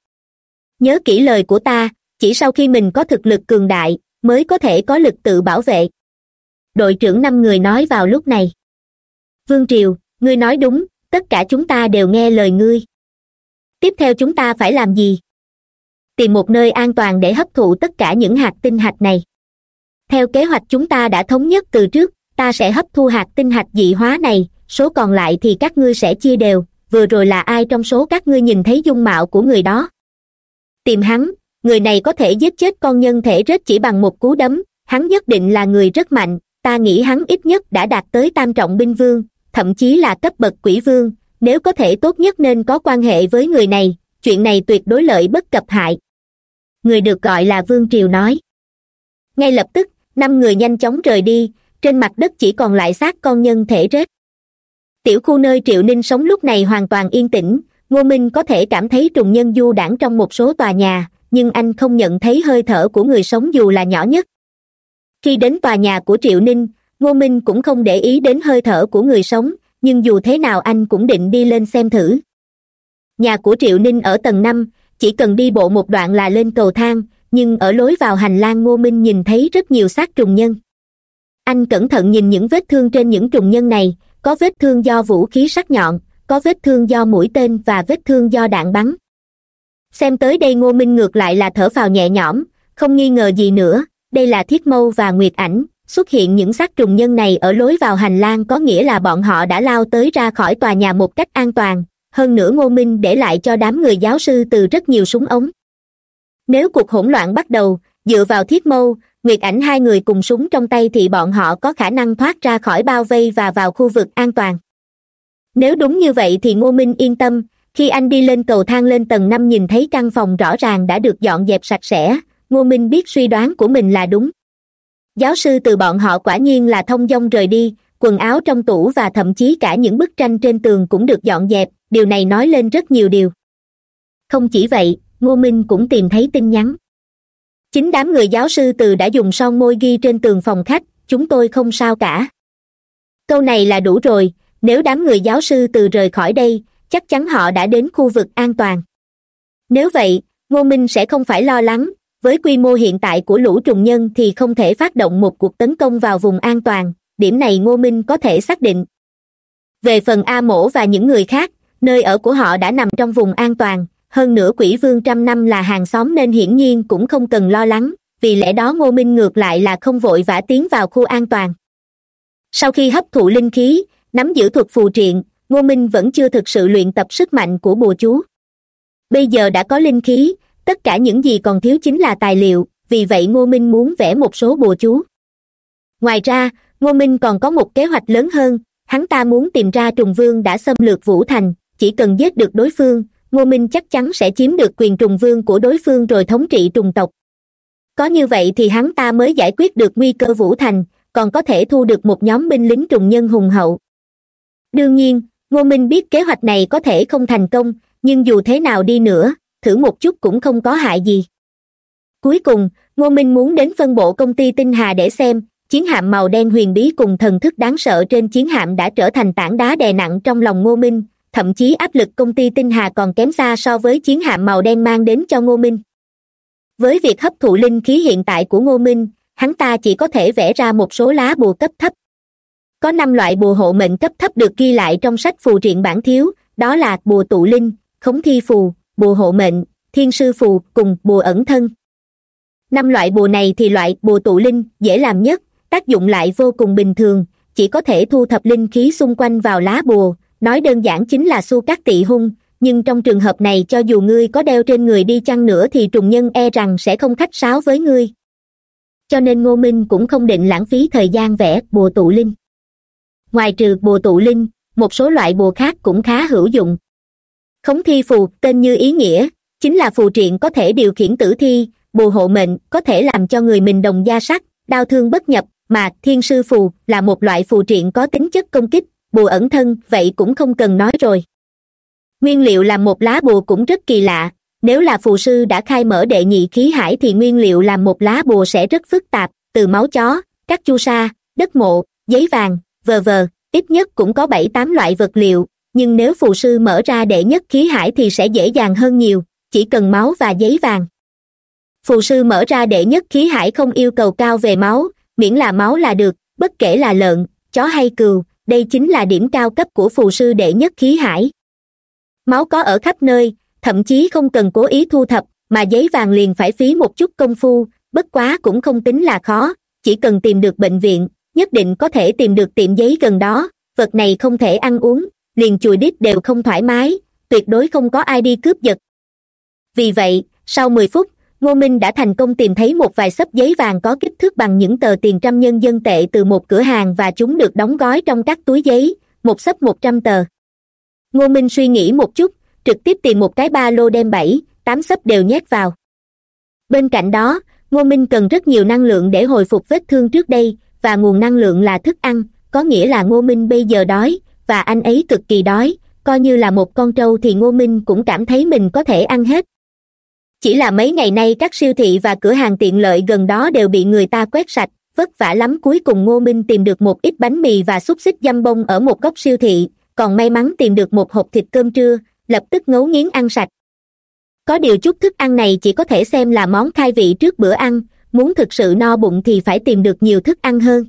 Nhớ kỹ lời của ta, chỉ sau khi mình có thực lực cường đại, mới có thể có lực tự bảo vệ. Đội trưởng năm người nói vào lúc này. Vương triều, ngươi nói đúng, tất cả chúng ta đều nghe lời ngươi. Tiếp theo chúng ta phải làm gì? Tìm một nơi an toàn để hấp thụ tất cả những hạt tinh hạch này theo kế hoạch chúng ta đã thống nhất từ trước, ta sẽ hấp thu hạt tinh hạch dị hóa này, số còn lại thì các ngươi sẽ chia đều, vừa rồi là ai trong số các ngươi nhìn thấy dung mạo của người đó? Tìm hắn, người này có thể giết chết con nhân thể rết chỉ bằng một cú đấm, hắn nhất định là người rất mạnh, ta nghĩ hắn ít nhất đã đạt tới tam trọng binh vương, thậm chí là cấp bậc quỷ vương, nếu có thể tốt nhất nên có quan hệ với người này, chuyện này tuyệt đối lợi bất cập hại. Người được gọi là vương triều nói. Ngay lập tức năm người nhanh chóng rời đi, trên mặt đất chỉ còn lại xác con nhân thể rết. Tiểu khu nơi triệu ninh sống lúc này hoàn toàn yên tĩnh, ngô minh có thể cảm thấy trùng nhân du đảng trong một số tòa nhà, nhưng anh không nhận thấy hơi thở của người sống dù là nhỏ nhất. Khi đến tòa nhà của triệu ninh, ngô minh cũng không để ý đến hơi thở của người sống, nhưng dù thế nào anh cũng định đi lên xem thử. Nhà của triệu ninh ở tầng năm, chỉ cần đi bộ một đoạn là lên cầu thang nhưng ở lối vào hành lang ngô minh nhìn thấy rất nhiều xác trùng nhân. Anh cẩn thận nhìn những vết thương trên những trùng nhân này, có vết thương do vũ khí sắc nhọn, có vết thương do mũi tên và vết thương do đạn bắn. Xem tới đây ngô minh ngược lại là thở phào nhẹ nhõm, không nghi ngờ gì nữa, đây là thiết mâu và nguyệt ảnh, xuất hiện những xác trùng nhân này ở lối vào hành lang có nghĩa là bọn họ đã lao tới ra khỏi tòa nhà một cách an toàn. Hơn nữa ngô minh để lại cho đám người giáo sư từ rất nhiều súng ống nếu cuộc hỗn loạn bắt đầu, dựa vào thiết mâu, nguyệt ảnh hai người cùng súng trong tay thì bọn họ có khả năng thoát ra khỏi bao vây và vào khu vực an toàn. Nếu đúng như vậy thì ngô minh yên tâm, khi anh đi lên cầu thang lên tầng năm nhìn thấy căn phòng rõ ràng đã được dọn dẹp sạch sẽ, ngô minh biết suy đoán của mình là đúng. Giáo sư từ bọn họ quả nhiên là thông dong rời đi, quần áo trong tủ và thậm chí cả những bức tranh trên tường cũng được dọn dẹp, điều này nói lên rất nhiều điều. Không chỉ vậy ngô minh cũng tìm thấy tin nhắn. Chính đám người giáo sư từ đã dùng son môi ghi trên tường phòng khách, chúng tôi không sao cả. Câu này là đủ rồi, nếu đám người giáo sư từ rời khỏi đây, chắc chắn họ đã đến khu vực an toàn. Nếu vậy, ngô minh sẽ không phải lo lắng, với quy mô hiện tại của lũ trùng nhân thì không thể phát động một cuộc tấn công vào vùng an toàn, điểm này ngô minh có thể xác định. Về phần a mổ và những người khác, nơi ở của họ đã nằm trong vùng an toàn hơn nữa quỷ vương trăm năm là hàng xóm nên hiển nhiên cũng không cần lo lắng, vì lẽ đó ngô minh ngược lại là không vội vã tiến vào khu an toàn. Sau khi hấp thụ linh khí, nắm giữ thuật phù triện, ngô minh vẫn chưa thực sự luyện tập sức mạnh của bùa chú. Bây giờ đã có linh khí, tất cả những gì còn thiếu chính là tài liệu, vì vậy ngô minh muốn vẽ một số bùa chú. Ngoài ra, ngô minh còn có một kế hoạch lớn hơn, hắn ta muốn tìm ra trùng vương đã xâm lược vũ thành, chỉ cần giết được đối phương ngô minh chắc chắn sẽ chiếm được quyền trùng vương của đối phương rồi thống trị trùng tộc. Có như vậy thì hắn ta mới giải quyết được nguy cơ vũ thành, còn có thể thu được một nhóm binh lính trùng nhân hùng hậu. Đương nhiên, ngô minh biết kế hoạch này có thể không thành công, nhưng dù thế nào đi nữa, thử một chút cũng không có hại gì. Cuối cùng, ngô minh muốn đến phân bộ công ty tinh hà để xem, chiến hạm màu đen huyền bí cùng thần thức đáng sợ trên chiến hạm đã trở thành tảng đá đè nặng trong lòng ngô minh thậm chí áp lực công ty tinh hà còn kém xa so với chiến hạm màu đen mang đến cho ngô minh. Với việc hấp thụ linh khí hiện tại của ngô minh, hắn ta chỉ có thể vẽ ra một số lá bùa cấp thấp. Có năm loại bùa hộ mệnh cấp thấp được ghi lại trong sách phù triện bản thiếu, đó là bùa tụ linh, khống thi phù, bùa hộ mệnh, thiên sư phù, cùng bùa ẩn thân. Năm loại bùa này thì loại bùa tụ linh dễ làm nhất, tác dụng lại vô cùng bình thường, chỉ có thể thu thập linh khí xung quanh vào lá bùa nói đơn giản chính là su cắt tị hung, nhưng trong trường hợp này cho dù ngươi có đeo trên người đi chăng nữa thì trùng nhân e rằng sẽ không khách sáo với ngươi. Cho nên ngô minh cũng không định lãng phí thời gian vẽ bùa tụ linh. Ngoài trừ bùa tụ linh, một số loại bùa khác cũng khá hữu dụng. Khống thi phù, tên như ý nghĩa, chính là phù triện có thể điều khiển tử thi bùa hộ mệnh có thể làm cho người mình đồng gia sắc, đau thương bất nhập, mà thiên sư phù là một loại phù triện có tính chất công kích bùa ẩn thân, vậy cũng không cần nói rồi. Nguyên liệu làm một lá bùa cũng rất kỳ lạ. Nếu là phù sư đã khai mở đệ nhị khí hải thì nguyên liệu làm một lá bùa sẽ rất phức tạp, từ máu chó các chu sa, đất mộ, giấy vàng vờ vờ ít nhất cũng có bảy tám loại vật liệu, nhưng nếu phù sư mở ra đệ nhất khí hải thì sẽ dễ dàng hơn nhiều, chỉ cần máu và giấy vàng. Phù sư mở ra đệ nhất khí hải không yêu cầu cao về máu, miễn là máu là được, bất kể là lợn, chó hay cừu đây chính là điểm cao cấp của phù sư đệ nhất khí hải. Máu có ở khắp nơi, thậm chí không cần cố ý thu thập, mà giấy vàng liền phải phí một chút công phu, bất quá cũng không tính là khó, chỉ cần tìm được bệnh viện, nhất định có thể tìm được tiệm giấy gần đó, vật này không thể ăn uống, liền chùi đít đều không thoải mái, tuyệt đối không có ai đi cướp giật. Vì vậy, sau mười phút ngô minh đã thành công tìm thấy một vài sấp giấy vàng có kích thước bằng những tờ tiền trăm nhân dân tệ từ một cửa hàng và chúng được đóng gói trong các túi giấy, một sấp một trăm tờ. Ngô minh suy nghĩ một chút, trực tiếp tìm một cái ba lô đem bảy, tám sấp đều nhét vào. Bên cạnh đó, ngô minh cần rất nhiều năng lượng để hồi phục vết thương trước đây, và nguồn năng lượng là thức ăn, có nghĩa là ngô minh bây giờ đói, và anh ấy cực kỳ đói, coi như là một con trâu thì ngô minh cũng cảm thấy mình có thể ăn hết chỉ là mấy ngày nay các siêu thị và cửa hàng tiện lợi gần đó đều bị người ta quét sạch, vất vả lắm. Cuối cùng ngô minh tìm được một ít bánh mì và xúc xích dăm bông ở một góc siêu thị, còn may mắn tìm được một hộp thịt cơm trưa, lập tức ngấu nghiến ăn sạch. Có điều chút thức ăn này chỉ có thể xem là món khai vị trước bữa ăn, muốn thực sự no bụng thì phải tìm được nhiều thức ăn hơn.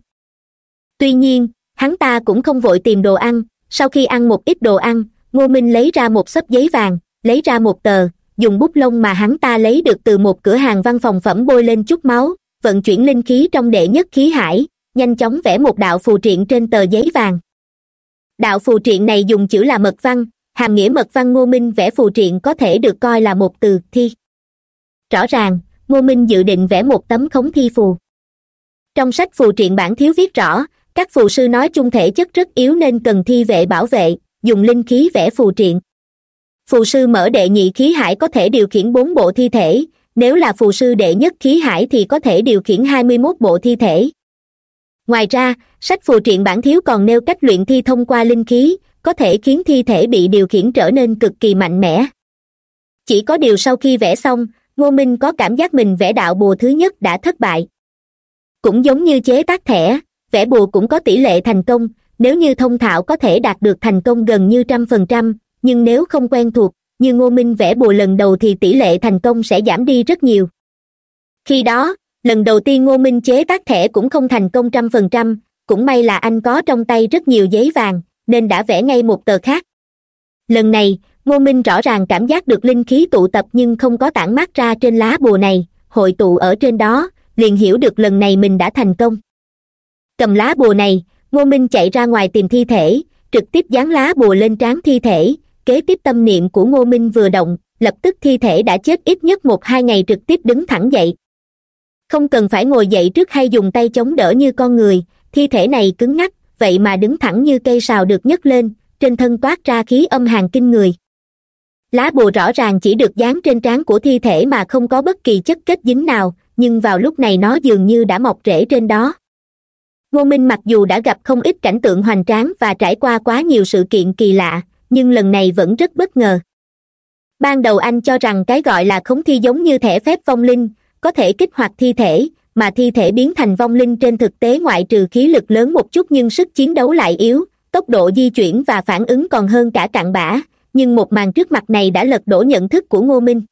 Tuy nhiên, hắn ta cũng không vội tìm đồ ăn. Sau khi ăn một ít đồ ăn, ngô minh lấy ra một xấp giấy vàng, lấy ra một tờ dùng bút lông mà hắn ta lấy được từ một cửa hàng văn phòng phẩm bôi lên chút máu, vận chuyển linh khí trong đệ nhất khí hải, nhanh chóng vẽ một đạo phù triện trên tờ giấy vàng. Đạo phù triện này dùng chữ là mật văn, hàm nghĩa mật văn ngô minh vẽ phù triện có thể được coi là một từ thi. Rõ ràng, ngô minh dự định vẽ một tấm khống thi phù. Trong sách phù triện bản thiếu viết rõ, các phù sư nói chung thể chất rất yếu nên cần thi vệ bảo vệ, dùng linh khí vẽ phù triện phù sư mở đệ nhị khí hải có thể điều khiển bốn bộ thi thể. Nếu là phù sư đệ nhất khí hải thì có thể điều khiển hai mươi mốt bộ thi thể. Ngoài ra, sách phù triện bản thiếu còn nêu cách luyện thi thông qua linh khí, có thể khiến thi thể bị điều khiển trở nên cực kỳ mạnh mẽ. Chỉ có điều sau khi vẽ xong, ngô minh có cảm giác mình vẽ đạo bùa thứ nhất đã thất bại. Cũng giống như chế tác thẻ, vẽ bùa cũng có tỷ lệ thành công, nếu như thông thạo có thể đạt được thành công gần như trăm phần trăm nhưng nếu không quen thuộc, như ngô minh vẽ bùa lần đầu thì tỷ lệ thành công sẽ giảm đi rất nhiều. Khi đó, lần đầu tiên ngô minh chế tác thẻ cũng không thành công trăm phần trăm, cũng may là anh có trong tay rất nhiều giấy vàng, nên đã vẽ ngay một tờ khác. Lần này, ngô minh rõ ràng cảm giác được linh khí tụ tập nhưng không có tản mát ra trên lá bùa này, hội tụ ở trên đó, liền hiểu được lần này mình đã thành công. Cầm lá bùa này, ngô minh chạy ra ngoài tìm thi thể, trực tiếp dán lá bùa lên trán thi thể kế tiếp tâm niệm của ngô minh vừa động, lập tức thi thể đã chết ít nhất một hai ngày trực tiếp đứng thẳng dậy. Không cần phải ngồi dậy trước hay dùng tay chống đỡ như con người, thi thể này cứng ngắc, vậy mà đứng thẳng như cây sào được nhấc lên, trên thân toát ra khí âm hàng kinh người. Lá bùa rõ ràng chỉ được dán trên trán của thi thể mà không có bất kỳ chất kết dính nào, nhưng vào lúc này nó dường như đã mọc rễ trên đó. Ngô minh mặc dù đã gặp không ít cảnh tượng hoành tráng và trải qua quá nhiều sự kiện kỳ lạ nhưng lần này vẫn rất bất ngờ. Ban đầu anh cho rằng cái gọi là khống thi giống như thẻ phép vong linh, có thể kích hoạt thi thể, mà thi thể biến thành vong linh trên thực tế ngoại trừ khí lực lớn một chút nhưng sức chiến đấu lại yếu, tốc độ di chuyển và phản ứng còn hơn cả cặn bã, nhưng một màn trước mặt này đã lật đổ nhận thức của ngô minh.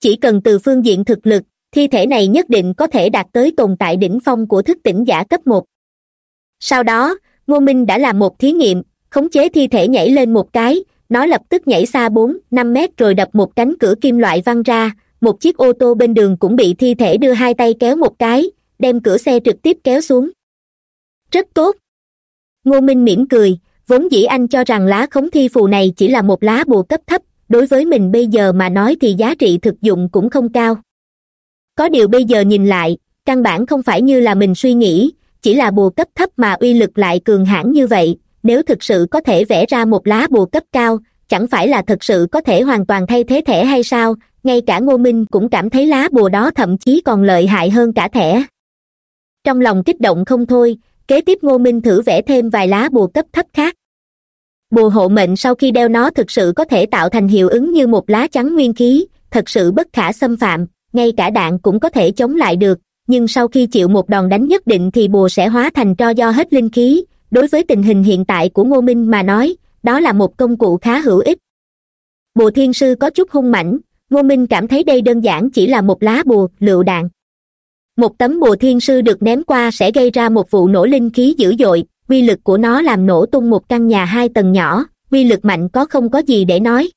Chỉ cần từ phương diện thực lực, thi thể này nhất định có thể đạt tới tồn tại đỉnh phong của thức tỉnh giả cấp một. Sau đó, ngô minh đã làm một thí nghiệm khống chế thi thể nhảy lên một cái, nó lập tức nhảy xa bốn, năm mét rồi đập một cánh cửa kim loại văng ra. Một chiếc ô tô bên đường cũng bị thi thể đưa hai tay kéo một cái, đem cửa xe trực tiếp kéo xuống. Rất tốt. Ngô minh mỉm cười, vốn dĩ anh cho rằng lá khống thi phù này chỉ là một lá bùa cấp thấp, đối với mình bây giờ mà nói thì giá trị thực dụng cũng không cao. Có điều bây giờ nhìn lại, căn bản không phải như là mình suy nghĩ, chỉ là bùa cấp thấp mà uy lực lại cường hãn như vậy nếu thực sự có thể vẽ ra một lá bùa cấp cao, chẳng phải là thực sự có thể hoàn toàn thay thế thẻ hay sao? Ngay cả ngô minh cũng cảm thấy lá bùa đó thậm chí còn lợi hại hơn cả thẻ. Trong lòng kích động không thôi, kế tiếp ngô minh thử vẽ thêm vài lá bùa cấp thấp khác. Bùa hộ mệnh sau khi đeo nó thực sự có thể tạo thành hiệu ứng như một lá chắn nguyên khí, thật sự bất khả xâm phạm, ngay cả đạn cũng có thể chống lại được, nhưng sau khi chịu một đòn đánh nhất định thì bùa sẽ hóa thành tro do hết linh khí đối với tình hình hiện tại của ngô minh mà nói, đó là một công cụ khá hữu ích. Bùa thiên sư có chút hung mãnh, ngô minh cảm thấy đây đơn giản chỉ là một lá bùa, lựu đạn. Một tấm bùa thiên sư được ném qua sẽ gây ra một vụ nổ linh khí dữ dội uy lực của nó làm nổ tung một căn nhà hai tầng nhỏ uy lực mạnh có không có gì để nói.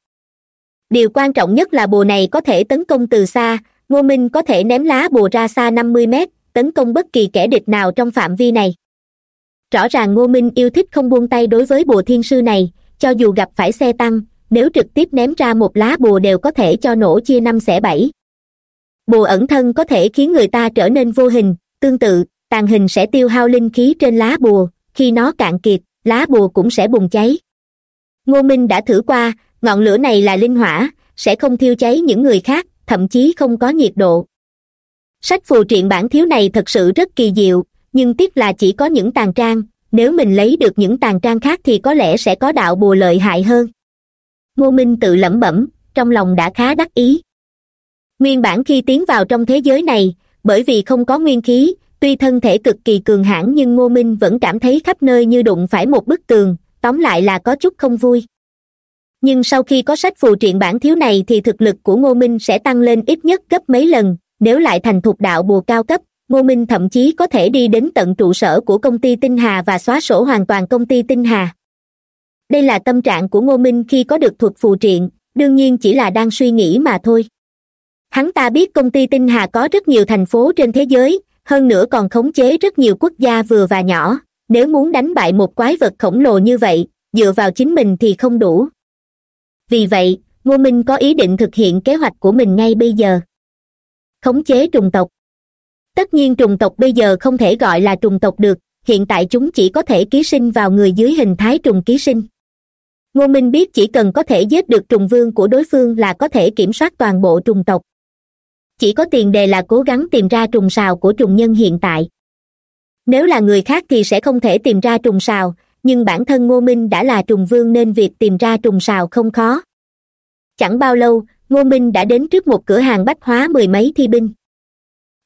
Điều quan trọng nhất là bùa này có thể tấn công từ xa, ngô minh có thể ném lá bùa ra xa năm mươi mét, tấn công bất kỳ kẻ địch nào trong phạm vi này rõ ràng ngô minh yêu thích không buông tay đối với bùa thiên sư này, cho dù gặp phải xe tăng, nếu trực tiếp ném ra một lá bùa đều có thể cho nổ chia năm xẻ bảy. Bùa ẩn thân có thể khiến người ta trở nên vô hình, tương tự, tàn hình sẽ tiêu hao linh khí trên lá bùa, khi nó cạn kiệt, lá bùa cũng sẽ bùng cháy. Ngô minh đã thử qua, ngọn lửa này là linh hỏa, sẽ không thiêu cháy những người khác, thậm chí không có nhiệt độ. Sách phù triện bản thiếu này thật sự rất kỳ diệu nhưng tiếc là chỉ có những tàn trang, nếu mình lấy được những tàn trang khác thì có lẽ sẽ có đạo bùa lợi hại hơn. Ngô minh tự lẩm bẩm, trong lòng đã khá đắc ý. Nguyên bản khi tiến vào trong thế giới này, bởi vì không có nguyên khí, tuy thân thể cực kỳ cường hãn nhưng ngô minh vẫn cảm thấy khắp nơi như đụng phải một bức tường, tóm lại là có chút không vui. Nhưng sau khi có sách phù triện bản thiếu này thì thực lực của ngô minh sẽ tăng lên ít nhất gấp mấy lần, nếu lại thành thục đạo bùa cao cấp ngô minh thậm chí có thể đi đến tận trụ sở của công ty tinh hà và xóa sổ hoàn toàn công ty tinh hà. Đây là tâm trạng của ngô minh khi có được thuật phù triện, đương nhiên chỉ là đang suy nghĩ mà thôi. Hắn ta biết công ty tinh hà có rất nhiều thành phố trên thế giới, hơn nữa còn khống chế rất nhiều quốc gia vừa và nhỏ. Nếu muốn đánh bại một quái vật khổng lồ như vậy, dựa vào chính mình thì không đủ. Vì vậy, ngô minh có ý định thực hiện kế hoạch của mình ngay bây giờ. Khống chế trùng tộc tất nhiên trùng tộc bây giờ không thể gọi là trùng tộc được, hiện tại chúng chỉ có thể ký sinh vào người dưới hình thái trùng ký sinh. Ngô minh biết chỉ cần có thể giết được trùng vương của đối phương là có thể kiểm soát toàn bộ trùng tộc. Chỉ có tiền đề là cố gắng tìm ra trùng sào của trùng nhân hiện tại. Nếu là người khác thì sẽ không thể tìm ra trùng sào, nhưng bản thân ngô minh đã là trùng vương nên việc tìm ra trùng sào không khó. Chẳng bao lâu, ngô minh đã đến trước một cửa hàng bách hóa mười mấy thi binh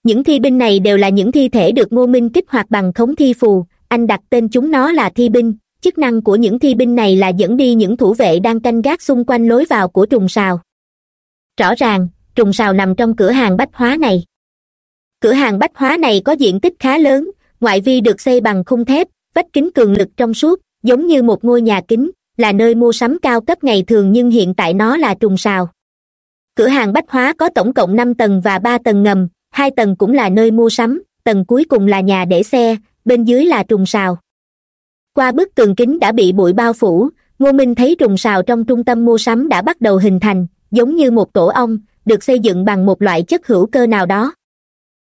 những thi binh này đều là những thi thể được ngô minh kích hoạt bằng khống thi phù. Anh đặt tên chúng nó là thi binh. Chức năng của những thi binh này là dẫn đi những thủ vệ đang canh gác xung quanh lối vào của trùng sào. Rõ ràng, trùng sào nằm trong cửa hàng bách hóa này. Cửa hàng bách hóa này có diện tích khá lớn, ngoại vi được xây bằng khung thép, vách kính cường lực trong suốt, giống như một ngôi nhà kính, là nơi mua sắm cao cấp ngày thường nhưng hiện tại nó là trùng sào. Cửa hàng bách hóa có tổng cộng năm tầng và ba tầng ngầm hai tầng cũng là nơi mua sắm, tầng cuối cùng là nhà để xe, bên dưới là trùng sào. Qua bức tường kính đã bị bụi bao phủ, ngô minh thấy trùng sào trong trung tâm mua sắm đã bắt đầu hình thành, giống như một tổ ong, được xây dựng bằng một loại chất hữu cơ nào đó.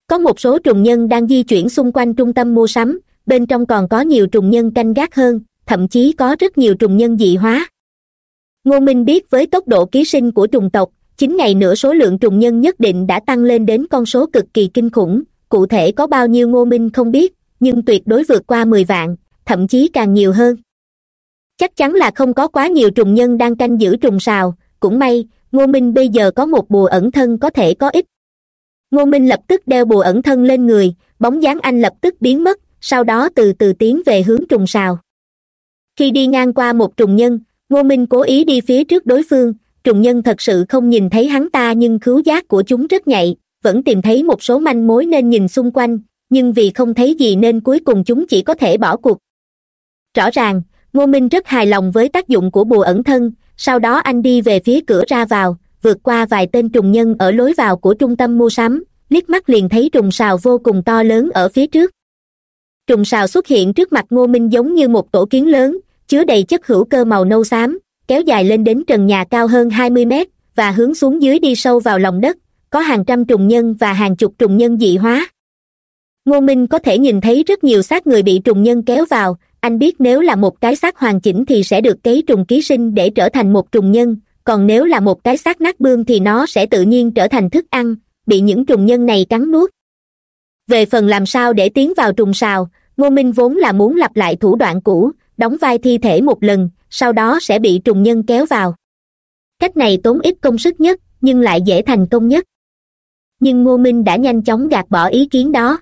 Có một số trùng nhân đang di chuyển xung quanh trung tâm mua sắm, bên trong còn có nhiều trùng nhân canh gác hơn, thậm chí có rất nhiều trùng nhân dị hóa. Ngô minh biết với tốc độ ký sinh của trùng tộc chín ngày nữa số lượng trùng nhân nhất định đã tăng lên đến con số cực kỳ kinh khủng, cụ thể có bao nhiêu ngô minh không biết, nhưng tuyệt đối vượt qua mười vạn, thậm chí càng nhiều hơn. Chắc chắn là không có quá nhiều trùng nhân đang canh giữ trùng sào, cũng may, ngô minh bây giờ có một bùa ẩn thân có thể có ích. Ngô minh lập tức đeo bùa ẩn thân lên người, bóng dáng anh lập tức biến mất, sau đó từ từ tiến về hướng trùng sào. Khi đi ngang qua một trùng nhân, ngô minh cố ý đi phía trước đối phương trùng nhân thật sự không nhìn thấy hắn ta nhưng khứu giác của chúng rất nhạy, vẫn tìm thấy một số manh mối nên nhìn xung quanh, nhưng vì không thấy gì nên cuối cùng chúng chỉ có thể bỏ cuộc. Rõ ràng, ngô minh rất hài lòng với tác dụng của bùa ẩn thân, sau đó anh đi về phía cửa ra vào, vượt qua vài tên trùng nhân ở lối vào của trung tâm mua sắm, liếc mắt liền thấy trùng sào vô cùng to lớn ở phía trước. Trùng sào xuất hiện trước mặt ngô minh giống như một tổ kiến lớn, chứa đầy chất hữu cơ màu nâu xám kéo dài lên đến trần nhà cao hơn hai mươi mét và hướng xuống dưới đi sâu vào lòng đất, có hàng trăm trùng nhân và hàng chục trùng nhân dị hóa. Ngô minh có thể nhìn thấy rất nhiều xác người bị trùng nhân kéo vào, anh biết nếu là một cái xác hoàn chỉnh thì sẽ được cấy trùng ký sinh để trở thành một trùng nhân, còn nếu là một cái xác nát bươm thì nó sẽ tự nhiên trở thành thức ăn, bị những trùng nhân này cắn nuốt. Về phần làm sao để tiến vào trùng sào, ngô minh vốn là muốn lặp lại thủ đoạn cũ, đóng vai thi thể một lần sau đó sẽ bị trùng nhân kéo vào. Cách này tốn ít công sức nhất, nhưng lại dễ thành công nhất. Nhưng ngô minh đã nhanh chóng gạt bỏ ý kiến đó.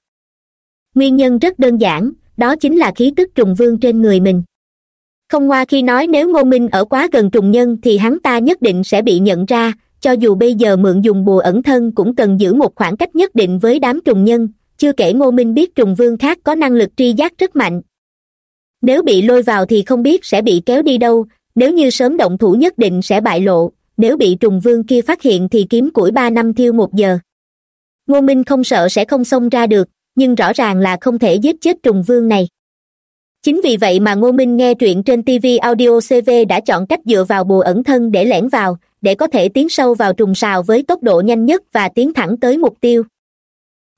Nguyên nhân rất đơn giản, đó chính là khí tức trùng vương trên người mình. Không qua khi nói nếu ngô minh ở quá gần trùng nhân thì hắn ta nhất định sẽ bị nhận ra, cho dù bây giờ mượn dùng bùa ẩn thân cũng cần giữ một khoảng cách nhất định với đám trùng nhân. Chưa kể ngô minh biết trùng vương khác có năng lực tri giác rất mạnh nếu bị lôi vào thì không biết sẽ bị kéo đi đâu, nếu như sớm động thủ nhất định sẽ bại lộ, nếu bị trùng vương kia phát hiện thì kiếm củi ba năm thiêu một giờ. Ngô minh không sợ sẽ không xông ra được, nhưng rõ ràng là không thể giết chết trùng vương này. Chính vì vậy mà ngô minh nghe truyện trên tv audio cv đã chọn cách dựa vào bùa ẩn thân để lẻn vào, để có thể tiến sâu vào trùng sào với tốc độ nhanh nhất và tiến thẳng tới mục tiêu.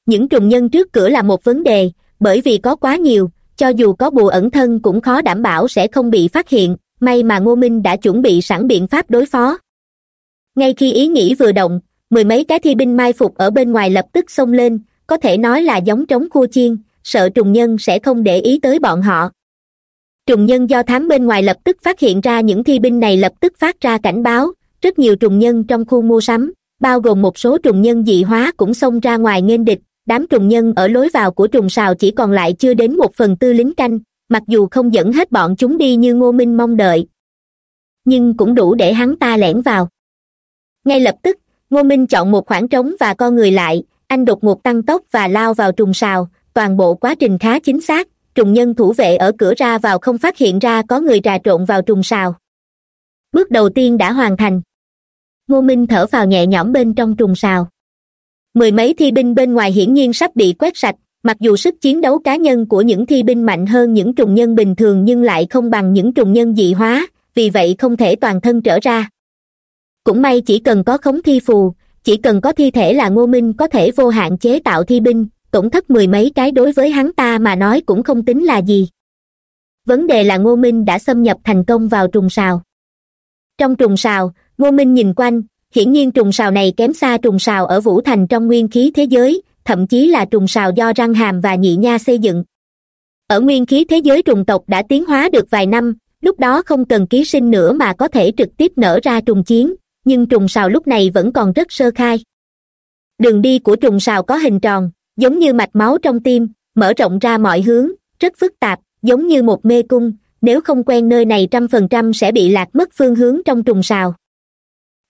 Những trùng nhân trước cửa là một vấn đề, bởi vì có quá nhiều cho dù có bùa ẩn thân cũng khó đảm bảo sẽ không bị phát hiện, may mà ngô minh đã chuẩn bị sẵn biện pháp đối phó. Ngay khi ý nghĩ vừa động, mười mấy cái thi binh mai phục ở bên ngoài lập tức xông lên, có thể nói là giống trống khua chiên, sợ trùng nhân sẽ không để ý tới bọn họ. Trùng nhân do thám bên ngoài lập tức phát hiện ra những thi binh này lập tức phát ra cảnh báo, rất nhiều trùng nhân trong khu mua sắm, bao gồm một số trùng nhân dị hóa cũng xông ra ngoài nghênh địch đám trùng nhân ở lối vào của trùng sào chỉ còn lại chưa đến một phần tư lính canh, mặc dù không dẫn hết bọn chúng đi như ngô minh mong đợi. Nhưng cũng đủ để hắn ta lẻn vào. Ngay lập tức, ngô minh chọn một khoảng trống và co người lại, anh đột ngột tăng tốc và lao vào trùng sào. Toàn bộ quá trình khá chính xác, trùng nhân thủ vệ ở cửa ra vào không phát hiện ra có người trà trộn vào trùng sào. Bước đầu tiên đã hoàn thành. Ngô minh thở vào nhẹ nhõm bên trong trùng sào mười mấy thi binh bên ngoài hiển nhiên sắp bị quét sạch, mặc dù sức chiến đấu cá nhân của những thi binh mạnh hơn những trùng nhân bình thường nhưng lại không bằng những trùng nhân dị hóa, vì vậy không thể toàn thân trở ra. Cũng may chỉ cần có khống thi phù, chỉ cần có thi thể là ngô minh có thể vô hạn chế tạo thi binh, tổn thất mười mấy cái đối với hắn ta mà nói cũng không tính là gì. Vấn đề là ngô minh đã xâm nhập thành công vào trùng sào. Trong trùng sào, ngô minh nhìn quanh hiển nhiên trùng sào này kém xa trùng sào ở vũ thành trong nguyên khí thế giới, thậm chí là trùng sào do răng hàm và nhị nha xây dựng. Ở nguyên khí thế giới trùng tộc đã tiến hóa được vài năm, lúc đó không cần ký sinh nữa mà có thể trực tiếp nở ra trùng chiến, nhưng trùng sào lúc này vẫn còn rất sơ khai. Đường đi của trùng sào có hình tròn, giống như mạch máu trong tim, mở rộng ra mọi hướng, rất phức tạp, giống như một mê cung, nếu không quen nơi này trăm phần trăm sẽ bị lạc mất phương hướng trong trùng sào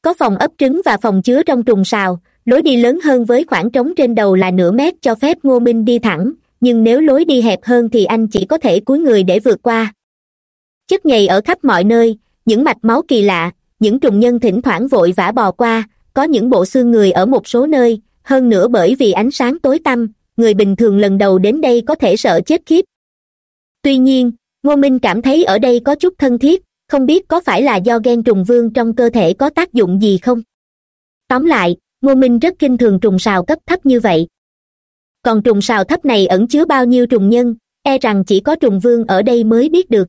có phòng ấp trứng và phòng chứa trong trùng sào lối đi lớn hơn với khoảng trống trên đầu là nửa mét cho phép ngô minh đi thẳng. Nhưng nếu lối đi hẹp hơn thì anh chỉ có thể cúi người để vượt qua. Chất nhầy ở khắp mọi nơi. Những mạch máu kỳ lạ. Những trùng nhân thỉnh thoảng vội vã bò qua. Có những bộ xương người ở một số nơi. Hơn nữa bởi vì ánh sáng tối tăm, người bình thường lần đầu đến đây có thể sợ chết khiếp. Tuy nhiên, ngô minh cảm thấy ở đây có chút thân thiết không biết có phải là do ghen trùng vương trong cơ thể có tác dụng gì không? Tóm lại, ngô minh rất kinh thường trùng sào cấp thấp như vậy. Còn trùng sào thấp này ẩn chứa bao nhiêu trùng nhân e rằng chỉ có trùng vương ở đây mới biết được.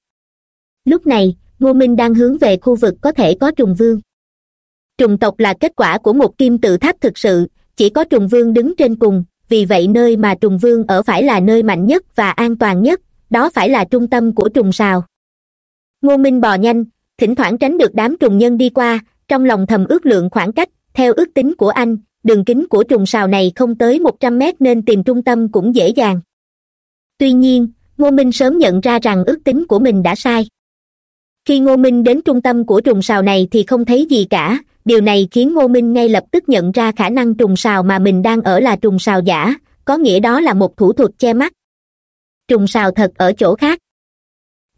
Lúc này, ngô minh đang hướng về khu vực có thể có trùng vương. Trùng tộc là kết quả của một kim tự tháp thực sự, chỉ có trùng vương đứng trên cùng, vì vậy nơi mà trùng vương ở phải là nơi mạnh nhất và an toàn nhất, đó phải là trung tâm của trùng sào ngô minh bò nhanh, thỉnh thoảng tránh được đám trùng nhân đi qua, trong lòng thầm ước lượng khoảng cách, theo ước tính của anh, đường kính của trùng sào này không tới một trăm mét nên tìm trung tâm cũng dễ dàng. Tuy nhiên, ngô minh sớm nhận ra rằng ước tính của mình đã sai. Khi ngô minh đến trung tâm của trùng sào này thì không thấy gì cả, điều này khiến ngô minh ngay lập tức nhận ra khả năng trùng sào mà mình đang ở là trùng sào giả, có nghĩa đó là một thủ thuật che mắt. Trùng sào thật ở chỗ khác.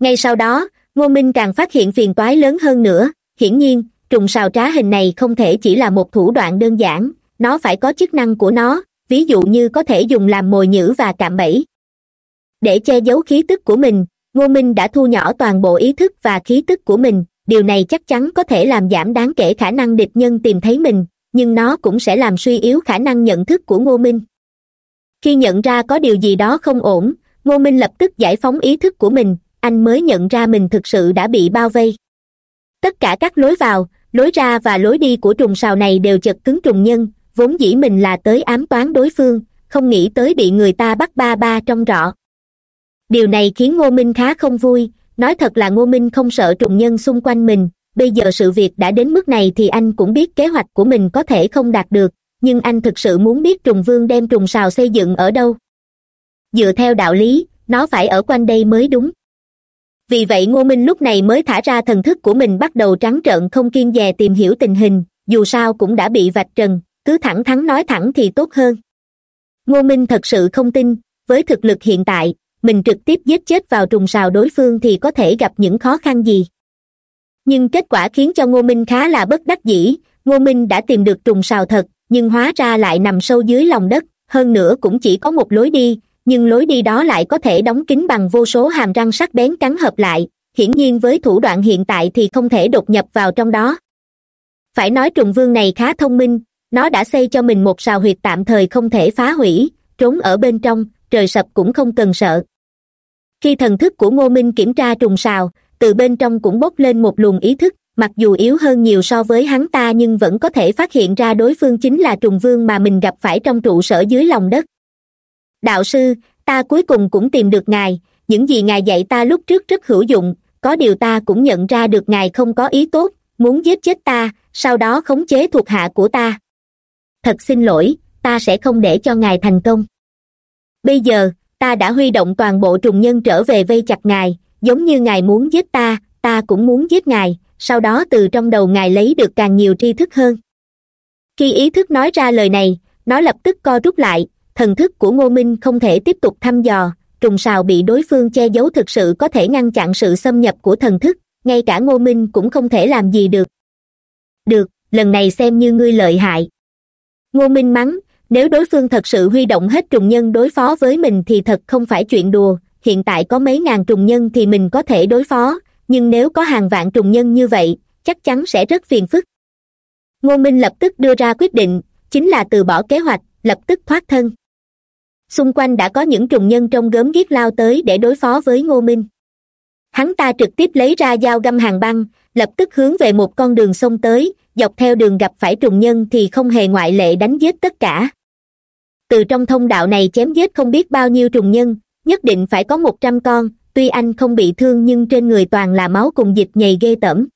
Ngay sau đó ngô minh càng phát hiện phiền toái lớn hơn nữa. Hiển nhiên, trùng xào trá hình này không thể chỉ là một thủ đoạn đơn giản. Nó phải có chức năng của nó, ví dụ như có thể dùng làm mồi nhữ và cạm bẫy. Để che giấu khí tức của mình, ngô minh đã thu nhỏ toàn bộ ý thức và khí tức của mình. Điều này chắc chắn có thể làm giảm đáng kể khả năng địch nhân tìm thấy mình, nhưng nó cũng sẽ làm suy yếu khả năng nhận thức của ngô minh. Khi nhận ra có điều gì đó không ổn, ngô minh lập tức giải phóng ý thức của mình anh mới nhận ra mình thực sự đã bị bao vây. Tất cả các lối vào, lối ra và lối đi của trùng sào này đều chật cứng trùng nhân, vốn dĩ mình là tới ám toán đối phương, không nghĩ tới bị người ta bắt ba ba trong rọ. Điều này khiến ngô minh khá không vui, nói thật là ngô minh không sợ trùng nhân xung quanh mình, bây giờ sự việc đã đến mức này thì anh cũng biết kế hoạch của mình có thể không đạt được, nhưng anh thực sự muốn biết trùng vương đem trùng sào xây dựng ở đâu. Dựa theo đạo lý, nó phải ở quanh đây mới đúng vì vậy ngô minh lúc này mới thả ra thần thức của mình bắt đầu trắng trợn không kiên dè tìm hiểu tình hình, dù sao cũng đã bị vạch trần, cứ thẳng thắn nói thẳng thì tốt hơn. Ngô minh thật sự không tin, với thực lực hiện tại, mình trực tiếp giết chết vào trùng sào đối phương thì có thể gặp những khó khăn gì. Nhưng kết quả khiến cho ngô minh khá là bất đắc dĩ, ngô minh đã tìm được trùng sào thật, nhưng hóa ra lại nằm sâu dưới lòng đất, hơn nữa cũng chỉ có một lối đi nhưng lối đi đó lại có thể đóng kín bằng vô số hàm răng sắc bén cắn hợp lại, hiển nhiên với thủ đoạn hiện tại thì không thể đột nhập vào trong đó. Phải nói trùng vương này khá thông minh, nó đã xây cho mình một sào huyệt tạm thời không thể phá hủy, trốn ở bên trong, trời sập cũng không cần sợ. Khi thần thức của ngô minh kiểm tra trùng sào, từ bên trong cũng bốc lên một luồng ý thức, mặc dù yếu hơn nhiều so với hắn ta nhưng vẫn có thể phát hiện ra đối phương chính là trùng vương mà mình gặp phải trong trụ sở dưới lòng đất đạo sư, ta cuối cùng cũng tìm được ngài. Những gì ngài dạy ta lúc trước rất hữu dụng. Có điều ta cũng nhận ra được ngài không có ý tốt. Muốn giết chết ta, sau đó khống chế thuộc hạ của ta. Thật xin lỗi, ta sẽ không để cho ngài thành công. Bây giờ, ta đã huy động toàn bộ trùng nhân trở về vây chặt ngài. Giống như ngài muốn giết ta ta cũng muốn giết ngài. Sau đó từ trong đầu ngài lấy được càng nhiều tri thức hơn. Khi ý thức nói ra lời này, nó lập tức co rút lại thần thức của ngô minh không thể tiếp tục thăm dò, trùng sào bị đối phương che giấu thực sự có thể ngăn chặn sự xâm nhập của thần thức, ngay cả ngô minh cũng không thể làm gì được. Được, lần này xem như ngươi lợi hại. Ngô minh mắng, nếu đối phương thật sự huy động hết trùng nhân đối phó với mình thì thật không phải chuyện đùa, hiện tại có mấy ngàn trùng nhân thì mình có thể đối phó, nhưng nếu có hàng vạn trùng nhân như vậy, chắc chắn sẽ rất phiền phức. Ngô minh lập tức đưa ra quyết định, chính là từ bỏ kế hoạch, lập tức thoát thân xung quanh đã có những trùng nhân trong gớm ghiếc lao tới để đối phó với ngô minh. Hắn ta trực tiếp lấy ra dao găm hàng băng, lập tức hướng về một con đường sông tới, dọc theo đường gặp phải trùng nhân thì không hề ngoại lệ đánh giết tất cả. Từ trong thông đạo này chém giết không biết bao nhiêu trùng nhân, nhất định phải có một trăm con, tuy anh không bị thương nhưng trên người toàn là máu cùng dịch nhầy ghê tởm.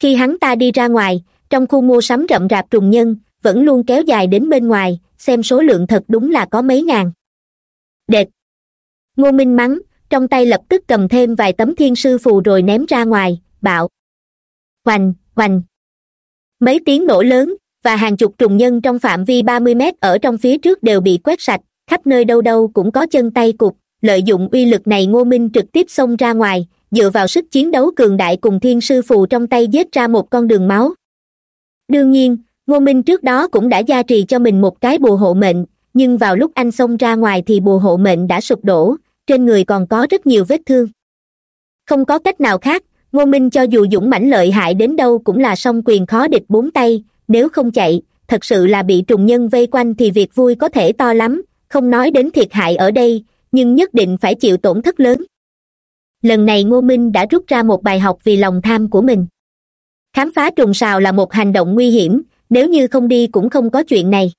Khi hắn ta đi ra ngoài, trong khu mua sắm rậm rạp trùng nhân, vẫn luôn kéo dài đến bên ngoài xem số lượng thật đúng là có mấy ngàn. Đệt ngô minh mắng, trong tay lập tức cầm thêm vài tấm thiên sư phù rồi ném ra ngoài bạo hoành hoành. Mấy tiếng nổ lớn, và hàng chục trùng nhân trong phạm vi ba mươi mét ở trong phía trước đều bị quét sạch, khắp nơi đâu đâu cũng có chân tay cục lợi dụng uy lực này ngô minh trực tiếp xông ra ngoài, dựa vào sức chiến đấu cường đại cùng thiên sư phù trong tay giết ra một con đường máu. Đương nhiên ngô minh trước đó cũng đã gia trì cho mình một cái bùa hộ mệnh, nhưng vào lúc anh xông ra ngoài thì bùa hộ mệnh đã sụp đổ, trên người còn có rất nhiều vết thương. Không có cách nào khác, ngô minh cho dù dũng mãnh lợi hại đến đâu cũng là song quyền khó địch bốn tay, nếu không chạy, thật sự là bị trùng nhân vây quanh thì việc vui có thể to lắm, không nói đến thiệt hại ở đây, nhưng nhất định phải chịu tổn thất lớn. Lần này ngô minh đã rút ra một bài học vì lòng tham của mình. Khám phá trùng sào là một hành động nguy hiểm nếu như không đi cũng không có chuyện này.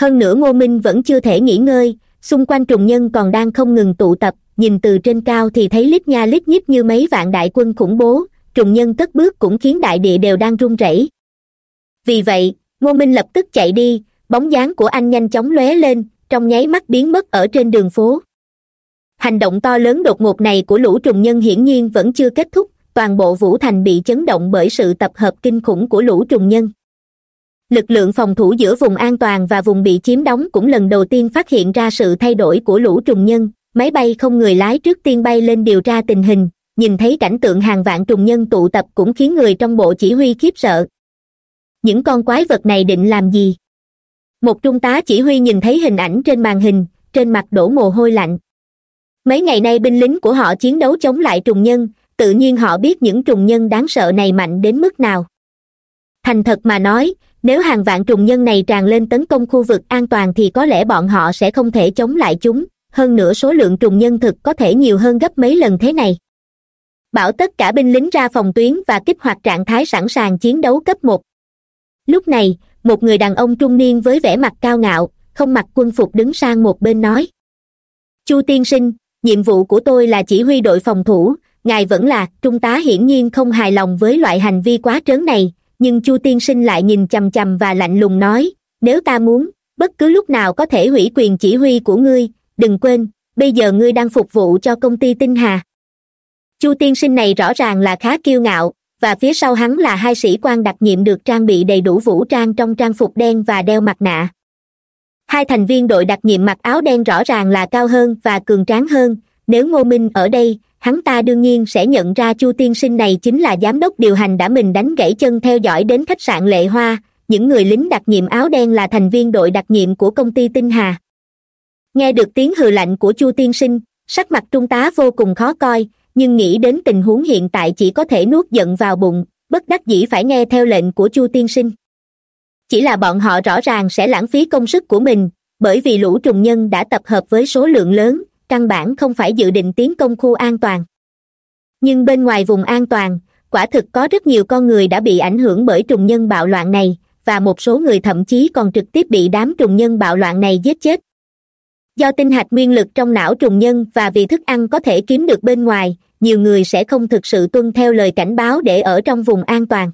Hơn nữa ngô minh vẫn chưa thể nghỉ ngơi, xung quanh trùng nhân còn đang không ngừng tụ tập, nhìn từ trên cao thì thấy lít nha lít nhít như mấy vạn đại quân khủng bố, trùng nhân cất bước cũng khiến đại địa đều đang run rẩy. Vì vậy, ngô minh lập tức chạy đi, bóng dáng của anh nhanh chóng lóe lên, trong nháy mắt biến mất ở trên đường phố. Hành động to lớn đột ngột này của lũ trùng nhân hiển nhiên vẫn chưa kết thúc, toàn bộ vũ thành bị chấn động bởi sự tập hợp kinh khủng của lũ trùng nhân lực lượng phòng thủ giữa vùng an toàn và vùng bị chiếm đóng cũng lần đầu tiên phát hiện ra sự thay đổi của lũ trùng nhân. Máy bay không người lái trước tiên bay lên điều tra tình hình, nhìn thấy cảnh tượng hàng vạn trùng nhân tụ tập cũng khiến người trong bộ chỉ huy khiếp sợ. Những con quái vật này định làm gì? Một trung tá chỉ huy nhìn thấy hình ảnh trên màn hình, trên mặt đổ mồ hôi lạnh. Mấy ngày nay binh lính của họ chiến đấu chống lại trùng nhân, tự nhiên họ biết những trùng nhân đáng sợ này mạnh đến mức nào. Thành thật mà nói nếu hàng vạn trùng nhân này tràn lên tấn công khu vực an toàn thì có lẽ bọn họ sẽ không thể chống lại chúng. Hơn nữa số lượng trùng nhân thực có thể nhiều hơn gấp mấy lần thế này. Bảo tất cả binh lính ra phòng tuyến và kích hoạt trạng thái sẵn sàng chiến đấu cấp một. Lúc này, một người đàn ông trung niên với vẻ mặt cao ngạo, không mặc quân phục đứng sang một bên nói. Chu tiên sinh, nhiệm vụ của tôi là chỉ huy đội phòng thủ, ngài vẫn là trung tá hiển nhiên không hài lòng với loại hành vi quá trớn này nhưng chu tiên sinh lại nhìn chằm chằm và lạnh lùng nói, nếu ta muốn, bất cứ lúc nào có thể hủy quyền chỉ huy của ngươi, đừng quên, bây giờ ngươi đang phục vụ cho công ty tinh hà. Chu tiên sinh này rõ ràng là khá kiêu ngạo, và phía sau hắn là hai sĩ quan đặc nhiệm được trang bị đầy đủ vũ trang trong trang phục đen và đeo mặt nạ. Hai thành viên đội đặc nhiệm mặc áo đen rõ ràng là cao hơn và cường tráng hơn, nếu ngô minh ở đây hắn ta đương nhiên sẽ nhận ra chu tiên sinh này chính là giám đốc điều hành đã mình đánh gãy chân theo dõi đến khách sạn lệ hoa. Những người lính đặc nhiệm áo đen là thành viên đội đặc nhiệm của công ty tinh hà. Nghe được tiếng hừ lạnh của chu tiên sinh, sắc mặt trung tá vô cùng khó coi, nhưng nghĩ đến tình huống hiện tại chỉ có thể nuốt giận vào bụng, bất đắc dĩ phải nghe theo lệnh của chu tiên sinh. Chỉ là bọn họ rõ ràng sẽ lãng phí công sức của mình, bởi vì lũ trùng nhân đã tập hợp với số lượng lớn căn bản không phải dự định tiến công khu an toàn. Nhưng bên ngoài vùng an toàn, quả thực có rất nhiều con người đã bị ảnh hưởng bởi trùng nhân bạo loạn này, và một số người thậm chí còn trực tiếp bị đám trùng nhân bạo loạn này giết chết. Do tinh hạch nguyên lực trong não trùng nhân và vì thức ăn có thể kiếm được bên ngoài, nhiều người sẽ không thực sự tuân theo lời cảnh báo để ở trong vùng an toàn.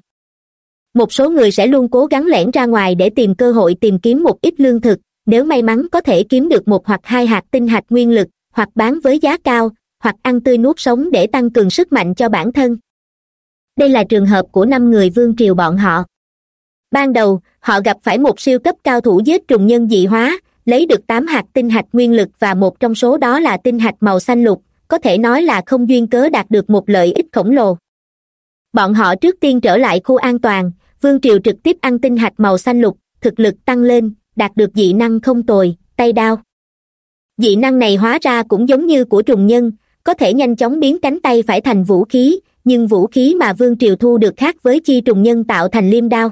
Một số người sẽ luôn cố gắng lẻn ra ngoài để tìm cơ hội tìm kiếm một ít lương thực, nếu may mắn có thể kiếm được một hoặc hai hạt tinh hạch nguyên lực hoặc bán với giá cao, hoặc ăn tươi nuốt sống để tăng cường sức mạnh cho bản thân. Đây là trường hợp của năm người vương triều bọn họ. Ban đầu, họ gặp phải một siêu cấp cao thủ giết trùng nhân dị hóa, lấy được tám hạt tinh hạch nguyên lực và một trong số đó là tinh hạch màu xanh lục, có thể nói là không duyên cớ đạt được một lợi ích khổng lồ. Bọn họ trước tiên trở lại khu an toàn, vương triều trực tiếp ăn tinh hạch màu xanh lục, thực lực tăng lên, đạt được dị năng không tồi, tay đao dị năng này hóa ra cũng giống như của trùng nhân, có thể nhanh chóng biến cánh tay phải thành vũ khí, nhưng vũ khí mà vương triều thu được khác với chi trùng nhân tạo thành liêm đao.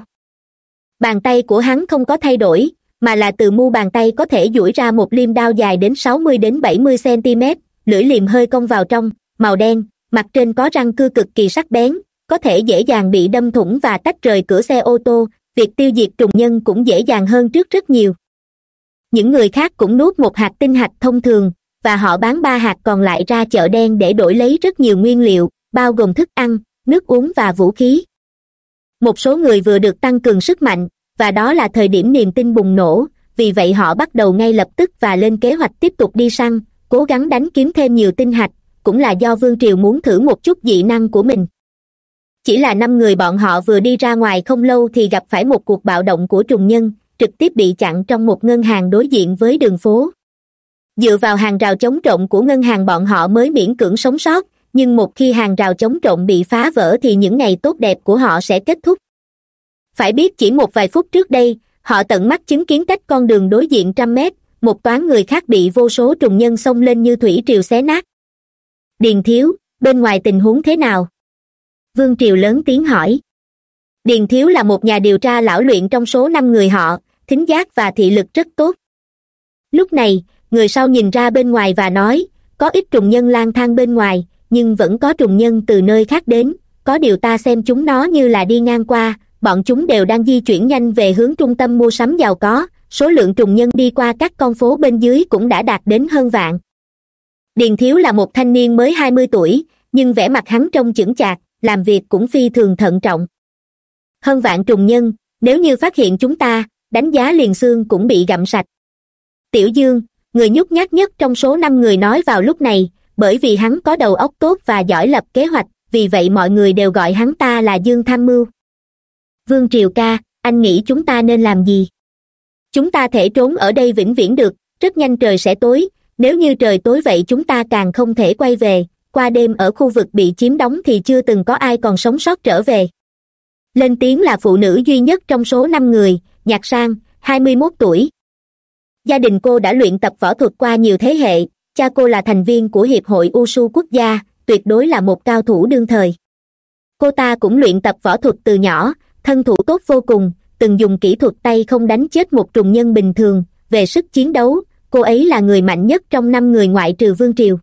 Bàn tay của hắn không có thay đổi, mà là từ mu bàn tay có thể duỗi ra một liêm đao dài đến sáu mươi đến bảy mươi cm lưỡi liềm hơi cong vào trong, màu đen, mặt trên có răng cưa cực kỳ sắc bén, có thể dễ dàng bị đâm thủng và tách rời cửa xe ô tô, việc tiêu diệt trùng nhân cũng dễ dàng hơn trước rất nhiều những người khác cũng nuốt một hạt tinh hạch thông thường, và họ bán ba hạt còn lại ra chợ đen để đổi lấy rất nhiều nguyên liệu, bao gồm thức ăn, nước uống và vũ khí. Một số người vừa được tăng cường sức mạnh, và đó là thời điểm niềm tin bùng nổ, vì vậy họ bắt đầu ngay lập tức và lên kế hoạch tiếp tục đi săn, cố gắng đánh kiếm thêm nhiều tinh hạch, cũng là do vương triều muốn thử một chút dị năng của mình. Chỉ là năm người bọn họ vừa đi ra ngoài không lâu thì gặp phải một cuộc bạo động của trùng nhân trực tiếp bị chặn trong một ngân hàng đối diện với đường phố. Dựa vào hàng rào chống trộm của ngân hàng bọn họ mới miễn cưỡng sống sót, nhưng một khi hàng rào chống trộm bị phá vỡ thì những ngày tốt đẹp của họ sẽ kết thúc. Phải biết chỉ một vài phút trước đây, họ tận mắt chứng kiến cách con đường đối diện trăm mét, một toán người khác bị vô số trùng nhân xông lên như thủy triều xé nát. Điền thiếu, bên ngoài tình huống thế nào? Vương triều lớn tiếng hỏi. Điền thiếu là một nhà điều tra lão luyện trong số năm người họ thính giác và thị lực rất tốt. Lúc này, người sau nhìn ra bên ngoài và nói, có ít trùng nhân lang thang bên ngoài, nhưng vẫn có trùng nhân từ nơi khác đến, có điều ta xem chúng nó như là đi ngang qua, bọn chúng đều đang di chuyển nhanh về hướng trung tâm mua sắm giàu có, số lượng trùng nhân đi qua các con phố bên dưới cũng đã đạt đến hơn vạn. Điền thiếu là một thanh niên mới hai mươi tuổi, nhưng vẻ mặt hắn trông chững chạc, làm việc cũng phi thường thận trọng. Hơn vạn trùng nhân, nếu như phát hiện chúng ta đánh giá liền xương cũng bị gặm sạch. Tiểu dương, người nhút nhát nhất trong số năm người nói vào lúc này, bởi vì hắn có đầu óc tốt và giỏi lập kế hoạch, vì vậy mọi người đều gọi hắn ta là dương tham mưu. Vương triều ca, anh nghĩ chúng ta nên làm gì? Chúng ta thể trốn ở đây vĩnh viễn được, rất nhanh trời sẽ tối, nếu như trời tối vậy chúng ta càng không thể quay về, qua đêm ở khu vực bị chiếm đóng thì chưa từng có ai còn sống sót trở về. Lên tiếng là phụ nữ duy nhất trong số năm người nhạc sang, hai mươi mốt tuổi. Gia đình cô đã luyện tập võ thuật qua nhiều thế hệ, cha cô là thành viên của hiệp hội usu quốc gia, tuyệt đối là một cao thủ đương thời. Cô ta cũng luyện tập võ thuật từ nhỏ, thân thủ tốt vô cùng, từng dùng kỹ thuật tay không đánh chết một trùng nhân bình thường. Về sức chiến đấu, cô ấy là người mạnh nhất trong năm người ngoại trừ vương triều.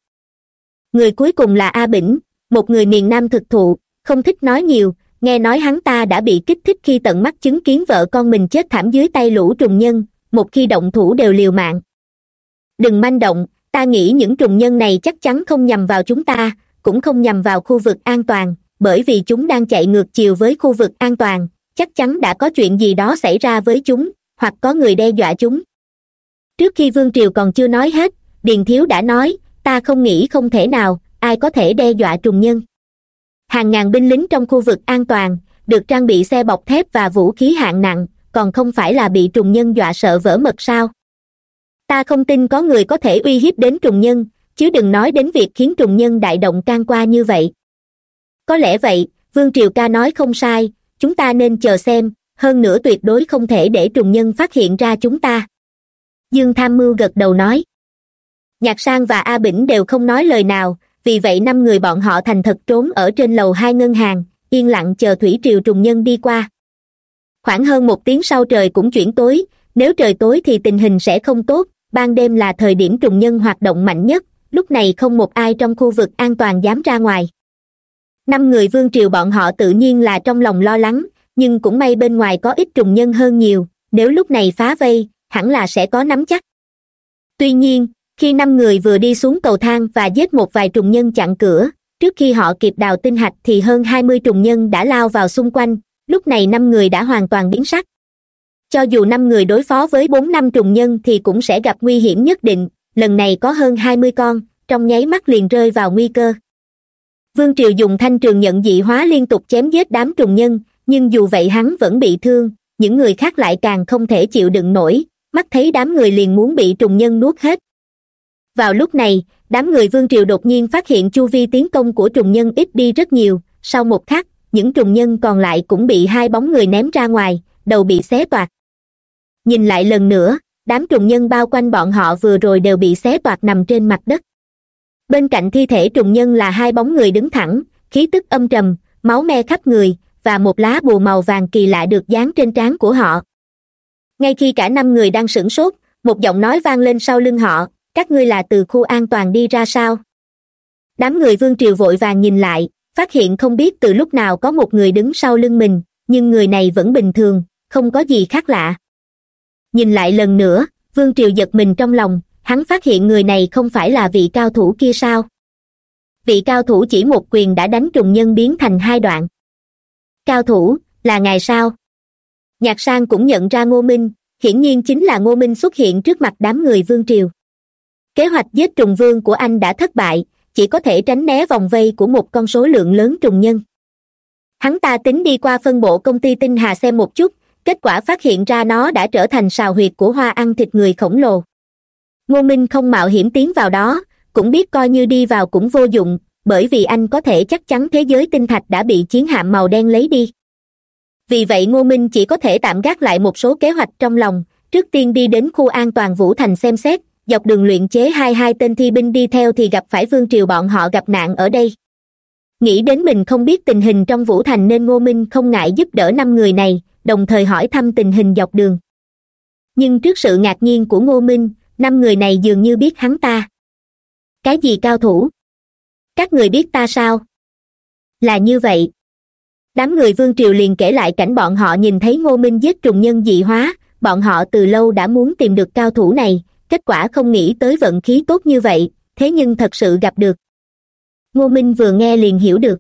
Người cuối cùng là a bỉnh, một người miền nam thực thụ, không thích nói nhiều nghe nói hắn ta đã bị kích thích khi tận mắt chứng kiến vợ con mình chết thảm dưới tay lũ trùng nhân, một khi động thủ đều liều mạng. Đừng manh động, ta nghĩ những trùng nhân này chắc chắn không nhằm vào chúng ta, cũng không nhằm vào khu vực an toàn, bởi vì chúng đang chạy ngược chiều với khu vực an toàn, chắc chắn đã có chuyện gì đó xảy ra với chúng, hoặc có người đe dọa chúng. Trước khi vương triều còn chưa nói hết, điền thiếu đã nói, ta không nghĩ không thể nào, ai có thể đe dọa trùng nhân hàng ngàn binh lính trong khu vực an toàn, được trang bị xe bọc thép và vũ khí hạng nặng, còn không phải là bị trùng nhân dọa sợ vỡ mật sao? Ta không tin có người có thể uy hiếp đến trùng nhân, chứ đừng nói đến việc khiến trùng nhân đại động can qua như vậy. Có lẽ vậy, vương triều ca nói không sai, chúng ta nên chờ xem, hơn nữa tuyệt đối không thể để trùng nhân phát hiện ra chúng ta. Dương tham mưu gật đầu nói. Nhạc sang và a bỉnh đều không nói lời nào vì vậy năm người bọn họ thành thật trốn ở trên lầu hai ngân hàng, yên lặng chờ thủy triều trùng nhân đi qua. Khoảng hơn một tiếng sau trời cũng chuyển tối, nếu trời tối thì tình hình sẽ không tốt, ban đêm là thời điểm trùng nhân hoạt động mạnh nhất, lúc này không một ai trong khu vực an toàn dám ra ngoài. Năm người vương triều bọn họ tự nhiên là trong lòng lo lắng, nhưng cũng may bên ngoài có ít trùng nhân hơn nhiều, nếu lúc này phá vây, hẳn là sẽ có nắm chắc. Tuy nhiên khi năm người vừa đi xuống cầu thang và giết một vài trùng nhân chặn cửa, trước khi họ kịp đào tinh hạch thì hơn hai mươi trùng nhân đã lao vào xung quanh, lúc này năm người đã hoàn toàn biến sắc. Cho dù năm người đối phó với bốn năm trùng nhân thì cũng sẽ gặp nguy hiểm nhất định, lần này có hơn hai mươi con, trong nháy mắt liền rơi vào nguy cơ. Vương triều dùng thanh trường nhận dị hóa liên tục chém giết đám trùng nhân, nhưng dù vậy hắn vẫn bị thương, những người khác lại càng không thể chịu đựng nổi, mắt thấy đám người liền muốn bị trùng nhân nuốt hết vào lúc này, đám người vương triều đột nhiên phát hiện chu vi tiến công của trùng nhân ít đi rất nhiều. Sau một khắc, những trùng nhân còn lại cũng bị hai bóng người ném ra ngoài, đầu bị xé toạc. Nhìn lại lần nữa, đám trùng nhân bao quanh bọn họ vừa rồi đều bị xé toạc nằm trên mặt đất. Bên cạnh thi thể trùng nhân là hai bóng người đứng thẳng, khí tức âm trầm, máu me khắp người, và một lá bùa màu vàng kỳ lạ được dán trên trán của họ. Ngay khi cả năm người đang sửng sốt, một giọng nói vang lên sau lưng họ các ngươi là từ khu an toàn đi ra sao? Đám người vương triều vội vàng nhìn lại, phát hiện không biết từ lúc nào có một người đứng sau lưng mình, nhưng người này vẫn bình thường, không có gì khác lạ. Nhìn lại lần nữa, vương triều giật mình trong lòng, hắn phát hiện người này không phải là vị cao thủ kia sao? Vị cao thủ chỉ một quyền đã đánh trùng nhân biến thành hai đoạn. Cao thủ, là ngài sao? Nhạc sang cũng nhận ra ngô minh, hiển nhiên chính là ngô minh xuất hiện trước mặt đám người vương triều kế hoạch giết trùng vương của anh đã thất bại, chỉ có thể tránh né vòng vây của một con số lượng lớn trùng nhân. Hắn ta tính đi qua phân bộ công ty tinh hà xem một chút, kết quả phát hiện ra nó đã trở thành sào huyệt của hoa ăn thịt người khổng lồ. Ngô minh không mạo hiểm tiến vào đó, cũng biết coi như đi vào cũng vô dụng, bởi vì anh có thể chắc chắn thế giới tinh thạch đã bị chiến hạm màu đen lấy đi. Vì vậy ngô minh chỉ có thể tạm gác lại một số kế hoạch trong lòng, trước tiên đi đến khu an toàn vũ thành xem xét dọc đường luyện chế hai hai tên thi binh đi theo thì gặp phải vương triều bọn họ gặp nạn ở đây. Nghĩ đến mình không biết tình hình trong vũ thành nên ngô minh không ngại giúp đỡ năm người này, đồng thời hỏi thăm tình hình dọc đường. Nhưng trước sự ngạc nhiên của ngô minh, năm người này dường như biết hắn ta. Cái gì cao thủ? Các người biết ta sao? Là như vậy. Đám người vương triều liền kể lại cảnh bọn họ nhìn thấy ngô minh giết trùng nhân dị hóa, bọn họ từ lâu đã muốn tìm được cao thủ này kết quả không nghĩ tới vận khí tốt như vậy, thế nhưng thật sự gặp được. Ngô minh vừa nghe liền hiểu được.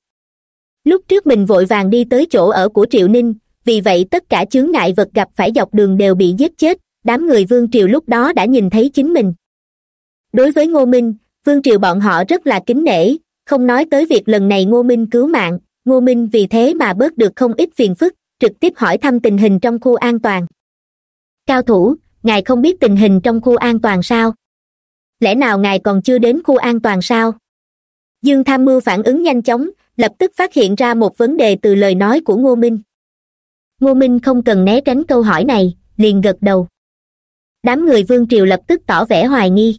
Lúc trước mình vội vàng đi tới chỗ ở của triệu ninh, vì vậy tất cả chướng ngại vật gặp phải dọc đường đều bị giết chết, đám người vương triều lúc đó đã nhìn thấy chính mình. Đối với ngô minh, vương triều bọn họ rất là kính nể, không nói tới việc lần này ngô minh cứu mạng, ngô minh vì thế mà bớt được không ít phiền phức, trực tiếp hỏi thăm tình hình trong khu an toàn. Cao thủ ngài không biết tình hình trong khu an toàn sao? Lẽ nào ngài còn chưa đến khu an toàn sao? Dương tham mưu phản ứng nhanh chóng, lập tức phát hiện ra một vấn đề từ lời nói của ngô minh. Ngô minh không cần né tránh câu hỏi này, liền gật đầu. Đám người vương triều lập tức tỏ vẻ hoài nghi.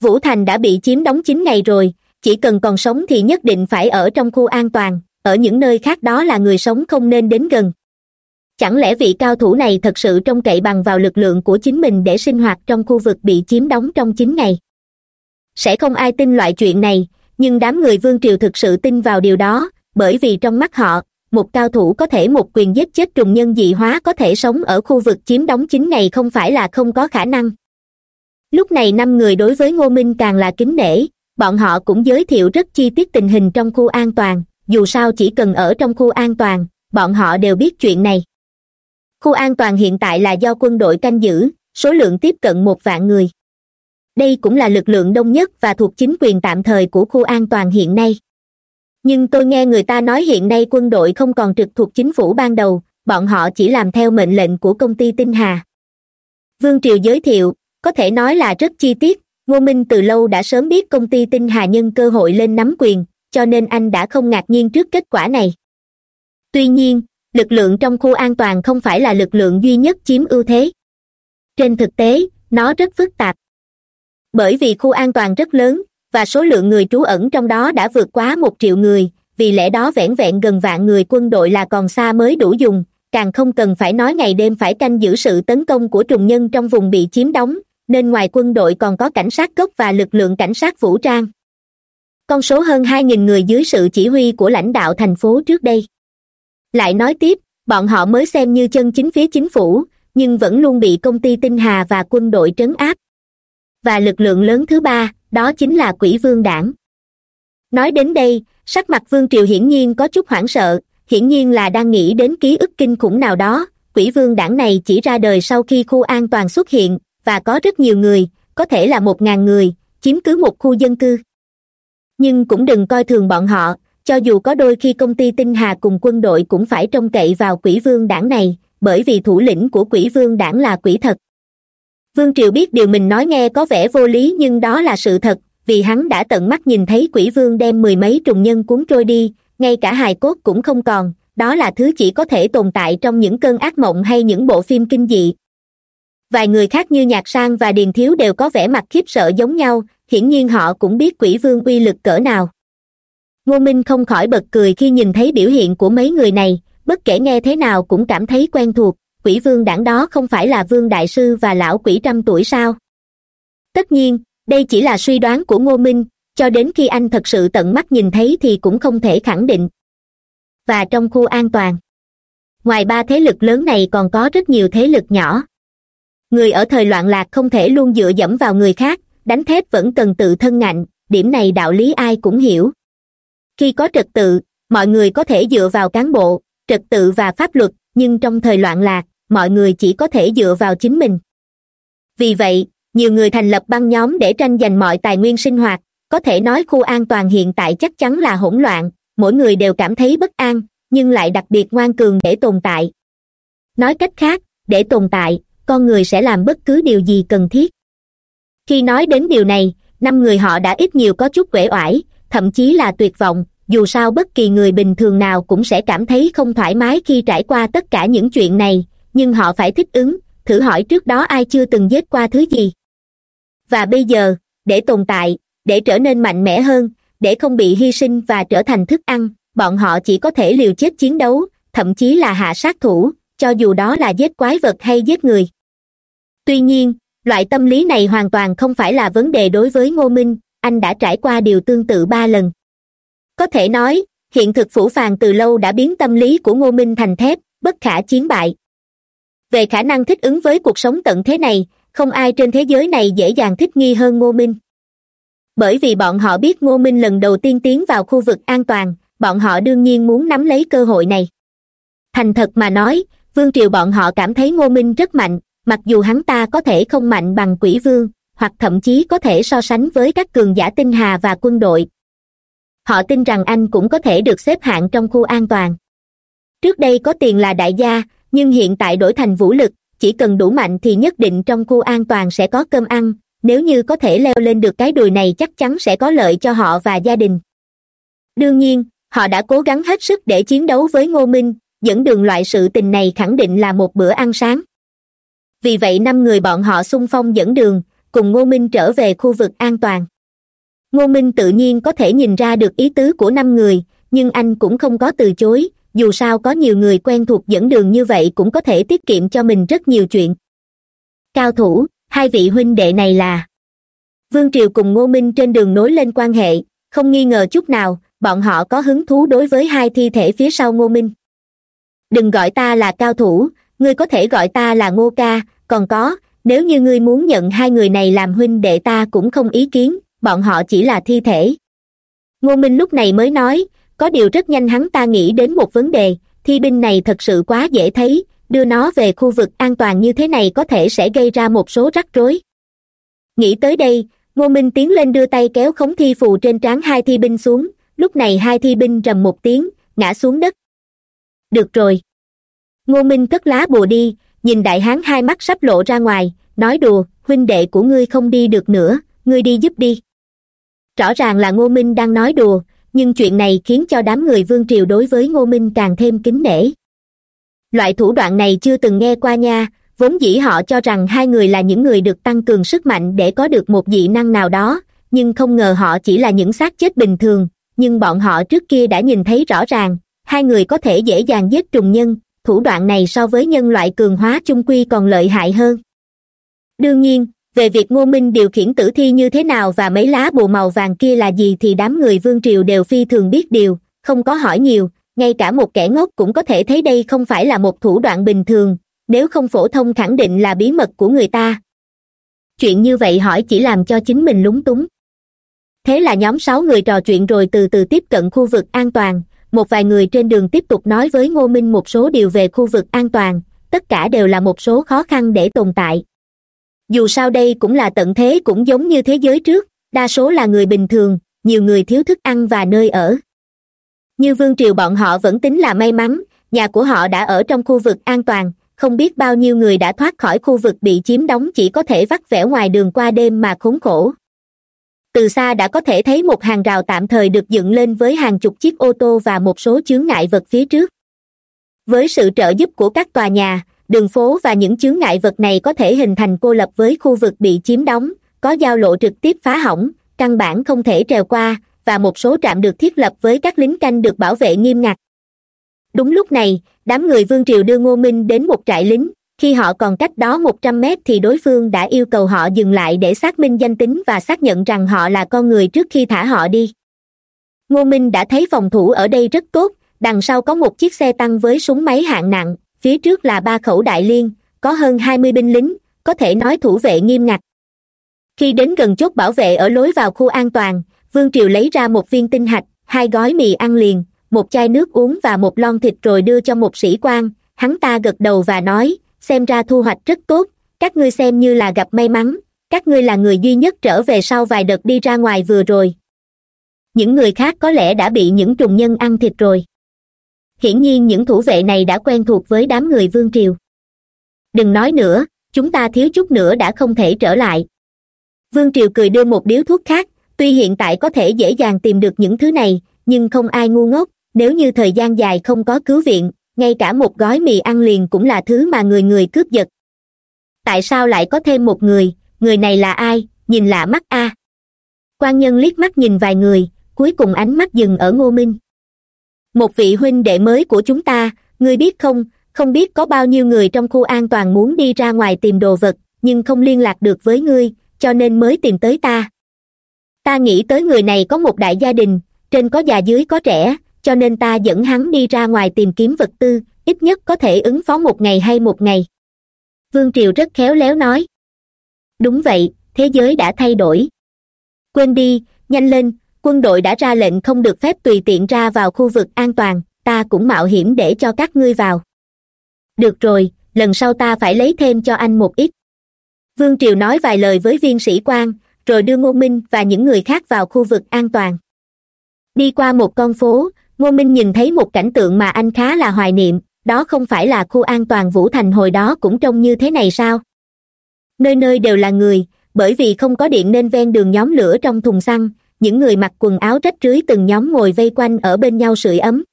Vũ thành đã bị chiếm đóng chín ngày rồi, chỉ cần còn sống thì nhất định phải ở trong khu an toàn, ở những nơi khác đó là người sống không nên đến gần chẳng lẽ vị cao thủ này thật sự trông cậy bằng vào lực lượng của chính mình để sinh hoạt trong khu vực bị chiếm đóng trong chín ngày? Sẽ không ai tin loại chuyện này, nhưng đám người vương triều thực sự tin vào điều đó, bởi vì trong mắt họ, một cao thủ có thể một quyền giết chết trùng nhân dị hóa có thể sống ở khu vực chiếm đóng chín ngày không phải là không có khả năng. Lúc này năm người đối với ngô minh càng là kính nể, bọn họ cũng giới thiệu rất chi tiết tình hình trong khu an toàn, dù sao chỉ cần ở trong khu an toàn, bọn họ đều biết chuyện này khu an toàn hiện tại là do quân đội canh giữ, số lượng tiếp cận một vạn người. Đây cũng là lực lượng đông nhất và thuộc chính quyền tạm thời của khu an toàn hiện nay. Nhưng tôi nghe người ta nói hiện nay quân đội không còn trực thuộc chính phủ ban đầu, bọn họ chỉ làm theo mệnh lệnh của công ty tinh hà. Vương triều giới thiệu, có thể nói là rất chi tiết, ngô minh từ lâu đã sớm biết công ty tinh hà nhân cơ hội lên nắm quyền, cho nên anh đã không ngạc nhiên trước kết quả này. Tuy nhiên lực lượng trong khu an toàn không phải là lực lượng duy nhất chiếm ưu thế. Trên thực tế, nó rất phức tạp. Bởi vì khu an toàn rất lớn, và số lượng người trú ẩn trong đó đã vượt quá một triệu người, vì lẽ đó vẻn vẹn gần vạn người quân đội là còn xa mới đủ dùng, càng không cần phải nói ngày đêm phải canh giữ sự tấn công của trùng nhân trong vùng bị chiếm đóng, nên ngoài quân đội còn có cảnh sát gốc và lực lượng cảnh sát vũ trang. Con số hơn hai nghìn người dưới sự chỉ huy của lãnh đạo thành phố trước đây lại nói tiếp, bọn họ mới xem như chân chính phía chính phủ, nhưng vẫn luôn bị công ty tinh hà và quân đội trấn áp. Và lực lượng lớn thứ ba, đó chính là quỷ vương đảng. Nói đến đây, sắc mặt vương triều hiển nhiên có chút hoảng sợ, hiển nhiên là đang nghĩ đến ký ức kinh khủng nào đó. Quỷ vương đảng này chỉ ra đời sau khi khu an toàn xuất hiện, và có rất nhiều người, có thể là một ngàn người, chiếm cứ một khu dân cư. Nhưng cũng đừng coi thường bọn họ cho dù có đôi khi công ty tinh hà cùng quân đội cũng phải trông cậy vào quỷ vương đảng này, bởi vì thủ lĩnh của quỷ vương đảng là quỷ thật. Vương triều biết điều mình nói nghe có vẻ vô lý nhưng đó là sự thật, vì hắn đã tận mắt nhìn thấy quỷ vương đem mười mấy trùng nhân cuốn trôi đi, ngay cả hài cốt cũng không còn, đó là thứ chỉ có thể tồn tại trong những cơn ác mộng hay những bộ phim kinh dị. Vài người khác như nhạc sang và điền thiếu đều có vẻ mặt khiếp sợ giống nhau, hiển nhiên họ cũng biết quỷ vương uy lực cỡ nào ngô minh không khỏi bật cười khi nhìn thấy biểu hiện của mấy người này, bất kể nghe thế nào cũng cảm thấy quen thuộc, quỷ vương đảng đó không phải là vương đại sư và lão quỷ trăm tuổi sao? Tất nhiên, đây chỉ là suy đoán của ngô minh, cho đến khi anh thật sự tận mắt nhìn thấy thì cũng không thể khẳng định. Và trong khu an toàn, ngoài ba thế lực lớn này còn có rất nhiều thế lực nhỏ. Người ở thời loạn lạc không thể luôn dựa dẫm vào người khác, đánh thép vẫn cần tự thân ngạnh, điểm này đạo lý ai cũng hiểu khi có trật tự, mọi người có thể dựa vào cán bộ, trật tự và pháp luật, nhưng trong thời loạn lạc, mọi người chỉ có thể dựa vào chính mình. Vì vậy, nhiều người thành lập băng nhóm để tranh giành mọi tài nguyên sinh hoạt, có thể nói khu an toàn hiện tại chắc chắn là hỗn loạn, mỗi người đều cảm thấy bất an, nhưng lại đặc biệt ngoan cường để tồn tại. Nói cách khác, để tồn tại, con người sẽ làm bất cứ điều gì cần thiết. Khi nói đến điều này, năm người họ đã ít nhiều có chút uể oải thậm chí là tuyệt vọng, dù sao bất kỳ người bình thường nào cũng sẽ cảm thấy không thoải mái khi trải qua tất cả những chuyện này, nhưng họ phải thích ứng, thử hỏi trước đó ai chưa từng giết qua thứ gì. Và bây giờ, để tồn tại, để trở nên mạnh mẽ hơn, để không bị hy sinh và trở thành thức ăn, bọn họ chỉ có thể liều chết chiến đấu, thậm chí là hạ sát thủ, cho dù đó là giết quái vật hay giết người. Tuy nhiên, loại tâm lý này hoàn toàn không phải là vấn đề đối với ngô minh anh đã trải qua điều tương tự ba lần. Có thể nói, hiện thực phủ phàng từ lâu đã biến tâm lý của ngô minh thành thép, bất khả chiến bại. Về khả năng thích ứng với cuộc sống tận thế này, không ai trên thế giới này dễ dàng thích nghi hơn ngô minh. Bởi vì bọn họ biết ngô minh lần đầu tiên tiến vào khu vực an toàn, bọn họ đương nhiên muốn nắm lấy cơ hội này. Thành thật mà nói, vương triều bọn họ cảm thấy ngô minh rất mạnh, mặc dù hắn ta có thể không mạnh bằng quỷ vương hoặc thậm chí có thể so sánh với các cường giả tinh hà và quân đội. Họ tin rằng anh cũng có thể được xếp hạng trong khu an toàn. Trước đây có tiền là đại gia, nhưng hiện tại đổi thành vũ lực, chỉ cần đủ mạnh thì nhất định trong khu an toàn sẽ có cơm ăn, nếu như có thể leo lên được cái đùi này chắc chắn sẽ có lợi cho họ và gia đình. Đương nhiên, họ đã cố gắng hết sức để chiến đấu với ngô minh, dẫn đường loại sự tình này khẳng định là một bữa ăn sáng. Vì vậy năm người bọn họ xung phong dẫn đường cùng ngô minh trở về khu vực an toàn. Ngô minh tự nhiên có thể nhìn ra được ý tứ của năm người, nhưng anh cũng không có từ chối, dù sao có nhiều người quen thuộc dẫn đường như vậy cũng có thể tiết kiệm cho mình rất nhiều chuyện. Cao thủ, hai vị huynh đệ này là vương triều cùng ngô minh trên đường nối lên quan hệ, không nghi ngờ chút nào, bọn họ có hứng thú đối với hai thi thể phía sau ngô minh. Đừng gọi ta là cao thủ, ngươi có thể gọi ta là ngô ca, còn có nếu như ngươi muốn nhận hai người này làm huynh đệ ta cũng không ý kiến, bọn họ chỉ là thi thể. Ngô minh lúc này mới nói, có điều rất nhanh hắn ta nghĩ đến một vấn đề, thi binh này thật sự quá dễ thấy, đưa nó về khu vực an toàn như thế này có thể sẽ gây ra một số rắc rối. Nghĩ tới đây, ngô minh tiến lên đưa tay kéo khống thi phù trên trán hai thi binh xuống, lúc này hai thi binh rầm một tiếng, ngã xuống đất. Được rồi. Ngô minh cất lá bùa đi nhìn đại hán hai mắt sắp lộ ra ngoài, nói đùa, huynh đệ của ngươi không đi được nữa, ngươi đi giúp đi. Rõ ràng là ngô minh đang nói đùa, nhưng chuyện này khiến cho đám người vương triều đối với ngô minh càng thêm kính nể. Loại thủ đoạn này chưa từng nghe qua nha, vốn dĩ họ cho rằng hai người là những người được tăng cường sức mạnh để có được một dị năng nào đó, nhưng không ngờ họ chỉ là những xác chết bình thường, nhưng bọn họ trước kia đã nhìn thấy rõ ràng, hai người có thể dễ dàng giết trùng nhân thủ đoạn này so với nhân loại cường hóa chung quy còn lợi hại hơn. Đương nhiên, về việc ngô minh điều khiển tử thi như thế nào và mấy lá bồ màu vàng kia là gì thì đám người vương triều đều phi thường biết điều, không có hỏi nhiều, ngay cả một kẻ ngốc cũng có thể thấy đây không phải là một thủ đoạn bình thường, nếu không phổ thông khẳng định là bí mật của người ta. Chuyện như vậy hỏi chỉ làm cho chính mình lúng túng. Thế là nhóm sáu người trò chuyện rồi từ từ tiếp cận khu vực an toàn một vài người trên đường tiếp tục nói với ngô minh một số điều về khu vực an toàn, tất cả đều là một số khó khăn để tồn tại. Dù sao đây cũng là tận thế cũng giống như thế giới trước, đa số là người bình thường, nhiều người thiếu thức ăn và nơi ở. Như vương triều bọn họ vẫn tính là may mắn, nhà của họ đã ở trong khu vực an toàn, không biết bao nhiêu người đã thoát khỏi khu vực bị chiếm đóng chỉ có thể vắt vẻo ngoài đường qua đêm mà khốn khổ từ xa đã có thể thấy một hàng rào tạm thời được dựng lên với hàng chục chiếc ô tô và một số chướng ngại vật phía trước. Với sự trợ giúp của các tòa nhà, đường phố và những chướng ngại vật này có thể hình thành cô lập với khu vực bị chiếm đóng, có giao lộ trực tiếp phá hỏng, căn bản không thể trèo qua, và một số trạm được thiết lập với các lính canh được bảo vệ nghiêm ngặt. Đúng lúc này, đám người vương triều đưa ngô minh đến một trại lính khi họ còn cách đó một trăm mét thì đối phương đã yêu cầu họ dừng lại để xác minh danh tính và xác nhận rằng họ là con người trước khi thả họ đi. Ngô minh đã thấy phòng thủ ở đây rất tốt, đằng sau có một chiếc xe tăng với súng máy hạng nặng, phía trước là ba khẩu đại liên, có hơn hai mươi binh lính, có thể nói thủ vệ nghiêm ngặt. Khi đến gần chốt bảo vệ ở lối vào khu an toàn, vương triều lấy ra một viên tinh hạch, hai gói mì ăn liền, một chai nước uống và một lon thịt rồi đưa cho một sĩ quan, hắn ta gật đầu và nói xem ra thu hoạch rất tốt. Các ngươi xem như là gặp may mắn. Các ngươi là người duy nhất trở về sau vài đợt đi ra ngoài vừa rồi. Những người khác có lẽ đã bị những trùng nhân ăn thịt rồi. Hiển nhiên những thủ vệ này đã quen thuộc với đám người vương triều. Đừng nói nữa, chúng ta thiếu chút nữa đã không thể trở lại. Vương triều cười đưa một điếu thuốc khác, tuy hiện tại có thể dễ dàng tìm được những thứ này, nhưng không ai ngu ngốc, nếu như thời gian dài không có cứu viện ngay cả một gói mì ăn liền cũng là thứ mà người người cướp giật. Tại sao lại có thêm một người? Người này là ai? Nhìn lạ mắt a. Quan nhân liếc mắt nhìn vài người, cuối cùng ánh mắt dừng ở ngô minh. Một vị huynh đệ mới của chúng ta, ngươi biết không? Không biết có bao nhiêu người trong khu an toàn muốn đi ra ngoài tìm đồ vật, nhưng không liên lạc được với ngươi, cho nên mới tìm tới ta. Ta nghĩ tới người này có một đại gia đình, trên có già dưới có trẻ cho nên ta dẫn hắn đi ra ngoài tìm kiếm vật tư, ít nhất có thể ứng phó một ngày hay một ngày. Vương triều rất khéo léo nói. Đúng vậy, thế giới đã thay đổi. Quên đi, nhanh lên, quân đội đã ra lệnh không được phép tùy tiện ra vào khu vực an toàn, ta cũng mạo hiểm để cho các ngươi vào. Được rồi, lần sau ta phải lấy thêm cho anh một ít. Vương triều nói vài lời với viên sĩ quan, rồi đưa ngô minh và những người khác vào khu vực an toàn. Đi qua một con phố ngô minh nhìn thấy một cảnh tượng mà anh khá là hoài niệm, đó không phải là khu an toàn vũ thành hồi đó cũng trông như thế này sao? Nơi nơi đều là người, bởi vì không có điện nên ven đường nhóm lửa trong thùng xăng, những người mặc quần áo rách rưới từng nhóm ngồi vây quanh ở bên nhau sưởi ấm.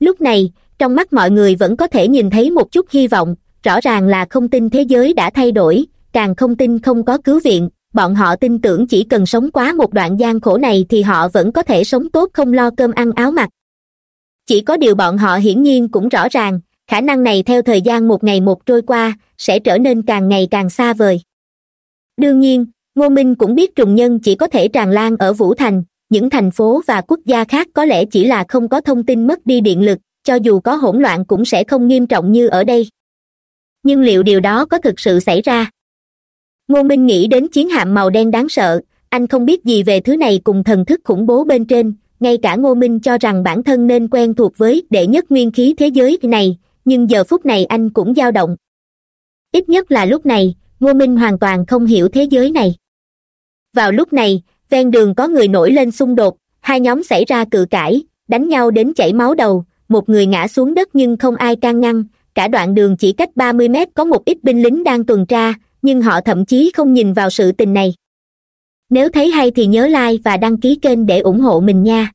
Lúc này, trong mắt mọi người vẫn có thể nhìn thấy một chút hy vọng, rõ ràng là không tin thế giới đã thay đổi, càng không tin không có cứu viện bọn họ tin tưởng chỉ cần sống quá một đoạn gian khổ này thì họ vẫn có thể sống tốt không lo cơm ăn áo mặc. Chỉ có điều bọn họ hiển nhiên cũng rõ ràng, khả năng này theo thời gian một ngày một trôi qua, sẽ trở nên càng ngày càng xa vời. Đương nhiên, ngô minh cũng biết trùng nhân chỉ có thể tràn lan ở vũ thành, những thành phố và quốc gia khác có lẽ chỉ là không có thông tin mất đi điện lực, cho dù có hỗn loạn cũng sẽ không nghiêm trọng như ở đây. Nhưng liệu điều đó có thực sự xảy ra? Ngô minh nghĩ đến chiến hạm màu đen đáng sợ, anh không biết gì về thứ này cùng thần thức khủng bố bên trên, ngay cả ngô minh cho rằng bản thân nên quen thuộc với đệ nhất nguyên khí thế giới này, nhưng giờ phút này anh cũng dao động. Ít nhất là lúc này, ngô minh hoàn toàn không hiểu thế giới này. Vào lúc này, ven đường có người nổi lên xung đột, hai nhóm xảy ra cự cãi, đánh nhau đến chảy máu đầu, một người ngã xuống đất nhưng không ai can ngăn, cả đoạn đường chỉ cách ba mươi mét có một ít binh lính đang tuần tra nhưng họ thậm chí không nhìn vào sự tình này. Nếu thấy hay thì nhớ like và đăng ký kênh để ủng hộ mình nha.